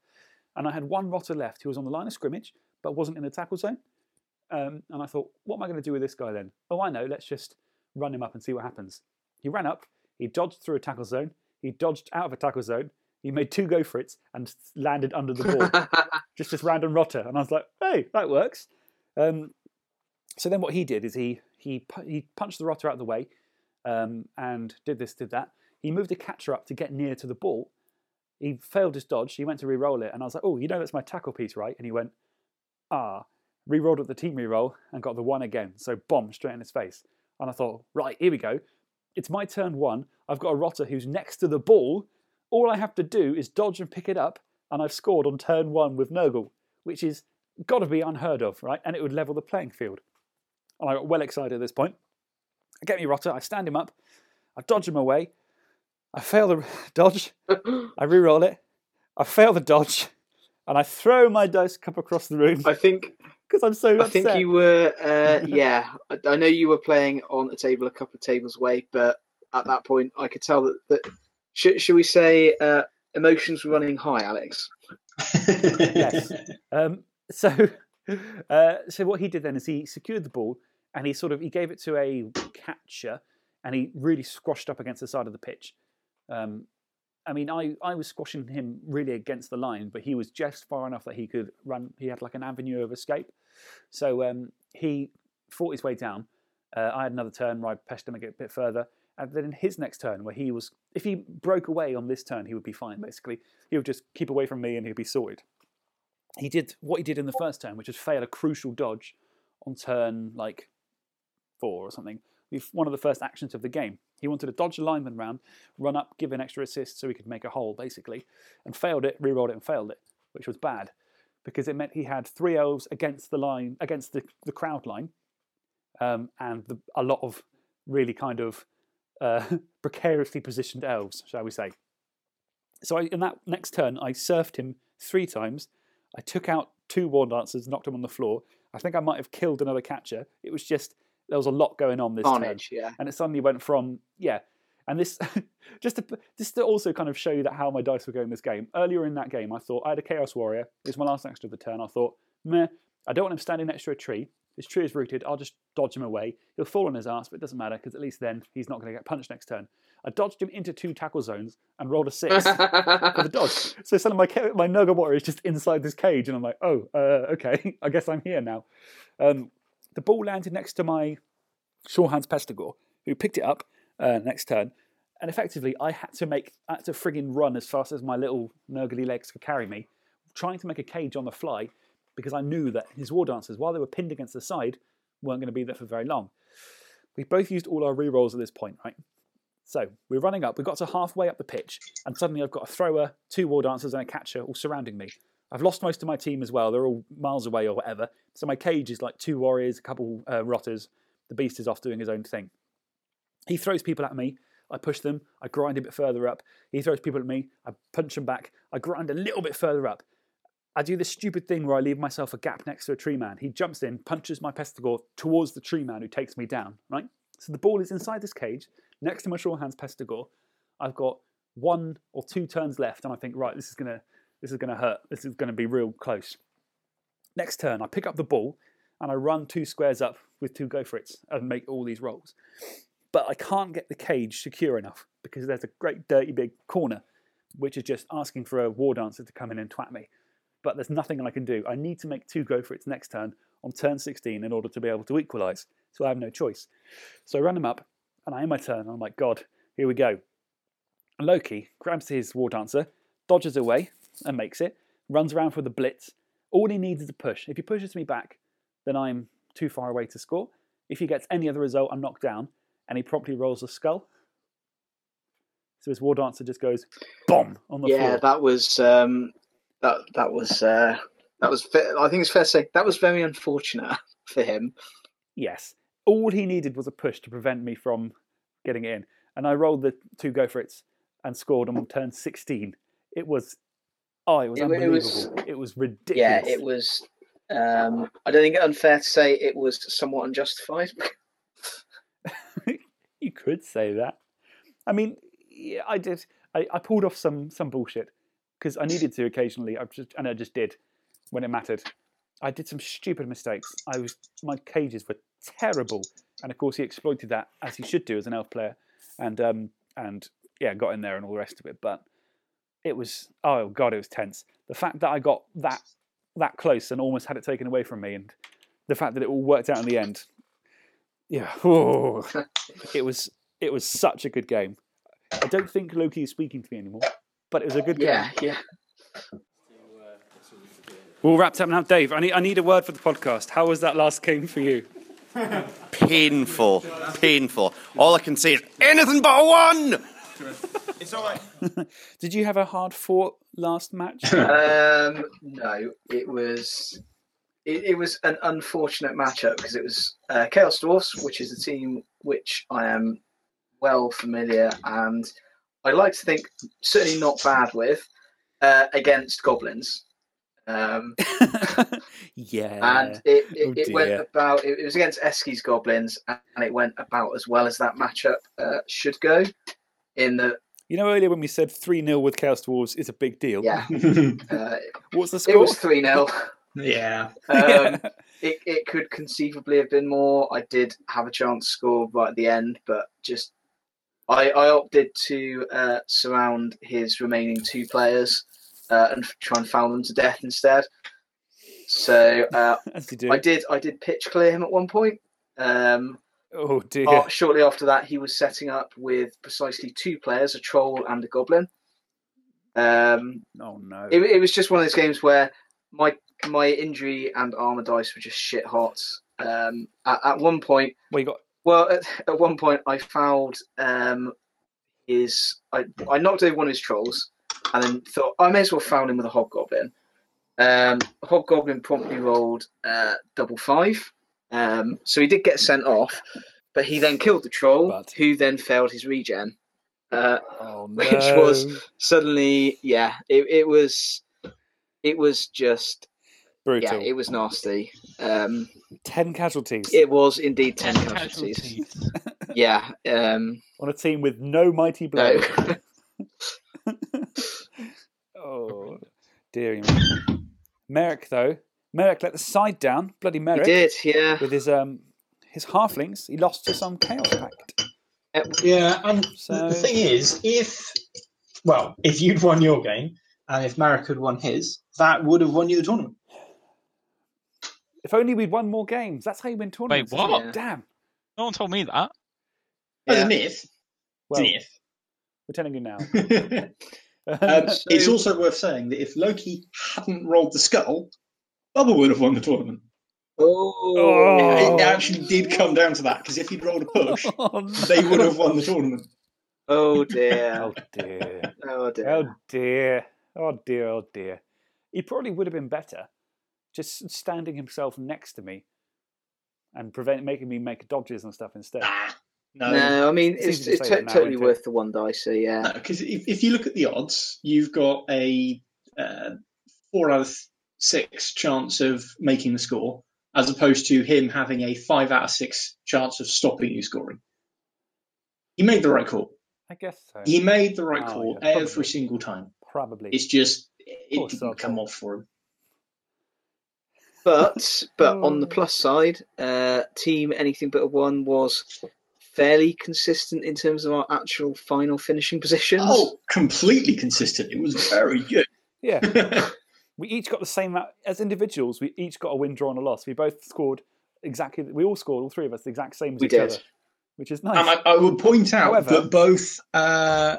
And I had one rotter left who was on the line of scrimmage but wasn't in the tackle zone. Um, and I thought, what am I going to do with this guy then? Oh, I know. Let's just run him up and see what happens. He ran up. He dodged through a tackle zone. He dodged out of a tackle zone. He made two go for it and landed under the ball. just this random rotter. And I was like, hey, that works. Um, so then what he did is he he he punched the rotter out of the way um, and did this, did that. He moved a catcher up to get near to the ball. He failed his dodge. He went to re-roll it, and I was like, "Oh, you know that's my tackle piece, right?" And he went, "Ah." Re-rolled at the team re-roll and got the one again. So bomb straight in his face. And I thought, right, here we go. It's my turn one. I've got a rotter who's next to the ball. All I have to do is dodge and pick it up, and I've scored on turn one with Nurgle, which is got to be unheard of, right? And it would level the playing field. And I got well excited at this point. I get me rotter, I stand him up, I dodge him away, I fail the dodge, I re-roll it, I fail the dodge, and I throw my dice cup across the room. I think because I'm so I upset. think you were, uh, yeah. I, I know you were playing on a table a couple of tables away, but at that point, I could tell that. that should, should we say uh, emotions were running high, Alex? yes. Um, so, uh, so what he did then is he secured the ball and he sort of he gave it to a catcher and he really squashed up against the side of the pitch. Um, I mean, I, I was squashing him really against the line, but he was just far enough that he could run. He had like an avenue of escape. So um, he fought his way down. Uh, I had another turn where I pushed him a bit further. And then in his next turn, where he was, if he broke away on this turn, he would be fine, basically. He would just keep away from me and he'd be sorted. He did what he did in the first turn, which was fail a crucial dodge on turn like four or something. One of the first actions of the game. He wanted to dodge the lineman round, run up, give an extra assist so he could make a hole, basically, and failed it, re-rolled it, and failed it, which was bad because it meant he had three elves against the line, against the, the crowd line, um, and the, a lot of really kind of uh, precariously positioned elves, shall we say. So I, in that next turn, I surfed him three times. I took out two war dancers, knocked him on the floor. I think I might have killed another catcher. It was just there was a lot going on this Carnage, turn, yeah. and it suddenly went from yeah, and this just to just to also kind of show you that how my dice were going this game. Earlier in that game, I thought I had a Chaos Warrior. It's my last action of the turn. I thought, meh, I don't want him standing next to a tree. This tree is rooted. I'll just dodge him away. He'll fall on his ass, but it doesn't matter because at least then he's not going to get punched next turn. I dodged him into two tackle zones and rolled a six for the dodge. So suddenly my my Nurgle Warrior is just inside this cage, and I'm like, oh, uh, okay, I guess I'm here now. Um, the ball landed next to my Shorehans Pestigor, who picked it up uh, next turn, and effectively I had to make I had to frigging run as fast as my little nurgly legs could carry me, trying to make a cage on the fly because I knew that his war dancers, while they were pinned against the side, weren't going to be there for very long. We both used all our re-rolls at this point, right? So we're running up. We got to halfway up the pitch, and suddenly I've got a thrower, two war dancers, and a catcher all surrounding me. I've lost most of my team as well. They're all miles away or whatever. So my cage is like two warriors, a couple uh, rotters. The beast is off doing his own thing. He throws people at me. I push them. I grind a bit further up. He throws people at me. I punch them back. I grind a little bit further up. I do this stupid thing where I leave myself a gap next to a tree man. He jumps in, punches my pestigor towards the tree man who takes me down, right? So the ball is inside this cage, next to my Shorehans pestigor. I've got one or two turns left, and I think, right, this is gonna this is gonna hurt. This is gonna be real close. Next turn, I pick up the ball and I run two squares up with two go for it's and make all these rolls. But I can't get the cage secure enough because there's a great dirty big corner, which is just asking for a war dancer to come in and twat me. But there's nothing I can do. I need to make two go for its next turn on turn 16 in order to be able to equalise. So I have no choice. So I run him up, and I end my turn. And I'm like, God, here we go. And Loki grabs his war dancer, dodges away, and makes it. Runs around for the blitz. All he needs is a push. If he pushes me back, then I'm too far away to score. If he gets any other result, I'm knocked down, and he promptly rolls a skull. So his war dancer just goes bomb on the yeah, floor. that was um, that that was uh, that was. I think it's fair to say that was very unfortunate for him. Yes. All he needed was a push to prevent me from getting it in. And I rolled the two go for it's and scored on turn 16. It was, oh, it was It- it was- It was ridiculous. Yeah, it was. Um, I don't think it's unfair to say it was somewhat unjustified. You could say that. I mean, yeah, I did. I, I pulled off some some bullshit because I needed to occasionally. I just and I just did when it mattered. I did some stupid mistakes. I was my cages were terrible, and of course he exploited that as he should do as an elf player, and um and yeah, got in there and all the rest of it. But it was oh god, it was tense. The fact that I got that that close and almost had it taken away from me, and the fact that it all worked out in the end. Yeah, oh, it was it was such a good game. I don't think Loki is speaking to me anymore, but it was a good yeah, game. yeah. We're all wrapped up now, Dave. I need I need a word for the podcast. How was that last game for you? Painful, painful. All I can say is anything but a one. It's all right. Did you have a hard fought last match? um, no, it was. it, it was an unfortunate matchup because it was uh, Chaos Dwarfs, which is a team which I am well familiar and I like to think certainly not bad with uh, against goblins. Um, yeah. and it, it, Oh, it went about it, it was against Eski's goblins and it went about as well as that matchup uh, should go in the You know, earlier when we said 3 0 with Chaos Dwarves is a big deal. yeah uh, What's the score? it score? was 3 0 Yeah. um, it, it could conceivably have been more. I did have a chance to score right at the end, but just I, I opted to uh, surround his remaining two players uh, and try and foul them to death instead. So uh, As you do. I did. I did pitch clear him at one point. Um, Oh, dear. uh, shortly after that, he was setting up with precisely two players, a troll and a goblin. Um, oh, no. it, it was just one of those games where my my injury and armor dice were just shit hot. Um, at, at one point, well, you got well at, at one point I fouled um, his I, I knocked over one of his trolls and then thought I may as well foul him with a hobgoblin. Um, hobgoblin promptly rolled uh, double five, um, so he did get sent off, but he then killed the troll, who then failed his regen. Uh, which no. was suddenly yeah it, it was it was just Brutal. yeah it was nasty um 10 casualties. it was indeed 10 casualties yeah um On a team with no mighty blow. no oh, dear me. Merrick, though. Merrick let the side down. Bloody Merrick. He did, yeah. With his um his halflings. He lost to some Chaos Pact. Yeah, and So- the thing is, if well, if you'd won your game and if Merrick had won his, that would have won you the tournament. If only we'd won more games. That's how you win tournaments. isn't what? it? Damn. No one told me that. As an if, Well, as an if. we're telling you now. Um, it's also worth saying that if Loki hadn't rolled the skull, Bubba would have won the tournament. Oh, It actually did come down to that because if he'd rolled a push, Oh, they would have won the tournament. oh dear Oh dear. oh dear Oh dear. Oh dear. Oh dear. He probably would have been better just standing himself next to me and prevent making me make dodges and stuff instead. No, no i mean It's it's, it's say to- that now, totally isn't it? worth the one dice so yeah because if, if you look at the odds, you've got a uh, four out of six chance of making the score, as opposed to him having a five out of six chance of stopping you scoring. He made the right call. I guess so. He made the right Oh, call yeah, every single time. Probably. It's just Poor it didn't sod. come off for him. But but on the plus side, uh, team anything but a one was fairly consistent in terms of our actual final finishing positions. Oh, completely consistent. It was very good. Yeah. we each got the same amount as individuals. We each got a win, draw, and a loss. We both scored exactly. We all scored, all three of us, the exact same as We each did. other, which is nice. And I, I would point out However- that both uh,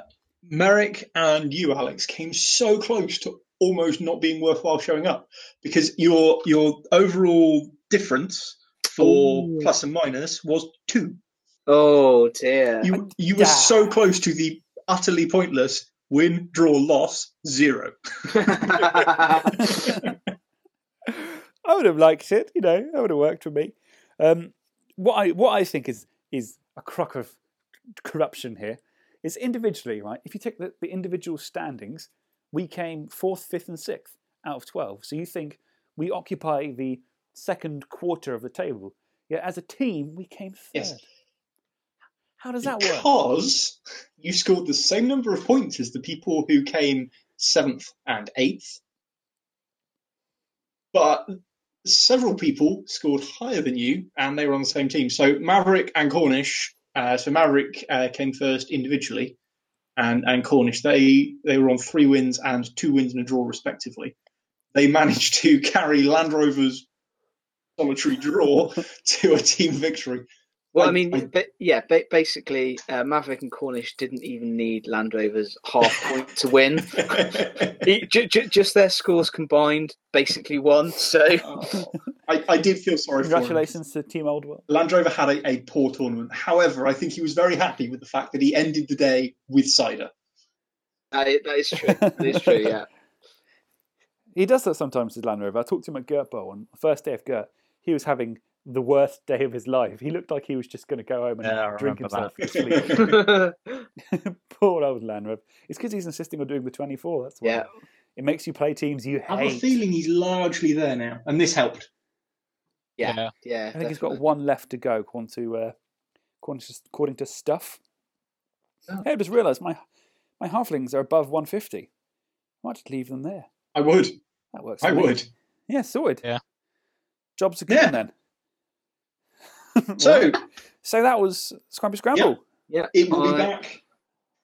Merrick and you, Alex, came so close to almost not being worthwhile showing up because your your overall difference for Ooh. plus and minus was two. Oh dear. You you were so close to the utterly pointless win, draw, loss, zero. I would have liked it. You know, that would have worked for me. Um, what I what I think is is a crock of corruption here is individually right. If you take the, the individual standings, we came fourth, fifth, and sixth out of twelve. So you think we occupy the second quarter of the table? Yeah, as a team, we came third. Yes. How does that work? Because you scored the same number of points as the people who came seventh and eighth, but several people scored higher than you, and they were on the same team. So Maverick and Cornish. Uh, so Maverick uh, came first individually, and and Cornish they they were on three wins and two wins and a draw respectively. They managed to carry Land Rover's solitary draw to a team victory. Well, I mean, ba- yeah, ba- basically, uh, Maverick and Cornish didn't even need Land Rover's half point to win. Ju- ju- just their scores combined basically won. So, I, I did feel sorry for him. Congratulations to Team Oldwell. Land Rover had a, a poor tournament. However, I think he was very happy with the fact that he ended the day with cider. that is, that is true. That is true. Yeah. He does that sometimes with Land Rover. I talked to him at Gert Bowl on the first day of Gert. He was having the worst day of his life. He looked like he was just going to go home and Yeah, drink remember himself to sleep. Poor old Land It's because he's insisting on doing the 24. That's why. Yeah. It makes you play teams you hate. I have a feeling he's largely there now, and this helped. Yeah, yeah. I think he's got one left to go, according to, uh, according to, according to stuff. Oh. Hey, I just realised my, my halflings are above 150. I might just leave them there. I would. That works. I for me. would. Yeah, sorted. Yeah. Jobs are good Yeah. then. So so that was Scrumpy Scramble. Yeah, it will I- be back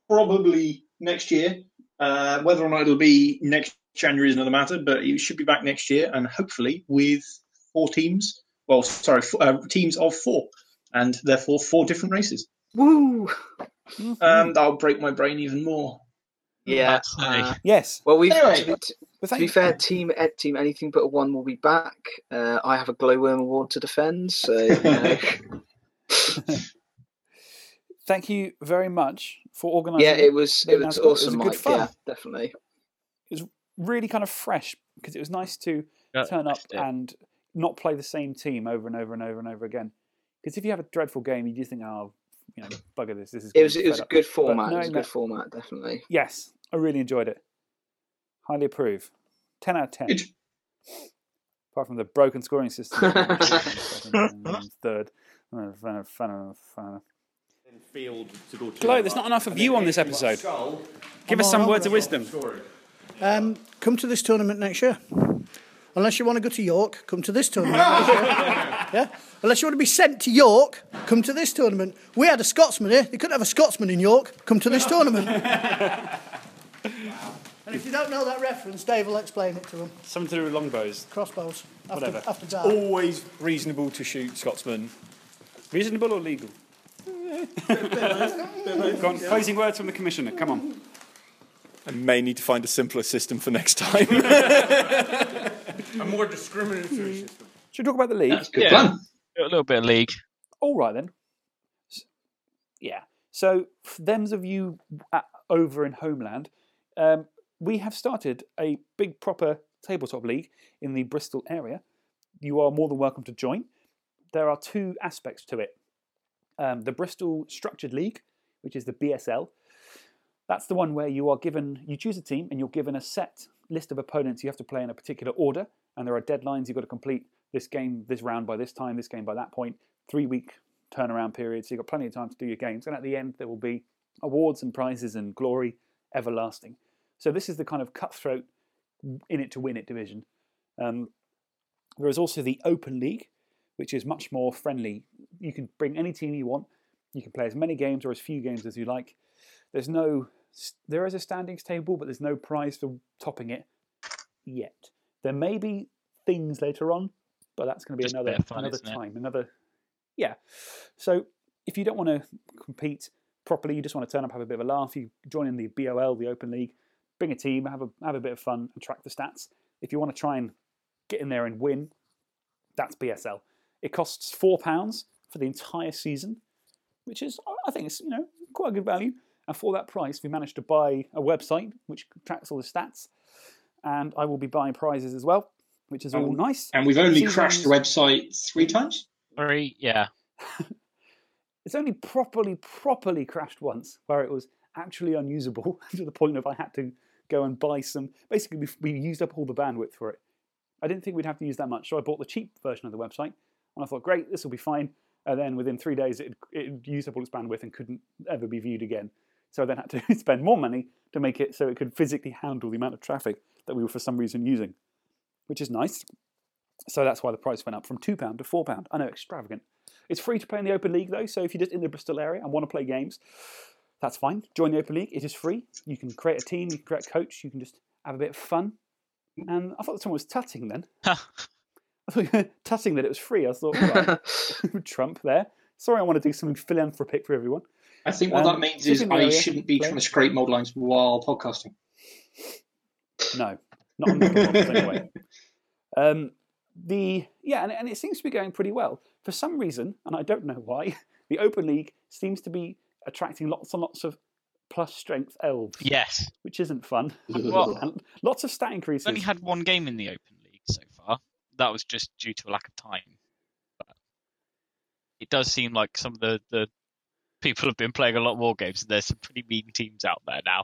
probably next year. Uh, whether or not it'll be next January is another matter, but it should be back next year, and hopefully with four teams. Well, sorry, f- uh, teams of four, and therefore four different races. Woo! Um, that'll break my brain even more. Yeah. uh, Yes. well, we've Anyway. To, be, to be thank, fair, team Ed, team anything but a one will be back. Uh, I have a glowworm award to defend, so you know. thank you very much for organising. yeah, it was it was awesome, It was a good Mike. fun. Yeah, definitely. It was really kind of fresh because it was nice to Yeah, turn up and not play the same team over and over and over and over again. Because if you have a dreadful game, you just think, oh, you know, bugger this. This is. It was it was a good But format. it was a good format, definitely. Yes, I really enjoyed it. Highly approve. Ten out of ten. Good. Apart from the broken scoring system. Third. Field to go to. Glow, there's not enough of you on this episode. Give us some words of wisdom. Um, come to this tournament next year. Unless you want to go to York, come to this tournament next year. Yeah? Unless you want to be sent to York, come to this tournament. We had a Scotsman here. You couldn't have a Scotsman in York. Come to this tournament. and if you don't know that reference, Dave will explain it to them. Something to do with longbows. Crossbows. After, Whatever. after dark. Always reasonable to shoot Scotsmen. Reasonable or legal? Go on, closing words from the commissioner. Come on. I may need to find a simpler system for next time. A more discriminatory system. Should we talk about the league? That's a good Yeah. plan. A little bit of league. All right then. Yeah. So, for them's of you at, over in Homeland, um, we have started a big proper tabletop league in the Bristol area. You are more than welcome to join. There are two aspects to it. Um, the Bristol Structured League, which is the BSL, that's the one where you are given, you choose a team and you're given a set list of opponents you have to play in a particular order, and there are deadlines you've got to complete this game, this round by this time, this game by that point, three week turnaround period, so you've got plenty of time to do your games. And at the end, there will be awards and prizes and glory everlasting. So this is the kind of cutthroat in it to win it division. Um, there is also the Open League, which is much more friendly. You can bring any team you want. You can play as many games or as few games as you like. There's no, there is a standings table, but there's no prize for topping it yet. There may be things later on, but that's going to be Just another fun, another isn't it? time, another yeah. So if you don't want to compete properly, you just want to turn up, have a bit of a laugh, you join in the BOL, the Open League, bring a team, have a have a bit of fun, and track the stats. If you want to try and get in there and win, that's BSL. It costs four pounds for the entire season, which is I think it's you know quite a good value. And for that price, we managed to buy a website which tracks all the stats, and I will be buying prizes as well, which is all Um, nice. And we've only crashed the website three times. Three, yeah. It's only properly, properly crashed once, where it was actually unusable to the point of I had to go and buy some. Basically, we, we used up all the bandwidth for it. I didn't think we'd have to use that much, so I bought the cheap version of the website, and I thought, great, this will be fine. And then within three days, it, it used up all its bandwidth and couldn't ever be viewed again. So I then had to spend more money to make it so it could physically handle the amount of traffic that we were for some reason using, which is nice. So that's why the price went up from £2 to £4. I know, extravagant. It's free to play in the Open League though, so if you're just in the Bristol area and want to play games, that's fine. Join the Open League. It is free. You can create a team, you can create a coach, you can just have a bit of fun. And I thought someone was tutting then. I thought you were tutting that it was free. I thought, right, Trump there. Sorry, I want to do something philanthropic for everyone. I think what Um, that means is I area, shouldn't be play. trying to scrape mold lines while podcasting. No, not on the models anyway. Um, the yeah, and, and it seems to be going pretty well for some reason, and I don't know why. The Open League seems to be attracting lots and lots of plus strength elves. Yes. Which isn't fun. Well- And lots of stat increases. We've only had one game in the Open League so far. That was just due to a lack of time. But it does seem like some of the, the people have been playing a lot more games, and there's some pretty mean teams out there now.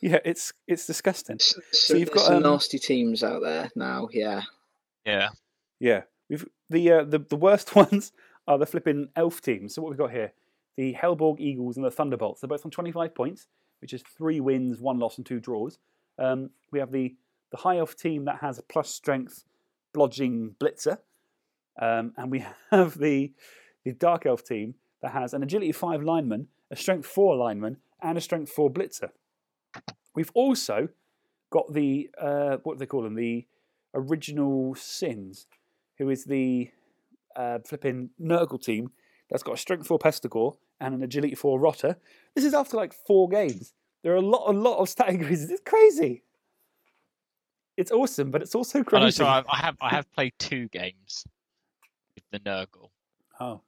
Yeah, it's it's disgusting. So, So you've got some um, nasty teams out there now. Yeah. Yeah. Yeah, we've the uh, the the worst ones are the flipping elf teams. So what we've got here, the Hellborg Eagles and the Thunderbolts. They're both on 25 points, which is three wins, one loss, and two draws. Um, we have the the High Elf team that has a plus strength blodging blitzer, um, and we have the the Dark Elf team that has an agility five lineman, a strength four lineman, and a strength four blitzer. We've also got the uh, what do they call them? The original sins, who is the uh, flipping Nurgle team that's got a strength four Pestigor and an agility four Rotter. This is after like four games. There are a lot, a lot of stat increases. It's crazy. It's awesome, but it's also Oh, crazy. no, so I, I have I have played two games with the Nurgle Oh,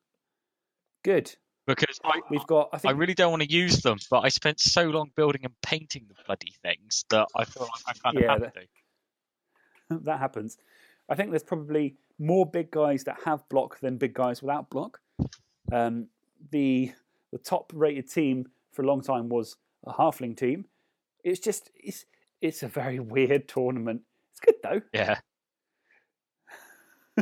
good. because I We've got. I I really don't want to use them, but I spent so long building and painting the bloody things that I feel like I kind of Yeah, have that- to. that happens. I think there's probably more big guys that have block than big guys without block. Um, the the top rated team for a long time was a halfling team. It's just it's it's a very weird tournament. It's good though. Yeah.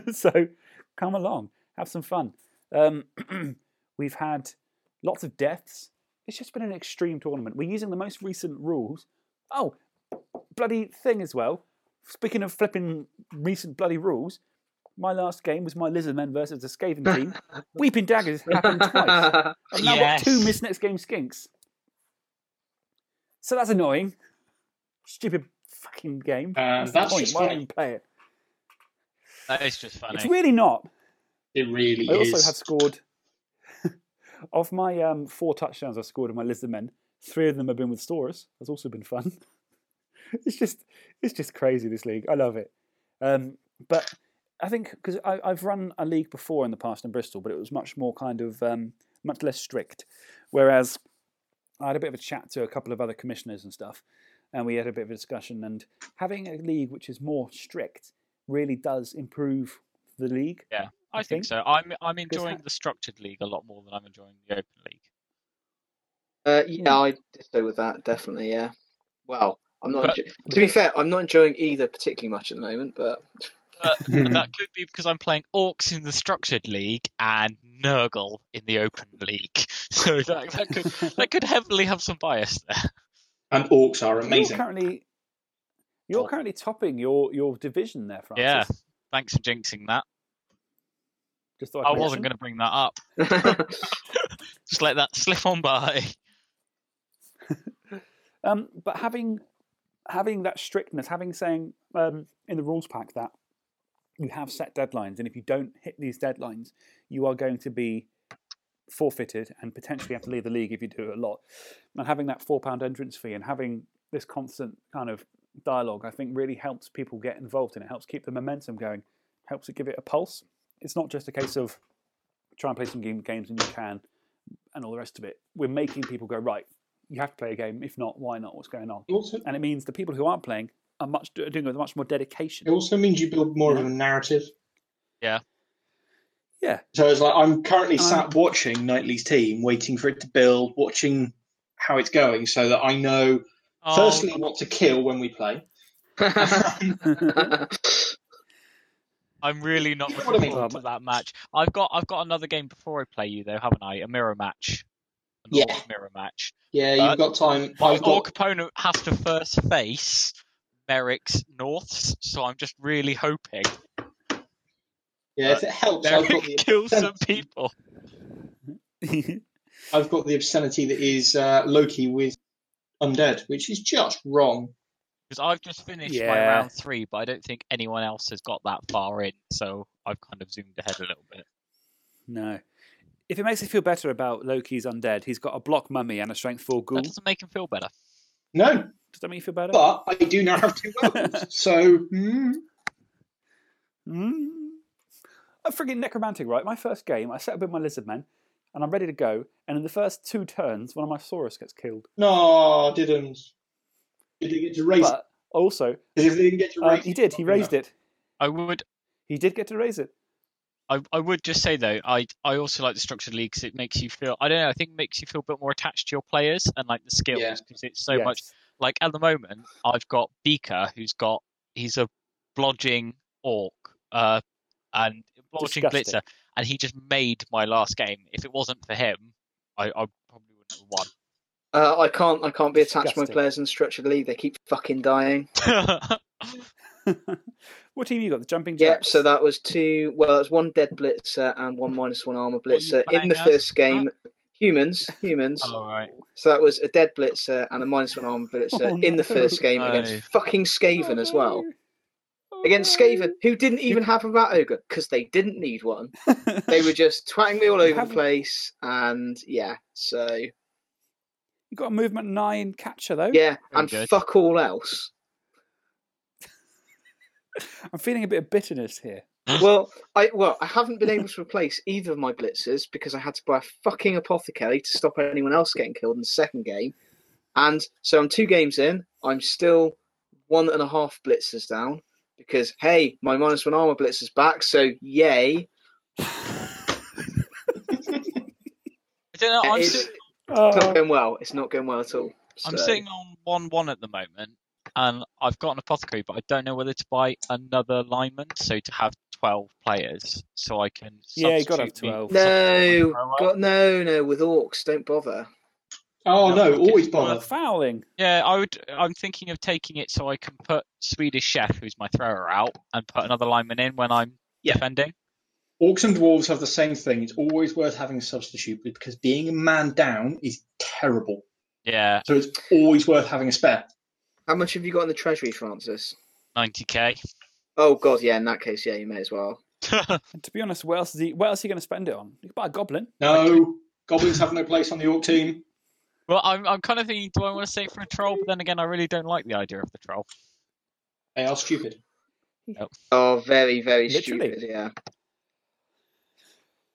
so come along, have some fun. Um, we've had lots of deaths. It's just been an extreme tournament. We're using the most recent rules. Oh, bloody thing as well. Speaking of flipping recent bloody rules, my last game was my Lizardmen versus the Skaven team. Weeping Daggers happened twice. I've now Yes. got two Miss Next Game skinks. So that's annoying. Stupid fucking game. Uh, What's that's point? just Why not funny. even play it? That is just funny. It's really not. It really is. I also have scored of my um, four touchdowns I've scored in my Lizardmen. Three of them have been with Saurus. That's also been fun. it's just it's just crazy this league. I love it. Um, but I think because I've run a league before in the past in Bristol, but it was much more kind of um, much less strict. Whereas I had a bit of a chat to a couple of other commissioners and stuff, and we had a bit of a discussion. And having a league which is more strict really does improve the league. Yeah, I, I think, think. so. I'm I'm enjoying ha- the structured league a lot more than I'm enjoying the open league. Uh, yeah, I disto with that definitely. Yeah. Well, I'm not. But- enjo- to be fair, I'm not enjoying either particularly much at the moment. But But that could be because I'm playing orcs in the structured league and Nurgle in the open league. So that, that could that could heavily have some bias there. And orcs are amazing. You're amazing. currently you're currently topping your, your division there, Francis. Yeah. Thanks for jinxing that. Just thought I I'd wasn't going to bring that up. Just let that slip on by. Um, but having having that strictness, having saying um, in the rules pack that you have set deadlines, and if you don't hit these deadlines, you are going to be forfeited and potentially have to leave the league if you do it a lot. And having that four pound entrance fee and having this constant kind of dialogue, I think really helps people get involved and it helps keep the momentum going, helps it give it a pulse. It's not just a case of try and play some game games and you can, and all the rest of it. We're making people go right. You have to play a game. If not, why not? What's going on? Also, And it means the people who aren't playing are much doing it with much more dedication. it also means you build more of a narrative. Yeah. Yeah. So it's like I'm currently Um, sat watching Knightley's team, waiting for it to build, watching how it's going, so that I know Oh, firstly what to kill when we play. I'm really not You know looking what I mean? forward to that match. I've got I've got another game before I play you though, haven't I? A mirror match. An Yeah. orc mirror match. Yeah, But you've got time. My I've orc got opponent has to first face Merrick's Norse, so I'm just really hoping yeah. If it helps, I've got Merrick the kills some people. I've got the obscenity that is uh, Loki with undead, which is just wrong. Because I've just finished my round three, but I don't think anyone else has got that far in, so I've kind of zoomed ahead a little bit. no. If it makes you feel better about Loki's undead, he's got a block mummy and a strength four ghoul. That doesn't make him feel better. No, Does that make you feel better? but I do now have two weapons, so mm, Mm. I'm frigging necromantic, right? My first game, I set up with my lizard men. and I'm ready to go. And in the first two turns, one of my Saurus gets killed. No, didn't. Did he get to raise But also, Because if didn't get to uh, raise he did. He raised it. I would. He did get to raise it. I, I would just say though, I I also like the structured league because it makes you feel. I don't know. I think it makes you feel a bit more attached to your players and like the skills Yeah. because it's so much. Like at the moment, I've got Beaker, who's got he's a blodging orc, uh, and blodging Disgusting. blitzer, and he just made my last game. If it wasn't for him, I, I probably wouldn't have won. Uh, I can't. I can't be attached to my players in structured league. They keep fucking dying. what team you got? The Jumping Yep. So that was two. Well, it's one dead blitzer and one minus one armor blitzer in the first game. Humans, humans. All right. So that was a dead blitzer and a minus one armor blitzer Oh, in the first game oh, No. against fucking Skaven as well. Oh, Against Skaven, who didn't even have a rat ogre because they didn't need one. they were just twatting me all over the place, and yeah. So You got a movement nine catcher though. yeah, Very and good. fuck all else. I'm feeling a bit of bitterness here. well, I well, I haven't been able to replace either of my blitzers because I had to buy a fucking apothecary to stop anyone else getting killed in the second game. And so I'm two games in. I'm still one and a half blitzers down because hey, my minus one armor blitzer's back. So yay! I don't know. I'm, It's, sit- it's Oh, not going well. It's not going well at all. I'm sitting on one one at the moment, and I've got an apothecary, but I don't know whether to buy another lineman, so to have twelve players, so I can. Yeah, you've gotta have substitute me- 12. No, Throw out. God, no, no. With orcs, don't bother. Oh no, No, always bother. fouling. Yeah, I would. I'm thinking of taking it so I can put Swedish Chef, who's my thrower, out, and put another lineman in when I'm Yeah. defending. Orcs and dwarves have the same thing. It's always worth having a substitute because being a man down is terrible. Yeah, So it's always worth having a spare. How much have you got in the treasury, Francis? 90k. Oh God, yeah. In that case, yeah, you may as well. And to be honest, what else is he? What else are you going to spend it on? You can buy a goblin. No, goblins have no place on the orc team. well, I'm I'm kind of thinking, do I want to save for a troll? But then again, I really don't like the idea of the troll. They are stupid. Oh, very, very Literally. stupid. Yeah.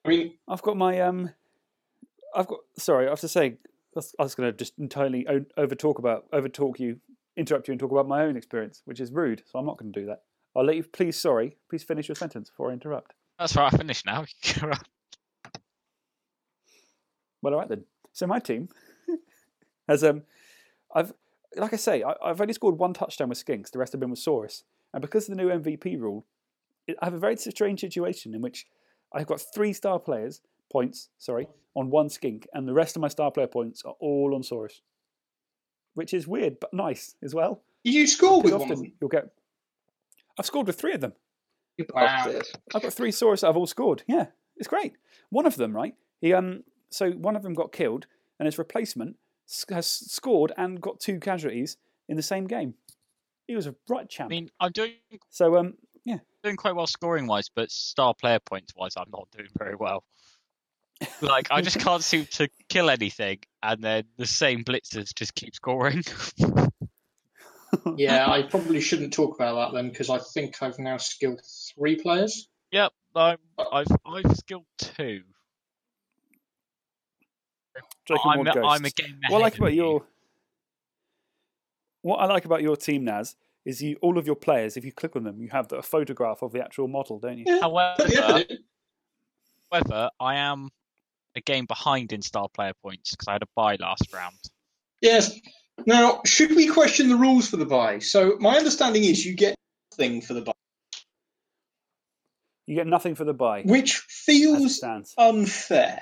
I mean, I've got my um, I've got. Sorry, I have to say, I was going to just entirely over talk about over talk you, interrupt you, and talk about my own experience, which is rude. So I'm not going to do that. I'll let you. Please, sorry. Please finish your sentence before I interrupt. That's right. I finished now. Well, all right then. So my team has um, I've like I say, I, I've only scored one touchdown with Skinks. The rest have been with Saurus, and because of the new MVP rule, I have a very strange situation in which I've got three star players points, sorry, on one Skink, and the rest of my star player points are all on Saurus, which is weird but nice as well. you score with Because one of often them? you'll get. I've scored with three of them. You Wow. I've got three Saurus that I've all scored. Yeah, it's great. One of them, right? He um, so one of them got killed, and his replacement has scored and got two casualties in the same game. He was a right I mean, I'm doing so um, yeah, doing quite well scoring wise, but star player points wise, I'm not doing very well. Like I just can't seem to kill anything, and then the same blitzers just keep scoring. Yeah, I probably shouldn't talk about that then because I think I've now skilled three players. yep, I'm, I've I've skilled two. Draken I'm, War a- I'm a Ghosts. game What I like about you. your what I like about your team, Naz, is you all of your players. If you click on them, you have the, a photograph of the actual model, don't you? However, however, I am a game behind in star player points because I had a buy last round. Yes. Now, should we question the rules for the buy? So, my understanding is you get nothing for the buy, You get nothing for the buy. which feels unfair.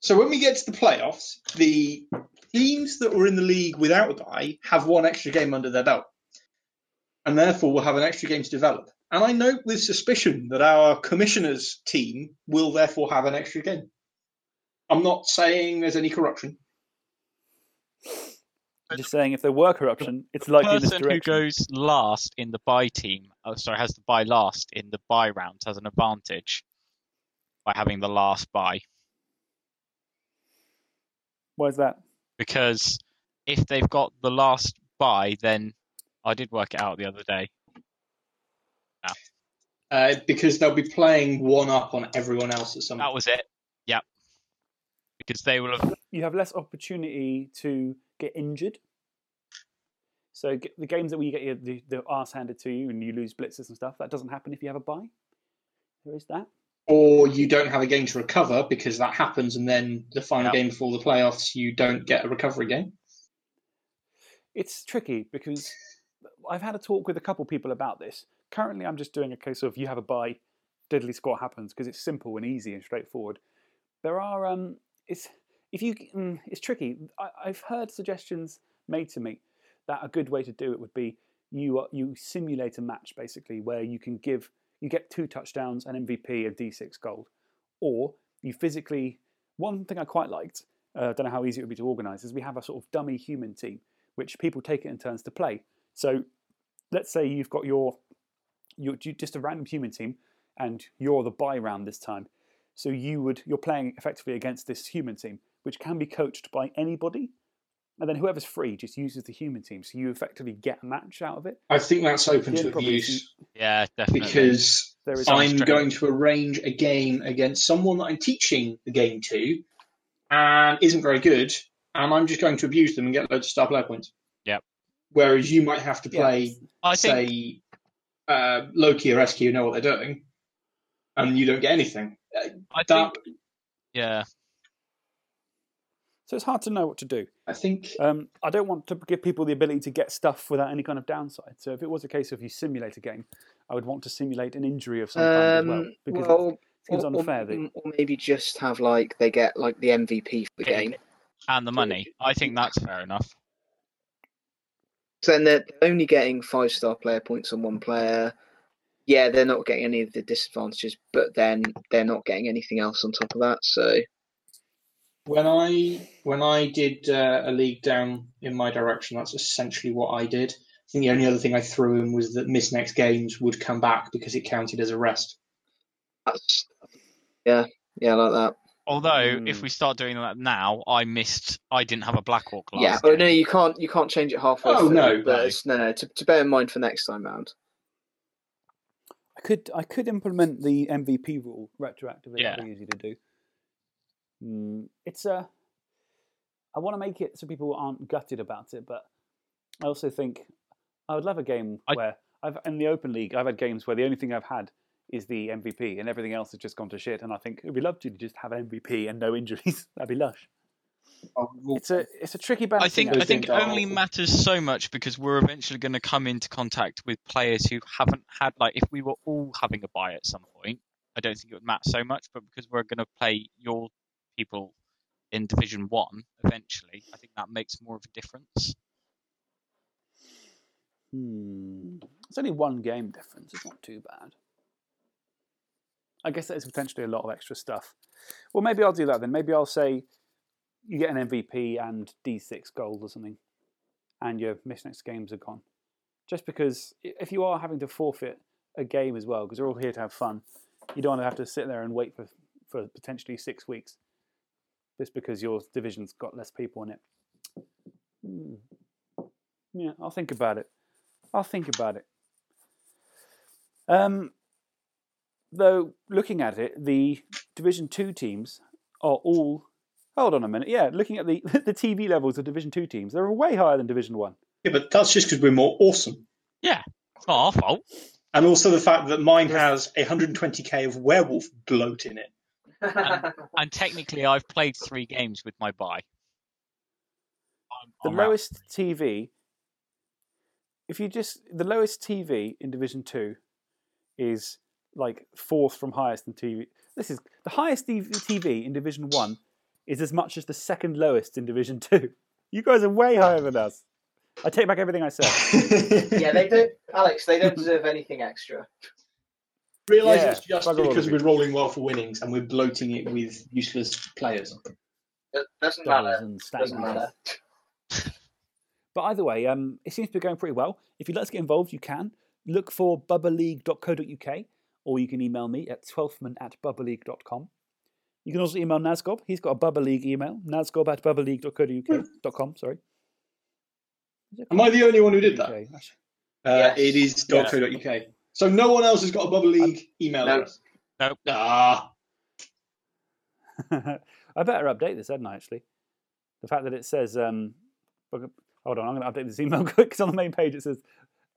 So, when we get to the playoffs, the teams that were in the league without a buy have one extra game under their belt, and therefore will have an extra game to develop. And I note with suspicion that our commissioner's team will therefore have an extra game. I'm not saying there's any corruption. I'm just saying, if there were corruption, it's likely in this person who direction. goes last in the buy team, oh, sorry, has the buy last in the buy rounds has an advantage by having the last buy Why is that? because if they've got the last buy, then I did work it out the other day. Uh, because they'll be playing one up on everyone else at some That was it. Yep. because they will have. You have less opportunity to get injured. So the games that where you get your, the, the arse handed to you and you lose blitzes and stuff, that doesn't happen if you have a bye. There is that. Or you don't have a game to recover because that happens, and then the final Yeah. game before the playoffs, you don't get a recovery game. It's tricky because I've had a talk with a couple people about this. Currently, I'm just doing a case of you have a buy, deadly squat happens because it's simple and easy and straightforward. There are um, it's if you mm, it's tricky. I, I've heard suggestions made to me that a good way to do it would be you uh, you simulate a match basically where you can give you get two touchdowns, an MVP, and D6 gold, or you physically. One thing I quite liked, uh, I don't know how easy it would be to organise, is we have a sort of dummy human team which people take it in turns to play. So let's say you've got your you're just a random human team and you're the buy round this time. So you would you're playing effectively against this human team, which can be coached by anybody. And then whoever's free just uses the human team. So you effectively get a match out of it. I think that's open The to only problem is abuse Yeah, definitely. because There is I'm going to arrange a game against someone that I'm teaching the game to and isn't very good, and I'm just going to abuse them and get loads of star player points. Yep. Whereas you might have to Yeah. play, I think- say, uh, Loki or SQ know what they're doing, and you don't get anything. Uh, I that, think. Yeah. So it's hard to know what to do. I think um, I don't want to give people the ability to get stuff without any kind of downside. So if it was a case of you simulate a game, I would want to simulate an injury of some kind as well, Um, because well, it seems or, unfair. Or, that, or maybe just have like they get like the MVP for the game. And the money. I think that's fair enough. So then they're only getting five star player points on one player. Yeah, they're not getting any of the disadvantages, but then they're not getting anything else on top of that. So when I when I did uh, a league down in my direction, that's essentially what I did. I think the only other thing I threw in was that miss next games would come back because it counted as a rest. that's yeah, yeah, like that. Although, Hmm. if we start doing that now, I missed. I didn't have a Blackhawk last. Yeah, oh no, you can't you can't change it halfway Oh, through. no, but no. It's, no, no, to, to bear in mind for next time round. I could I could implement the MVP rule retroactively. Yeah. That'd be easy to do. Mm, it's a. I want to make it so people aren't gutted about it, but I also think I would love a game where I've in the Open League I've had games where the only thing I've had is the MVP and everything else has just gone to shit, and I think it'd be lovely to just have an MVP and no injuries. That'd be lush. It's a it's a tricky balance. I think I think it only matters so much because we're eventually going to come into contact with players who haven't had like if we were all having a buy at some point, I don't think it would matter so much. But because we're going to play your people in Division One eventually, I think that makes more of a difference. Hmm. It's only one game difference. It's not too bad. I guess that is potentially a lot of extra stuff. Well, maybe I'll do that then. Maybe I'll say you get an MVP and D6 gold or something, and your miss next games are gone. Just because if you are having to forfeit a game as well, because we're all here to have fun, you don't want to have to sit there and wait for, for potentially six weeks just because your division's got less people in it. Hmm. Yeah, I'll think about it. I'll think about it. Um, though, looking at it, the Division Two teams are all. Hold on a minute. Yeah, looking at the the TV levels of Division Two teams, they're way higher than Division One. Yeah, but that's just because we're more awesome. Yeah, it's not our fault. And also the fact that mine has 120k of werewolf bloat in it. and, and technically, I've played three games with my buy. The I'm out. lowest TV. If you just the lowest TV in Division Two is like fourth from highest in TV. This is the highest TV in Division One is as much as the second lowest in Division Two. You guys are way higher than us. I take back everything I said. yeah, they don't, Alex. They don't deserve anything extra. Realise Yeah, it's just because we're rolling well for winnings and we're bloating it with useless players. It doesn't matter. Doesn't matter. But either way, um, it seems to be going pretty well. If you'd like to get involved, you can. Look for bubbleleague.co.uk or you can email me at twelfthman at bubbleleague.com. You can also email Nazgob. He's got a Bubble League email, nazgob at bubbleleague.co.uk.com. Sorry. Am I the only one who did that? Okay, that's- Uh, It is .co.uk. So no one else has got a Bubble League email No. address. Nope. Ah, I better update this, hadn't I? Actually, the fact that it says, um, hold on, I'm going to update this email quick because on the main page it says,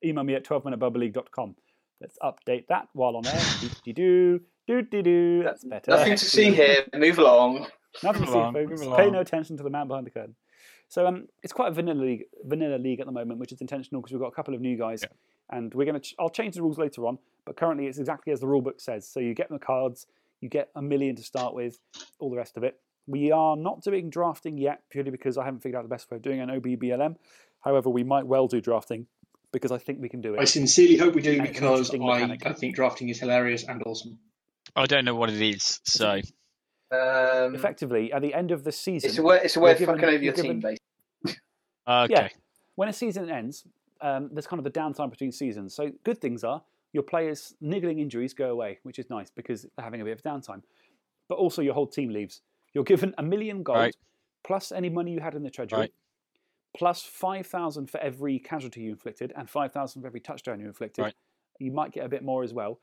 email me at 12minutebubbleleague.com. Let's update that while on air. do do do do do. That's better. Nothing to see here. Move along. Nothing to see, along, folks. move Pay along. no attention to the man behind the curtain. So um, it's quite a vanilla league, vanilla league at the moment, which is intentional because we've got a couple of new guys, and we're going to. Ch- I'll change the rules later on, but currently it's exactly as the rule book says. So you get the cards, you get a million to start with, all the rest of it. We are not doing drafting yet, purely because I haven't figured out the best way of doing an OBBLM. However, we might well do drafting because I think we can do it. I sincerely hope we do And because I. I think drafting is hilarious and awesome. I don't know what it is, so Um, Effectively, at the end of the season, it's a way, it's a way of given- fucking over your you're team, given- basically. okay. Yeah. When a season ends, um, there's kind of the downtime between seasons. So good things are your players' niggling injuries go away, which is nice because they're having a bit of downtime. But also your whole team leaves. You're given a million gold Right. plus any money you had in the treasury, Right. Plus five thousand for every casualty you inflicted, and five thousand for every touchdown you inflicted. Right. You might get a bit more as well.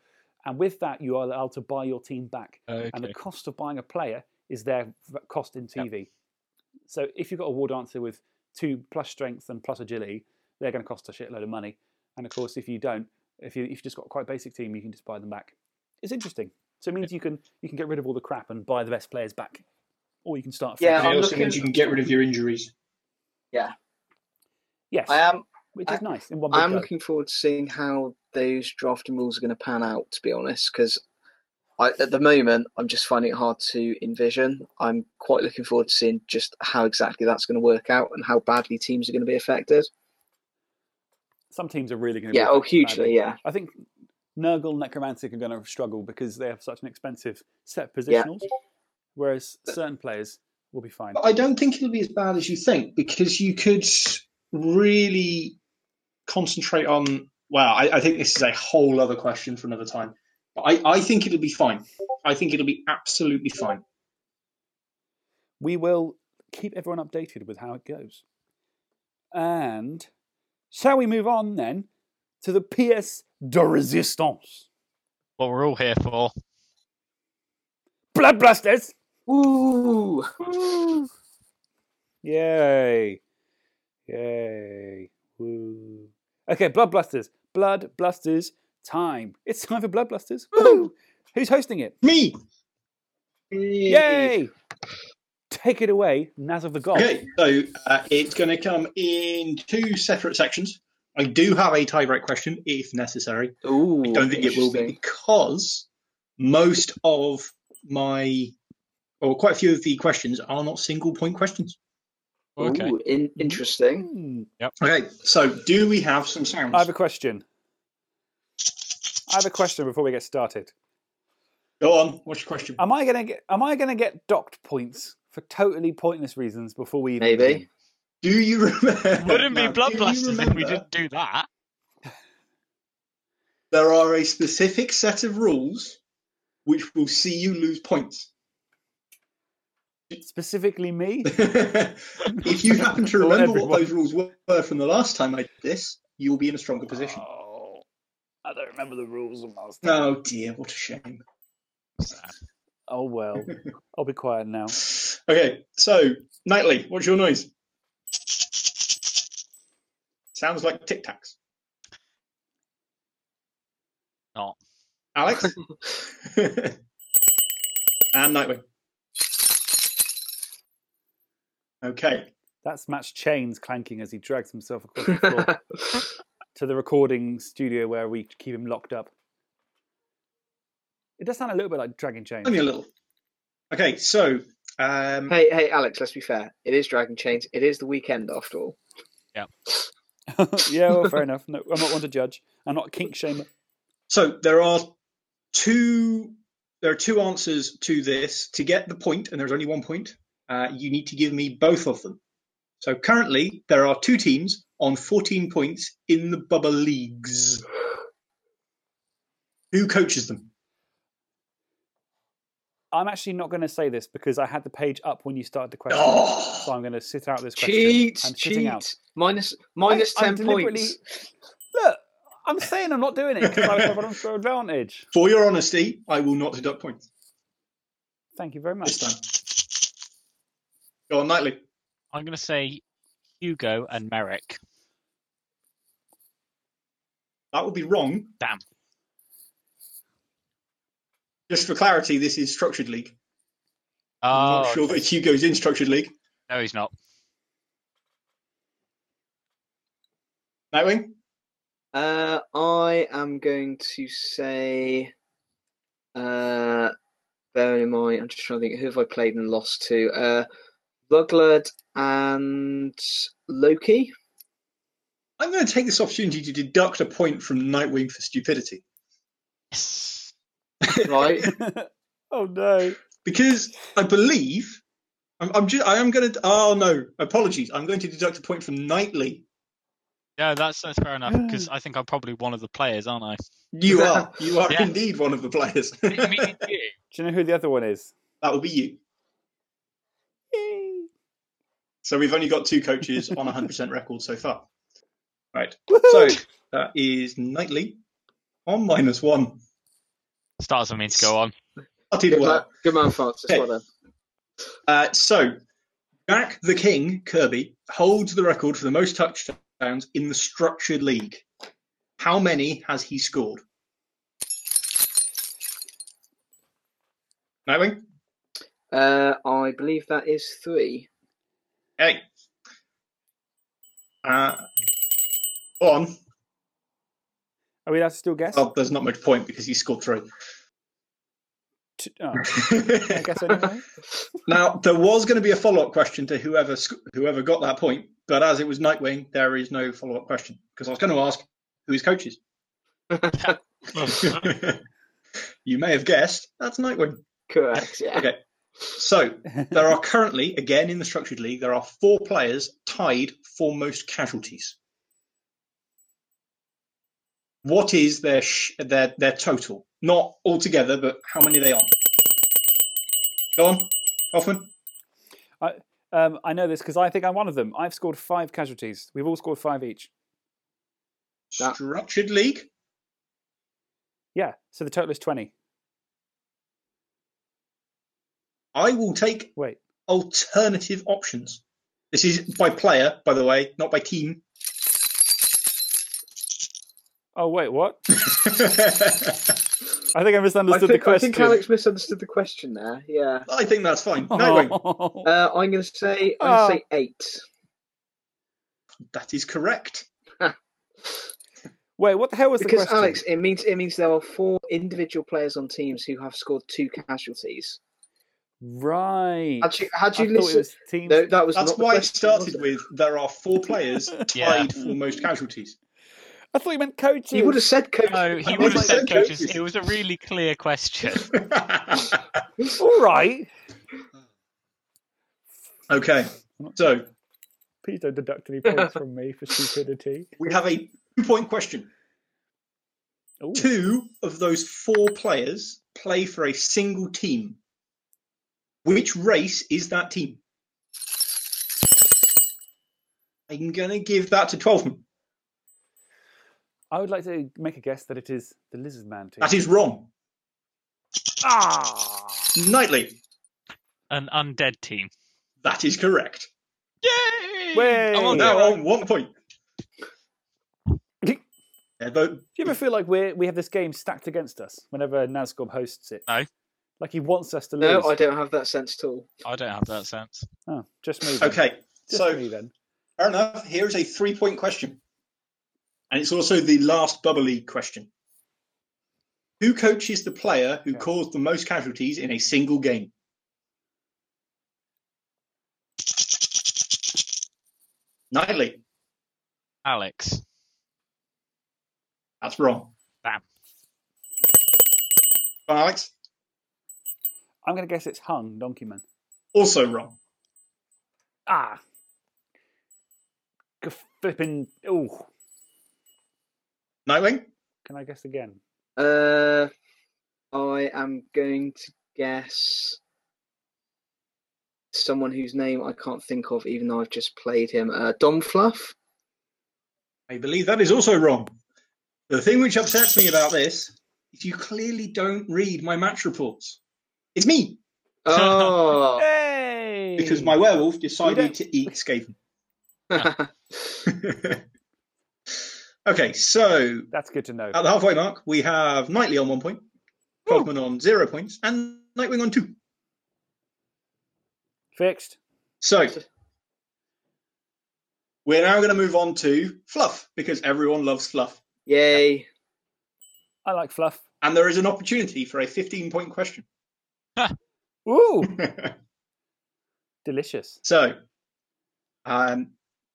And with that, you are allowed to buy your team back. And the cost of buying a player is their cost in TV. So if you've got a war dancer with two plus strength and plus agility, they're going to cost a shitload of money. And of course, if you don't, if you if you've just got a quite a basic team, you can just buy them back. It's interesting. So it means you can you can get rid of all the crap and buy the best players back, or you can start. Yeah, it I'm also looking- means you can get rid of your injuries. Yeah, yes, I am. which is I- nice in one I'm go. looking forward to seeing how those drafting rules are going to pan out. To be honest, because at the moment I'm just finding it hard to envision. I'm quite looking forward to seeing just how exactly that's going to work out and how badly teams are going to be affected. Some teams are really going to. Yeah, oh, hugely, badly. yeah. I think Nurgle, Necromantic are going to struggle because they have such an expensive set Yeah. positionals, whereas certain players will be fine. But I don't think it'll be as bad as you think because you could really concentrate on. Well, I, I think this is a whole other question for another time. But I, I think it'll be fine. I think it'll be absolutely fine. we will keep everyone updated with how it goes. And shall we move on then to the PS de Resistance? What we're all here for. Blood Blasters! Woo! Yay! Yay! Woo! Okay, Blood Blasters. Blood Blasters time. It's time for Blood Blasters. Woo! Who's hosting it? Me. Yay! Take it away, Naz of the God. Okay, so uh, it's going to come in two separate sections. I do have a tiebreak question if necessary. Ooh, I don't think it will be because most of my, or quite a few of the questions are not single point questions. Okay. Ooh, in, interesting. Hmm. Yep. Okay, so do we have some sounds? I have a question. I have a question before we get started. Go on. What's your question? Am I gonna get? Am I gonna get docked points for totally pointless reasons before we even Maybe. begin? Do you remember? Wouldn't be now, Blood do Blasters if we didn't do that. There are a specific set of rules which will see you lose points. Specifically me. if you happen to remember what those rules were from the last time I did this, you will be in a stronger position. Oh, I don't remember the rules of last time. Oh dear, what a shame. Ah. Oh well, I'll be quiet now. Okay, so Knightley, what's your noise? Sounds like Tic Tacs. Not. Alex? and Nightwing. Okay. That's Matt's chains clanking as he drags himself across the floor to the recording studio where we keep him locked up. It does sound a little bit like dragging chains. Only a little. Okay, so um, Hey, hey, Alex. Let's be fair. It is Dragon Chains. It is the weekend after all. Yeah. yeah, well, fair enough. No, I'm not one to judge. I'm not a kink shamer. So there are two there are two answers to this. To get the point, and there's only one point, uh, you need to give me both of them. So currently there are two teams on 14 points in the Bubba leagues. Who coaches them? I'm actually not going to say this because I had the page up when you started the question, Oh. so I'm going to sit out this question. Cheat, I'm cheat. out. Minus, minus I- I'm 10 deliberately- points. Look, I'm saying I'm not doing it because I have an unfair advantage. For your honesty, I will not deduct points Thank you very much. This time. Go on, Knightley. I'm going to say Hugo and Merrick. That would be wrong. Damn. Just for clarity, this is structured league. I'm Oh, not sure that Hugo's in structured league. no, he's not. Nightwing. Uh, I am going to say, uh, bearing in mind, I'm just trying to think, who have I played and lost to? Uh, Ruglud and Loki. I'm going to take this opportunity to deduct a point from Nightwing for stupidity. Yes. Right. oh no. Because I believe I'm, I'm just I am going to. Oh no, apologies. I'm going to deduct a point from Knightley. Yeah, that's that's fair enough because I think I'm probably one of the players, aren't I? You are. You are Yeah. indeed one of the players. Do you know who the other one is? That will be you. So we've only got two coaches on 100% record so far. Right. So that is Knightley on minus one. Starts for me to go on. Started Good, well. man, good man, Francis. Okay. Well. Uh, so, Jack the King Kirby holds the record for the most touchdowns in the structured league. How many has he scored? Nightwing? Uh, I believe that is three. Hey. Uh, go on. Are we allowed to still guess? Oh, there's not much point because he scored three. T- oh. I guess anyway. Now, there was going to be a follow up question to whoever whoever got that point, but as it was Nightwing, there is no follow up question because I was going to ask who his coach is. you may have guessed that's Nightwing. Correct. Yeah. Okay. So there are currently, again in the structured league, there are four players tied for most casualties. What is their sh- their their total? Not altogether, but how many are they on? Go on, Hoffman. I, um, I know this because I think I'm one of them. I've scored five casualties. We've all scored five each. Structured league. Yeah, so the total is 20. I will take Wait. alternative options. This is by player, by the way, not by team. Oh, wait, what? I think I I misunderstood think, the question. I think Alex misunderstood the question there. Yeah. I think that's fine. Nightwing. Uh, I'm going to say I'm Oh. going to say eight. That is correct. Wait, what the hell was Because the question? Because Alex, it means it means there are four individual players on teams who have scored two casualties. Right. Had you had you I listened? was teams. No, that was That's not the why it started it? with there are four players tied Yeah. for most casualties. I thought you meant coaches. You would have said coach. No, he would have said coaches. coaches. It was a really clear question. All right. okay, so Please don't deduct any points from me for stupidity. we have a two point question. Ooh. Two of those four players play for a single team. Which race is that team? I'm going to give that to Twelfthman. I would like to make a guess that it is the Lizard Man team. That is wrong. Ah! Knightley. An undead team. That is correct. Yay! Way! I'm on now on one point. Do you ever feel like we we have this game stacked against us whenever Nazgob hosts it? No. Like he wants us to lose. No, I don't have that sense at all. I don't have that sense. Oh, just me. Then. okay, Just so me then. fair enough. Here is a three point question. And it's also the last bubble league question. Who coaches the player who caused the most casualties in a single game? Knightley. Alex. That's wrong. Damn. Go on, Alex. I'm going to guess it's Hung Donkey Man. Also wrong. Ah. G- Flipping. Oh. Nightwing. Can I guess again? Uh, I am going to guess someone whose name I can't think of, even though I've just played him. Uh, Dom Fluff. I believe that is also wrong. The thing which upsets me about this is you clearly don't read my match reports. It's me. Oh, Hey! Because my werewolf decided to eat Skaven. okay, so That's good to know. at the halfway mark, we have Knightley on one point, Frogman on zero points, and Nightwing on two. Fixed. So we're now going to move on to fluff because everyone loves fluff. Yay! I like fluff. And there is an opportunity for a 15 point question. Ooh, delicious. So, um,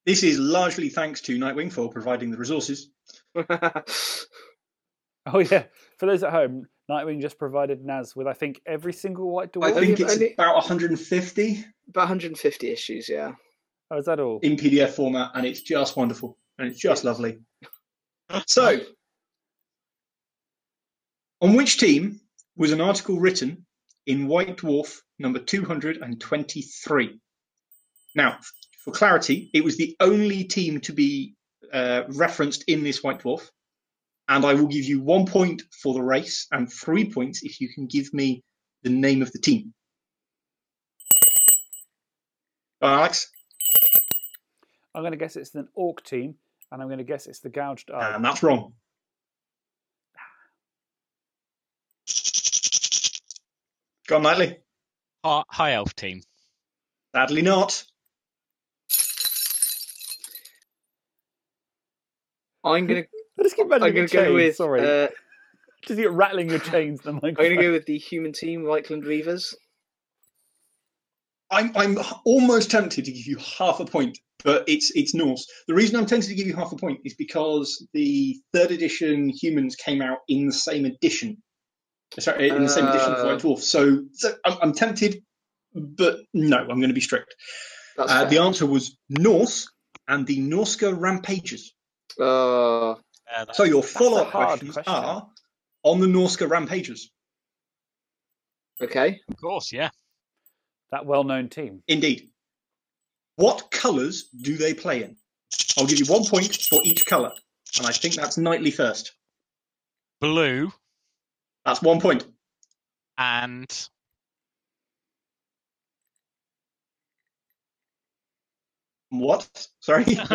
this is largely thanks to Nightwing for providing the resources. Oh yeah. For those at home, Nightwing just provided Naz with I think every single white dwarf. I think it's only- about 150 About 150 issues, yeah. Oh, is that all? in PDF format, and it's just wonderful and it's just lovely. So, on which team was an article written in White Dwarf number 223? Now, for clarity, it was the only team to be uh, referenced in this White Dwarf, and I will give you one point for the race and three points if you can give me the name of the team. Go on, Alex. I'm going to guess it's an orc team, and I'm going to guess it's the gouged eye. And that's wrong. Go on, Knightley. Hi, high elf team. Sadly not. I'm gonna. I just keep rattling I'm your gonna go chains. with. Sorry, Uh, just keep rattling your chains. in The I'm gonna go with the human team, Reikland Reavers. I'm I'm almost tempted to give you half a point, but it's it's Norse. The reason I'm tempted to give you half a point is because the third edition humans came out in the same edition. Sorry, in the same edition of Uh. White Dwarf. So, so I'm, I'm tempted, but no, I'm going to be strict. Uh, the answer was Norse and the Norsca Rampagers. Uh, Uh, So your follow-up questions question. are on the Norsca Rampagers. okay. of course, yeah. that well-known team. Indeed. What colours do they play in? I'll give you one point for each colour, and I think that's Knightley first. Blue That's one point. and What? Sorry, was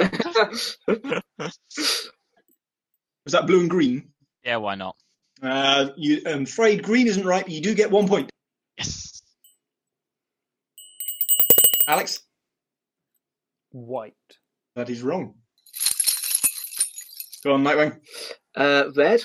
that blue and green? yeah, why not? Uh, you, I'm afraid green isn't right, but you do get one point. Yes. Alex, White. that is wrong. Go on, Nightwing. uh, red.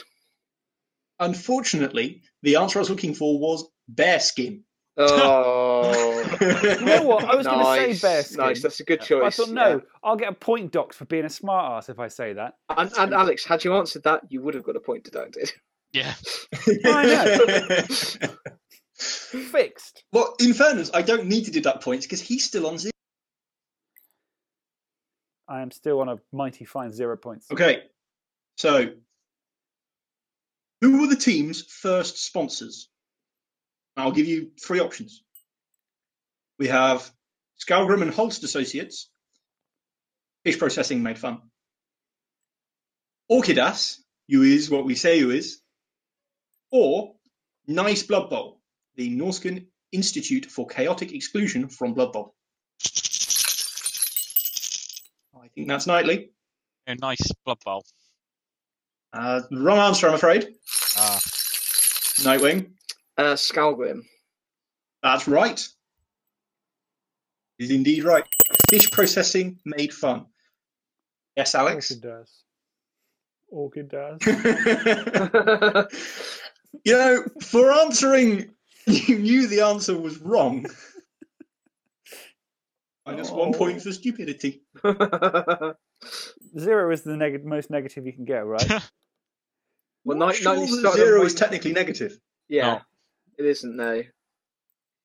Unfortunately, the answer I was looking for was bearskin. Oh, You know what? I was going to nice. say bearskin. Nice. That's a good But choice. I thought, no, yeah. I'll get a point docked for being a smart ass if I say that. And, and Alex, had you answered that, you would have got a point deducted. Yeah. I Fixed. well, in fairness, I don't need to deduct points because he's still on zero. I am still on a mighty fine zero points. Okay, so who were the team's first sponsors? I'll give you three options. We have Skalgrim and Holst Associates, fish processing made fun. Orcidas, who is what we say who is, or Nice Blood Bowl, the Norscan Institute for Chaotic Exclusion from Blood Bowl. I think that's Knightley. A nice blood bowl. Uh, wrong answer, I'm afraid. Uh, Nightwing. Uh, Skalgrim. That's right. Is indeed right. Fish processing made fun. Yes, Alex. Orcidas. Orchid does. you know, for answering, you knew the answer was wrong. Minus one Oh. point for stupidity. Zero is the neg- most negative you can get, right? Well, Not night, sure that zero is technically negative. Yeah, No. it isn't. No.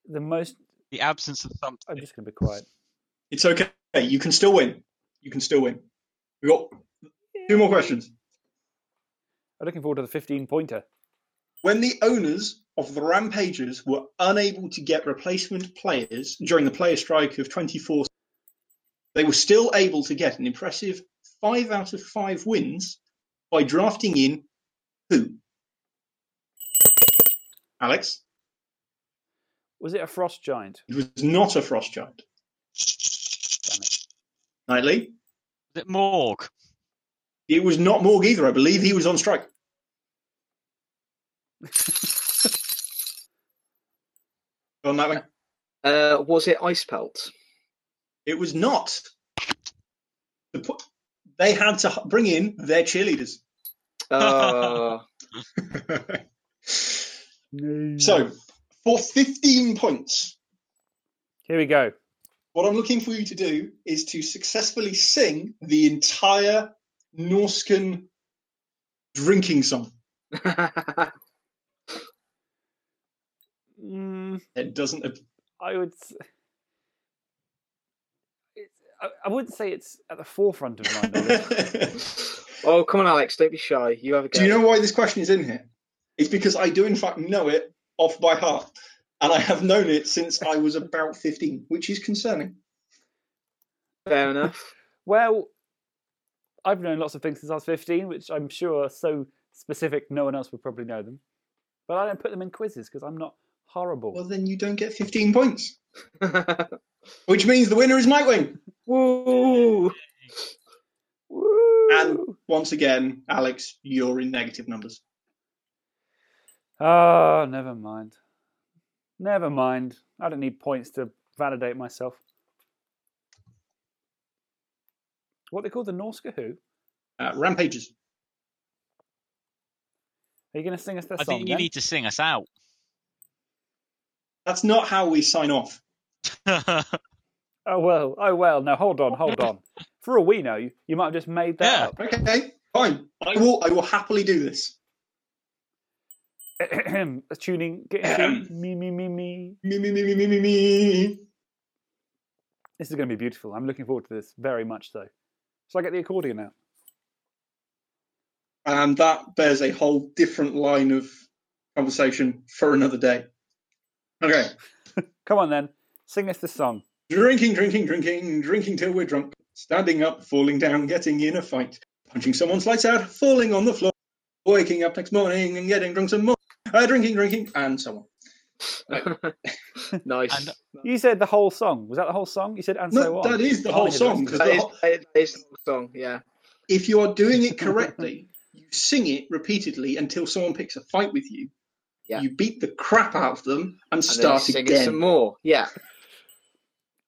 the most. the absence of something. I'm just going to be quiet. It's okay. You can still win. You can still win. We got two more questions. I'm looking forward to the 15 pointer. When the owners of the Rampagers were unable to get replacement players during the player strike of 24, they were still able to get an impressive five out of five wins by drafting in who? Alex? Was it a frost giant? It was not a frost giant. Knightley? Was it Morg? It was not Morg either. I believe he was on strike. Go on, Nightwing. Uh, was it Icepelt? It was not. The po- They had to bring in their cheerleaders. Uh, So, for 15 points, Here we go. what I'm looking for you to do is to successfully sing the entire Norscan drinking song. Mm, It doesn't. I would. I, I wouldn't say it's at the forefront of mind. though. Oh, come on, Alex, don't be shy. You have a go. Do you know why this question is in here? It's because I do, in fact, know it off by heart. And I have known it since I was about 15, which is concerning. Fair enough. well, I've known lots of things since I was 15, which I'm sure are so specific no one else would probably know them. But I don't put them in quizzes because I'm not horrible. Well, then you don't get 15 points. Which means the winner is Nightwing. Woo! And once again, Alex, you're in negative numbers. Oh, never mind. Never mind. I don't need points to validate myself. What they call the Norsca Who? Uh, Rampagers. Are you going to sing us that I song? think you then? need to sing us out. That's not how we sign off. Oh well. Oh well. No, hold on, hold on. For all we know, you, you might have just made that up. Okay, fine. I will. I will happily do this. Tuning, getting tuned. Me, me, me, me. Me, me, me, me, me, me, me. This is going to be beautiful. I'm looking forward to this very much so. Shall I get the accordion out? And that bears a whole different line of conversation for another day. Okay. Come on then. Sing us the song. Drinking, drinking, drinking, drinking till we're drunk. Standing up, falling down, getting in a fight. Punching someone's lights out, falling on the floor. Waking up next morning and getting drunk some more. Uh, drinking, drinking, and so on. nice. You said the whole song. Was that the whole song? You said and No, so on. that is the whole didn't song, rest of because it. That is, that is the whole song, yeah. If you are doing it correctly, you sing it repeatedly until someone picks a fight with you. Yeah. You beat the crap out of them and, And then start sing again. it some more. Yeah.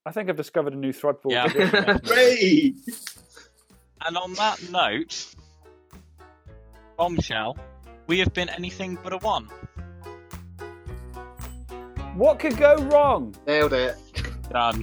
I think I've discovered a new Thrudball. Yeah. tradition. Hooray! And on that note, bombshell, we have been anything but a one. What could go wrong? Nailed it. Done.